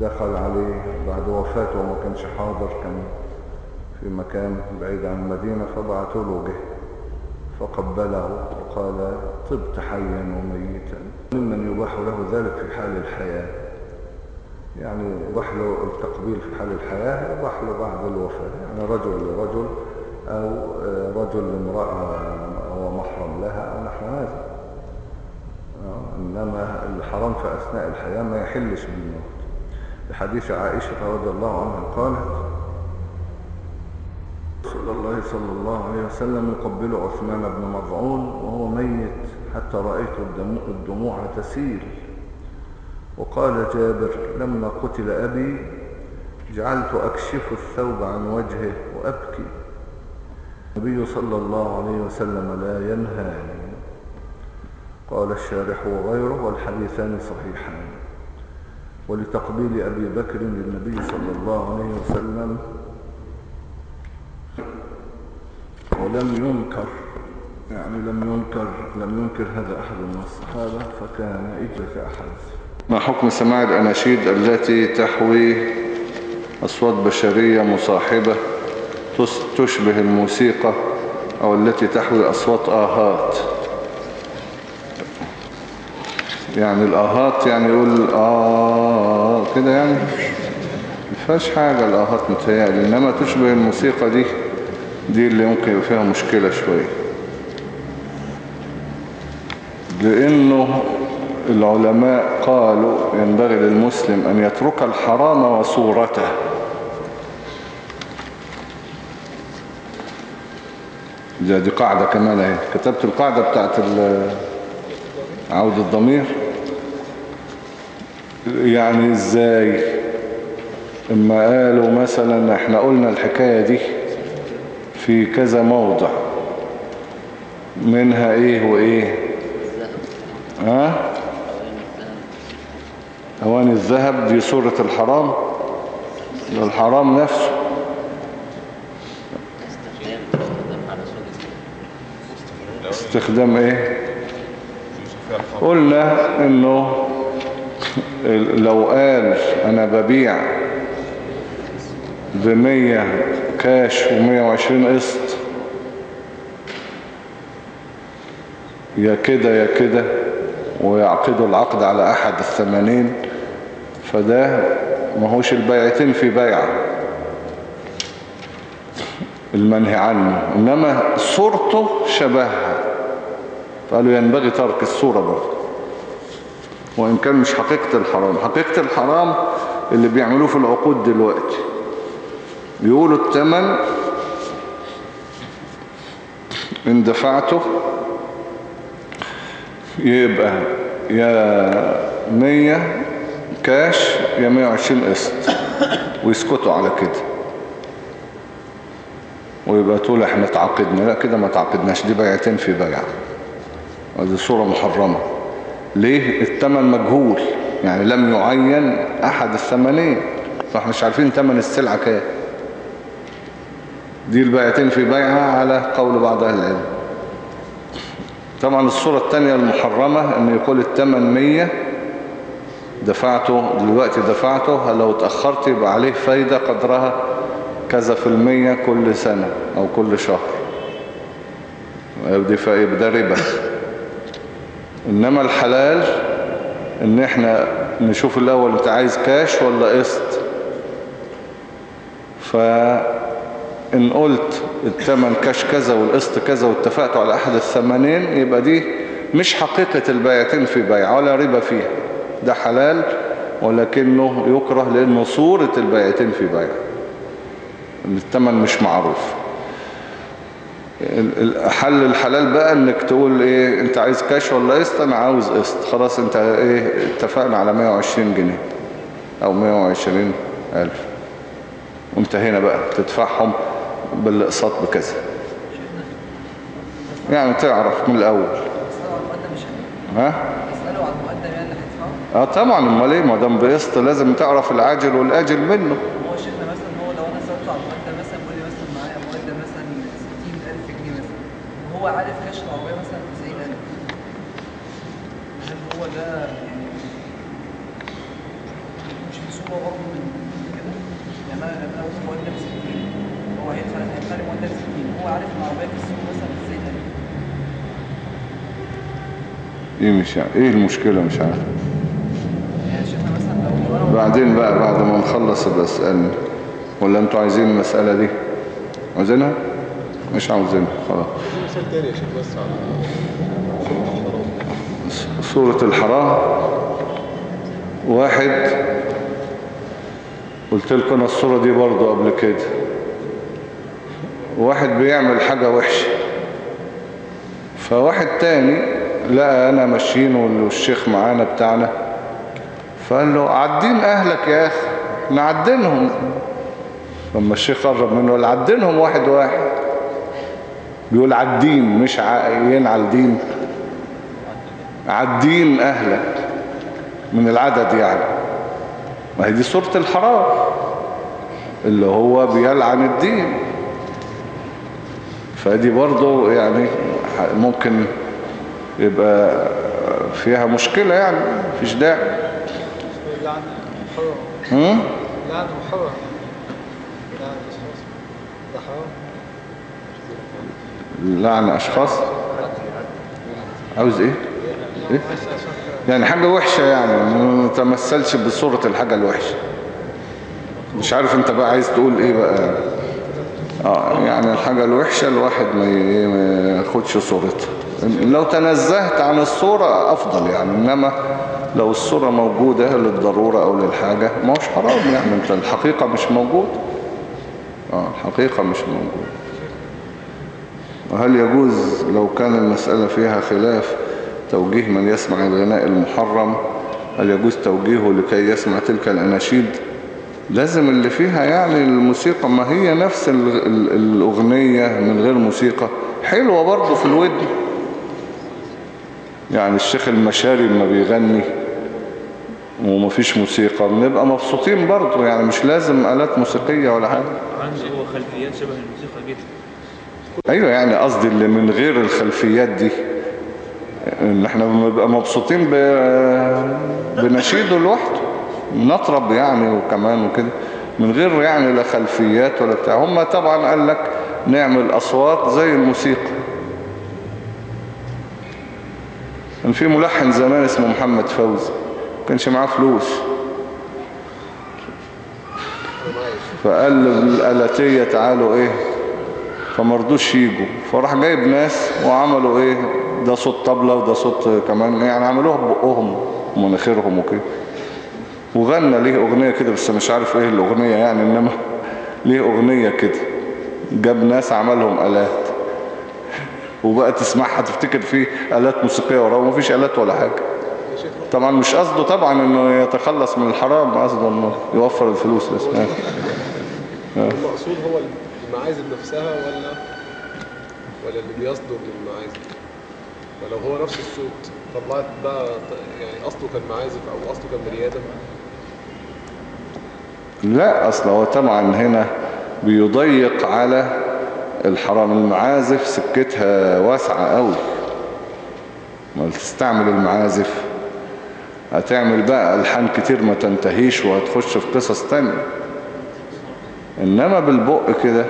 دخل عليه بعد وفاته وما كانش حاضر كان في مكان بعيد عن المدينة فبعثوا له جه فقبله وقال طبت حيا وميتا. ممن يباح له ذلك في حال الحياة. يعني يباح له التقبيل في حال الحياة يباح له بعد الوفاة. يعني رجل لرجل أو رجل لامرأة هو محرم لها إنما الحرام في أثناء الحياة ما يحلش بالموت بحديث عائشة رضي الله عنها قالت رسول الله صلى الله عليه وسلم يقبل عثمان بن مضعون وهو ميت حتى رأيت الدموع تسيل. وقال جابر لما قتل أبي جعلت أكشف الثوب عن وجهه وأبكي. النبي صلى الله عليه وسلم لا ينهاني. قال الشارح وغيره والحديثان صحيحان. ولتقبيل أبي بكر للنبي صلى الله عليه وسلم ولم ينكر يعني لم ينكر لم ينكر هذا أحد من الصحابة فكان إجلة أحد. ما حكم سماع الأناشيد التي تحوي أصوات بشرية مصاحبة تشبه الموسيقى أو التي تحوي أصوات آهات؟ يعني الآهات يعني يقول آه كده يعني فيهاش حاجة الآهات متهيألي إنما تشبه الموسيقى دي دي اللي ممكن يبقى فيها مشكلة شوية. لأنه العلماء قالوا ينبغي للمسلم أن يترك الحرام وصورته. دي, قاعدة كمان أهي. كتبت القاعدة بتاعت عود الضمير؟ يعني إزاي؟ إما قالوا مثلا إحنا قلنا الحكاية دي في كذا موضع منها إيه وإيه؟ ها؟ أواني الذهب دي صورة الحرام؟ الحرام نفسه. استخدام إيه؟ قلنا إنه لو قال أنا ببيع بمية كاش ومية وعشرين قسط يا كده يا كده ويعقدوا العقد على أحد الثمانين فده ما هوش البيعتين في بيعة المنهي عنه. إنما صورته شبهها. فقالوا ينبغي ترك الصورة برضه. وإن كان مش حقيقة الحرام. حقيقة الحرام اللي بيعملوه في العقود دلوقتي. بيقولوا التمن إن دفعته يبقى يا مية كاش يا مية وعشرين قسط. ويسكتوا على كده. ويبقى تقول إحنا تعاقدنا. لا كده ما تعاقدناش. دي بيعتين في بيع ودي صورة محرمة. ليه الثمن مجهول؟ يعني لم يعين أحد الثمنين. فاحنا مش عارفين ثمن السلعة كام. دي البيعتين في بيعها على قول بعض أهل العلم. طبعا الصورة الثانية المحرمة إن يقول الثمن مية. دفعته دلوقتي دفعته لو اتأخرت يبقى عليه فايدة قدرها كذا في المية كل سنة أو كل شهر. يبقى فا- يبقى ده ربا. إنما الحلال إن إحنا نشوف الأول أنت عايز كاش ولا قسط. فان قلت الثمن كاش كذا والقسط كذا واتفقتوا على أحد الثمنين يبقى دي مش حقيقة البيعتين في بيع ولا ربا فيها. ده حلال ولكنه يكره لأنه صورة البيعتين في بيع. الثمن مش معروف. حل الحلال بقى إنك تقول إيه أنت عايز كاش ولا قسط؟ أنا عاوز قسط. خلاص أنت إيه اتفقنا على 120 جنيه أو 120 ألف. وانتهينا بقى تدفعهم بالأقساط بكذا. يعني تعرف من الأول. ها؟ آه طبعا. أمال إيه؟ ما دام بقسط لازم تعرف العاجل والآجل منه هو شيخنا مثلا هو لو أنا سألته عن المقدم مثلا بيقول لي مثلا معايا مقدم مثلا 60000 جنيه مثلا وهو عارف كاش العربية مثلا 90000 هل هو ده يعني مش بصورة برضه من كده يعني أنا لما أنا قلت مقدم 60 هو هيدفع هيدفع لي مقدم 60 هو عارف ان العربية في السوق مثلا 90000 إيه مش عارف. إيه المشكلة؟ مش عارف. أنا بعدين بقى بعد ما نخلص يبقى اسألني ولا أنتوا عايزين المسألة دي؟ عاوزينها؟ مش عاوزينها. خلاص. سورة الحرام. واحد. قلت لكم أنا الصورة دي برضو قبل كده. واحد بيعمل حاجة وحشة. فواحد تاني لقى أنا ماشيين والشيخ معانا بتاعنا. فقال له عدين أهلك يا أخي. نعدنهم لما الشيخ قرب منه قال عدنهم واحد واحد. بيقول عدين مش عاين على الدين عدين أهلك من العدد يعني. ما هي دي صورة الحرام اللي هو بيلعن الدين. فدي برضو يعني ممكن يبقى فيها مشكلة يعني مفيش داعي. لعنة حرام لعن أشخاص؟ عاوز إيه؟ إيه؟ يعني حاجة وحشة يعني ما تمثلش بصورة الحاجة الوحشة. مش عارف أنت بقى عايز تقول إيه بقى. آه يعني الحاجة الوحشة الواحد ما ي- ما ياخدش صورتها. لو تنزهت عن الصورة أفضل يعني إنما لو الصورة موجودة للضرورة أو للحاجة ما هوش حرام يعني أنت الحقيقة مش موجود. آه الحقيقة مش موجود. وهل يجوز لو كان المسألة فيها خلاف توجيه من يسمع الغناء المحرم؟ هل يجوز توجيهه لكي يسمع تلك الأناشيد؟ لازم اللي فيها يعني الموسيقى ما هي نفس ال- ال- الأغنية من غير موسيقى. حلوة برضه في الودن. يعني الشيخ المشاري لما بيغني ومفيش موسيقى بنبقى مبسوطين برضو يعني مش لازم آلات موسيقية ولا حاجة. عنده هو خلفيات شبه الموسيقى جدا. أيوه يعني قصدي اللي من غير الخلفيات دي. إن إحنا بنبقى مبسوطين. بنشيده لوحده. نطرب يعني وكمان وكده. من غير يعني لا خلفيات ولا بتاع. هم طبعا قال لك نعمل أصوات زي الموسيقى. كان في ملحن زمان اسمه محمد فوزي. ما كانش معاه فلوس. فقال للآلاتية تعالوا إيه. فمرضوش يجوا. فراح جايب ناس وعملوا إيه. ده صوت طبلة وده صوت كمان. يعني عملوها ببقهم ومناخيرهم وكده. وغنى ليه أغنية كده بس مش عارف إيه الأغنية يعني إنما ليه أغنية كده. جاب ناس عملهم آلات. وبقى تسمعها تفتكر فيه آلات موسيقية وراه ومفيش آلات ولا حاجة. طبعا مش قصده طبعا إنه يتخلص من الحرام قصده إنه يوفر الفلوس بس. المقصود هو المعازف نفسها ولا ولا اللي بيصدر للمعازف ولو هو نفس الصوت طلعت بقى يعني اصله كان معازف أو اصله كان بني آدم؟ لا أصل هو طبعا هنا بيضيق على الحرام. المعازف سكتها واسعة قوي ما تستعمل المعازف. هتعمل بقى ألحان كتير ما تنتهيش وهتخش في قصص تانية. إنما بالبق كده.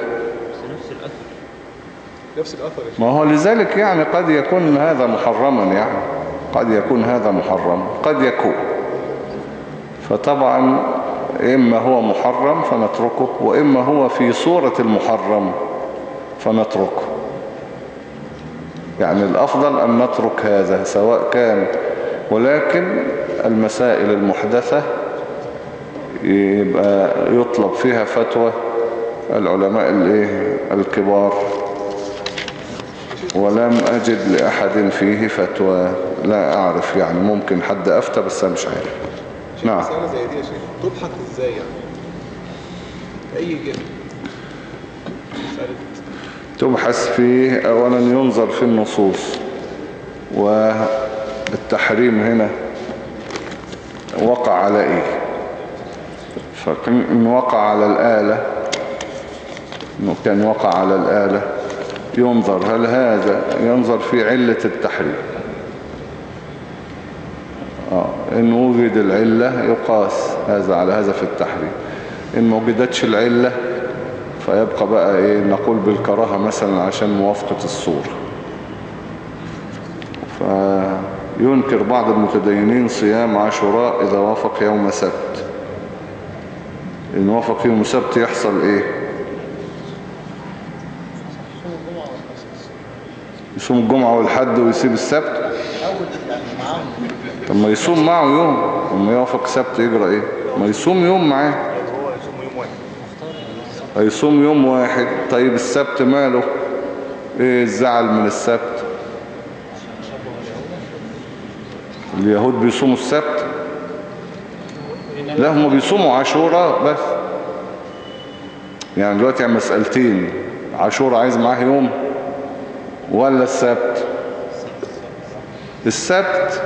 نفس الأثر ما هو لذلك يعني قد يكون هذا محرما يعني. قد يكون هذا محرم. قد يكون. فطبعا إما هو محرم فنتركه وإما هو في صورة المحرم فنتركه يعني الأفضل أن نترك هذا سواء كان ولكن المسائل المحدثة يبقى يطلب فيها فتوى العلماء؟ الكبار ولم أجد لأحد فيه فتوى لا أعرف يعني ممكن حد أفتى بس أنا مش عارف شيخ نعم. تبحث إزاي يعني؟ أي جهة تبحث فيه أولا ينظر في النصوص والتحريم هنا وقع على إيه؟ فإن وقع على الآلة إنه كان وقع على الآلة ينظر هل هذا ينظر في علة التحريم آه. إن وجد العلة يقاس هذا على هذا في التحريم. إن ما وجدتش العلة فيبقى بقى إيه نقول بالكراهة مثلا عشان موافقة الصورة. فينكر بعض المتدينين صيام عاشوراء إذا وافق يوم سبت. إن وافق يوم سبت يحصل إيه؟ يصوم الجمعة والحد ويسيب السبت. طب ما يصوم معه يوم. لما يوافق سبت يجرى إيه؟ ما يصوم يوم معاه. هيصوم يوم واحد. طيب السبت ماله؟ إيه الزعل من السبت؟ اليهود بيصوموا السبت؟ لا هم بيصوموا عاشوراء بس. يعني دلوقتي عن مسألتين. عاشوراء عايز معاه يوم ولا السبت؟ السبت.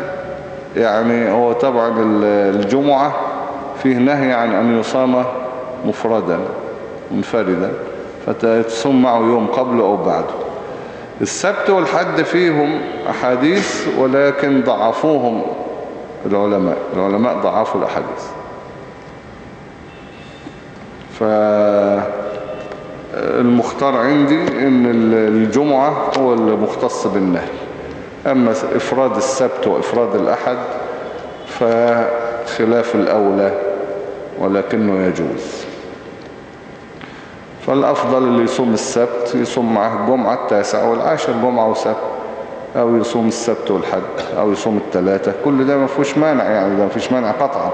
يعني هو طبعا ال- الجمعة فيه نهي عن أن يصام مفردا منفردا فتصوم معه يوم قبله أو بعده السبت والحد فيهم أحاديث ولكن ضعفوهم العلماء العلماء ضعفوا الأحاديث. فالمختار عندي إن الجمعة هو المختص بالنهي. أما إفراد السبت وإفراد الأحد فخلاف الأولى ولكنه يجوز. فالأفضل اللي يصوم السبت يصوم معه الجمعة التاسع والعاشر جمعة وسبت أو يصوم السبت والحد أو يصوم الثلاثة كل ده ما فيهوش مانع يعني ده ما فيش مانع قطعا.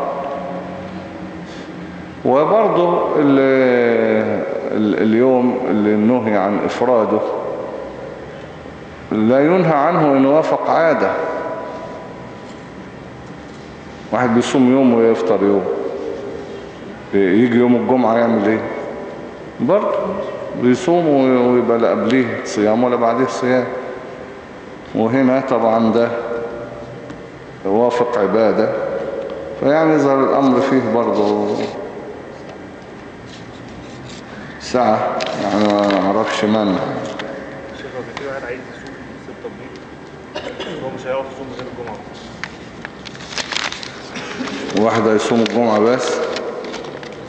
وبرضه ال- ال- اليوم اللي نهي عن إفراده لا ينهى عنه إن وافق عادة. واحد بيصوم يوم ويفطر يوم. يجي يوم الجمعة يعمل إيه؟ برضه بيصوم ويبقى لا قبليه صيام ولا بعديه صيام. وهنا طبعا ده وافق عبادة. فيعني يظهر الأمر فيه برضه ساعة يعني ما أعرفش من شيخ لو في كده واحد عايز يصوم ستة بيض هو مش هيعرف يصوم غير الجمعة واحد هيصوم الجمعة بس.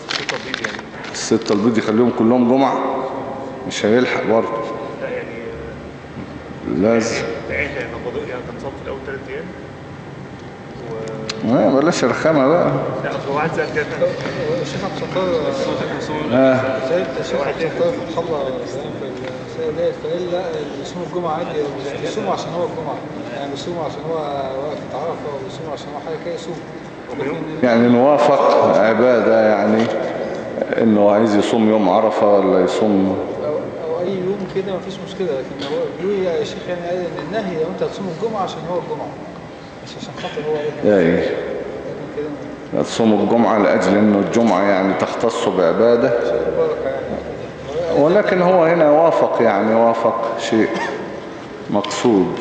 ستة بيض يعني. الستة البيض يخليهم كلهم جمعة؟ مش هيلحق برضه. لا يعني لازم. يعني يعني قضاء يعني كان صام في الأول ثلاث أيام؟ و ما بلاش رخامة بقى. لا هو واحد سأل كده. الشيخ عبد الستار آه. الشيخ عبد الستار في الحمراء زمان في السنة ديت فقال لا اللي يصوم الجمعة عادي بيصوم عشان هو الجمعة. يعني بيصوم عشان هو عرفة عشان هو حاجة كده يصوم. يعني نوافق عبادة يعني إنه عايز يصوم يوم عرفة ولا يصوم؟ أو, أو أي يوم كده مفيش مشكلة لكن هو بيقول يا شيخ يعني قال إن النهي لو أنت هتصوم الجمعة عشان هو الجمعة؟ مش عشان خاطر هو إيه. يعني لكن كده. تصوم الجمعة لأجل إنه الجمعة يعني تختص بعبادة. يعني ولكن هو هنا وافق يعني وافق شيء مقصود.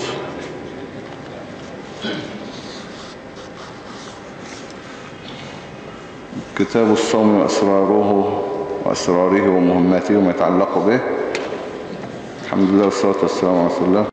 كتاب الصوم وأسراره وأسراره ومهماته وما يتعلق به. الحمد لله والصلاة والسلام على رسول الله.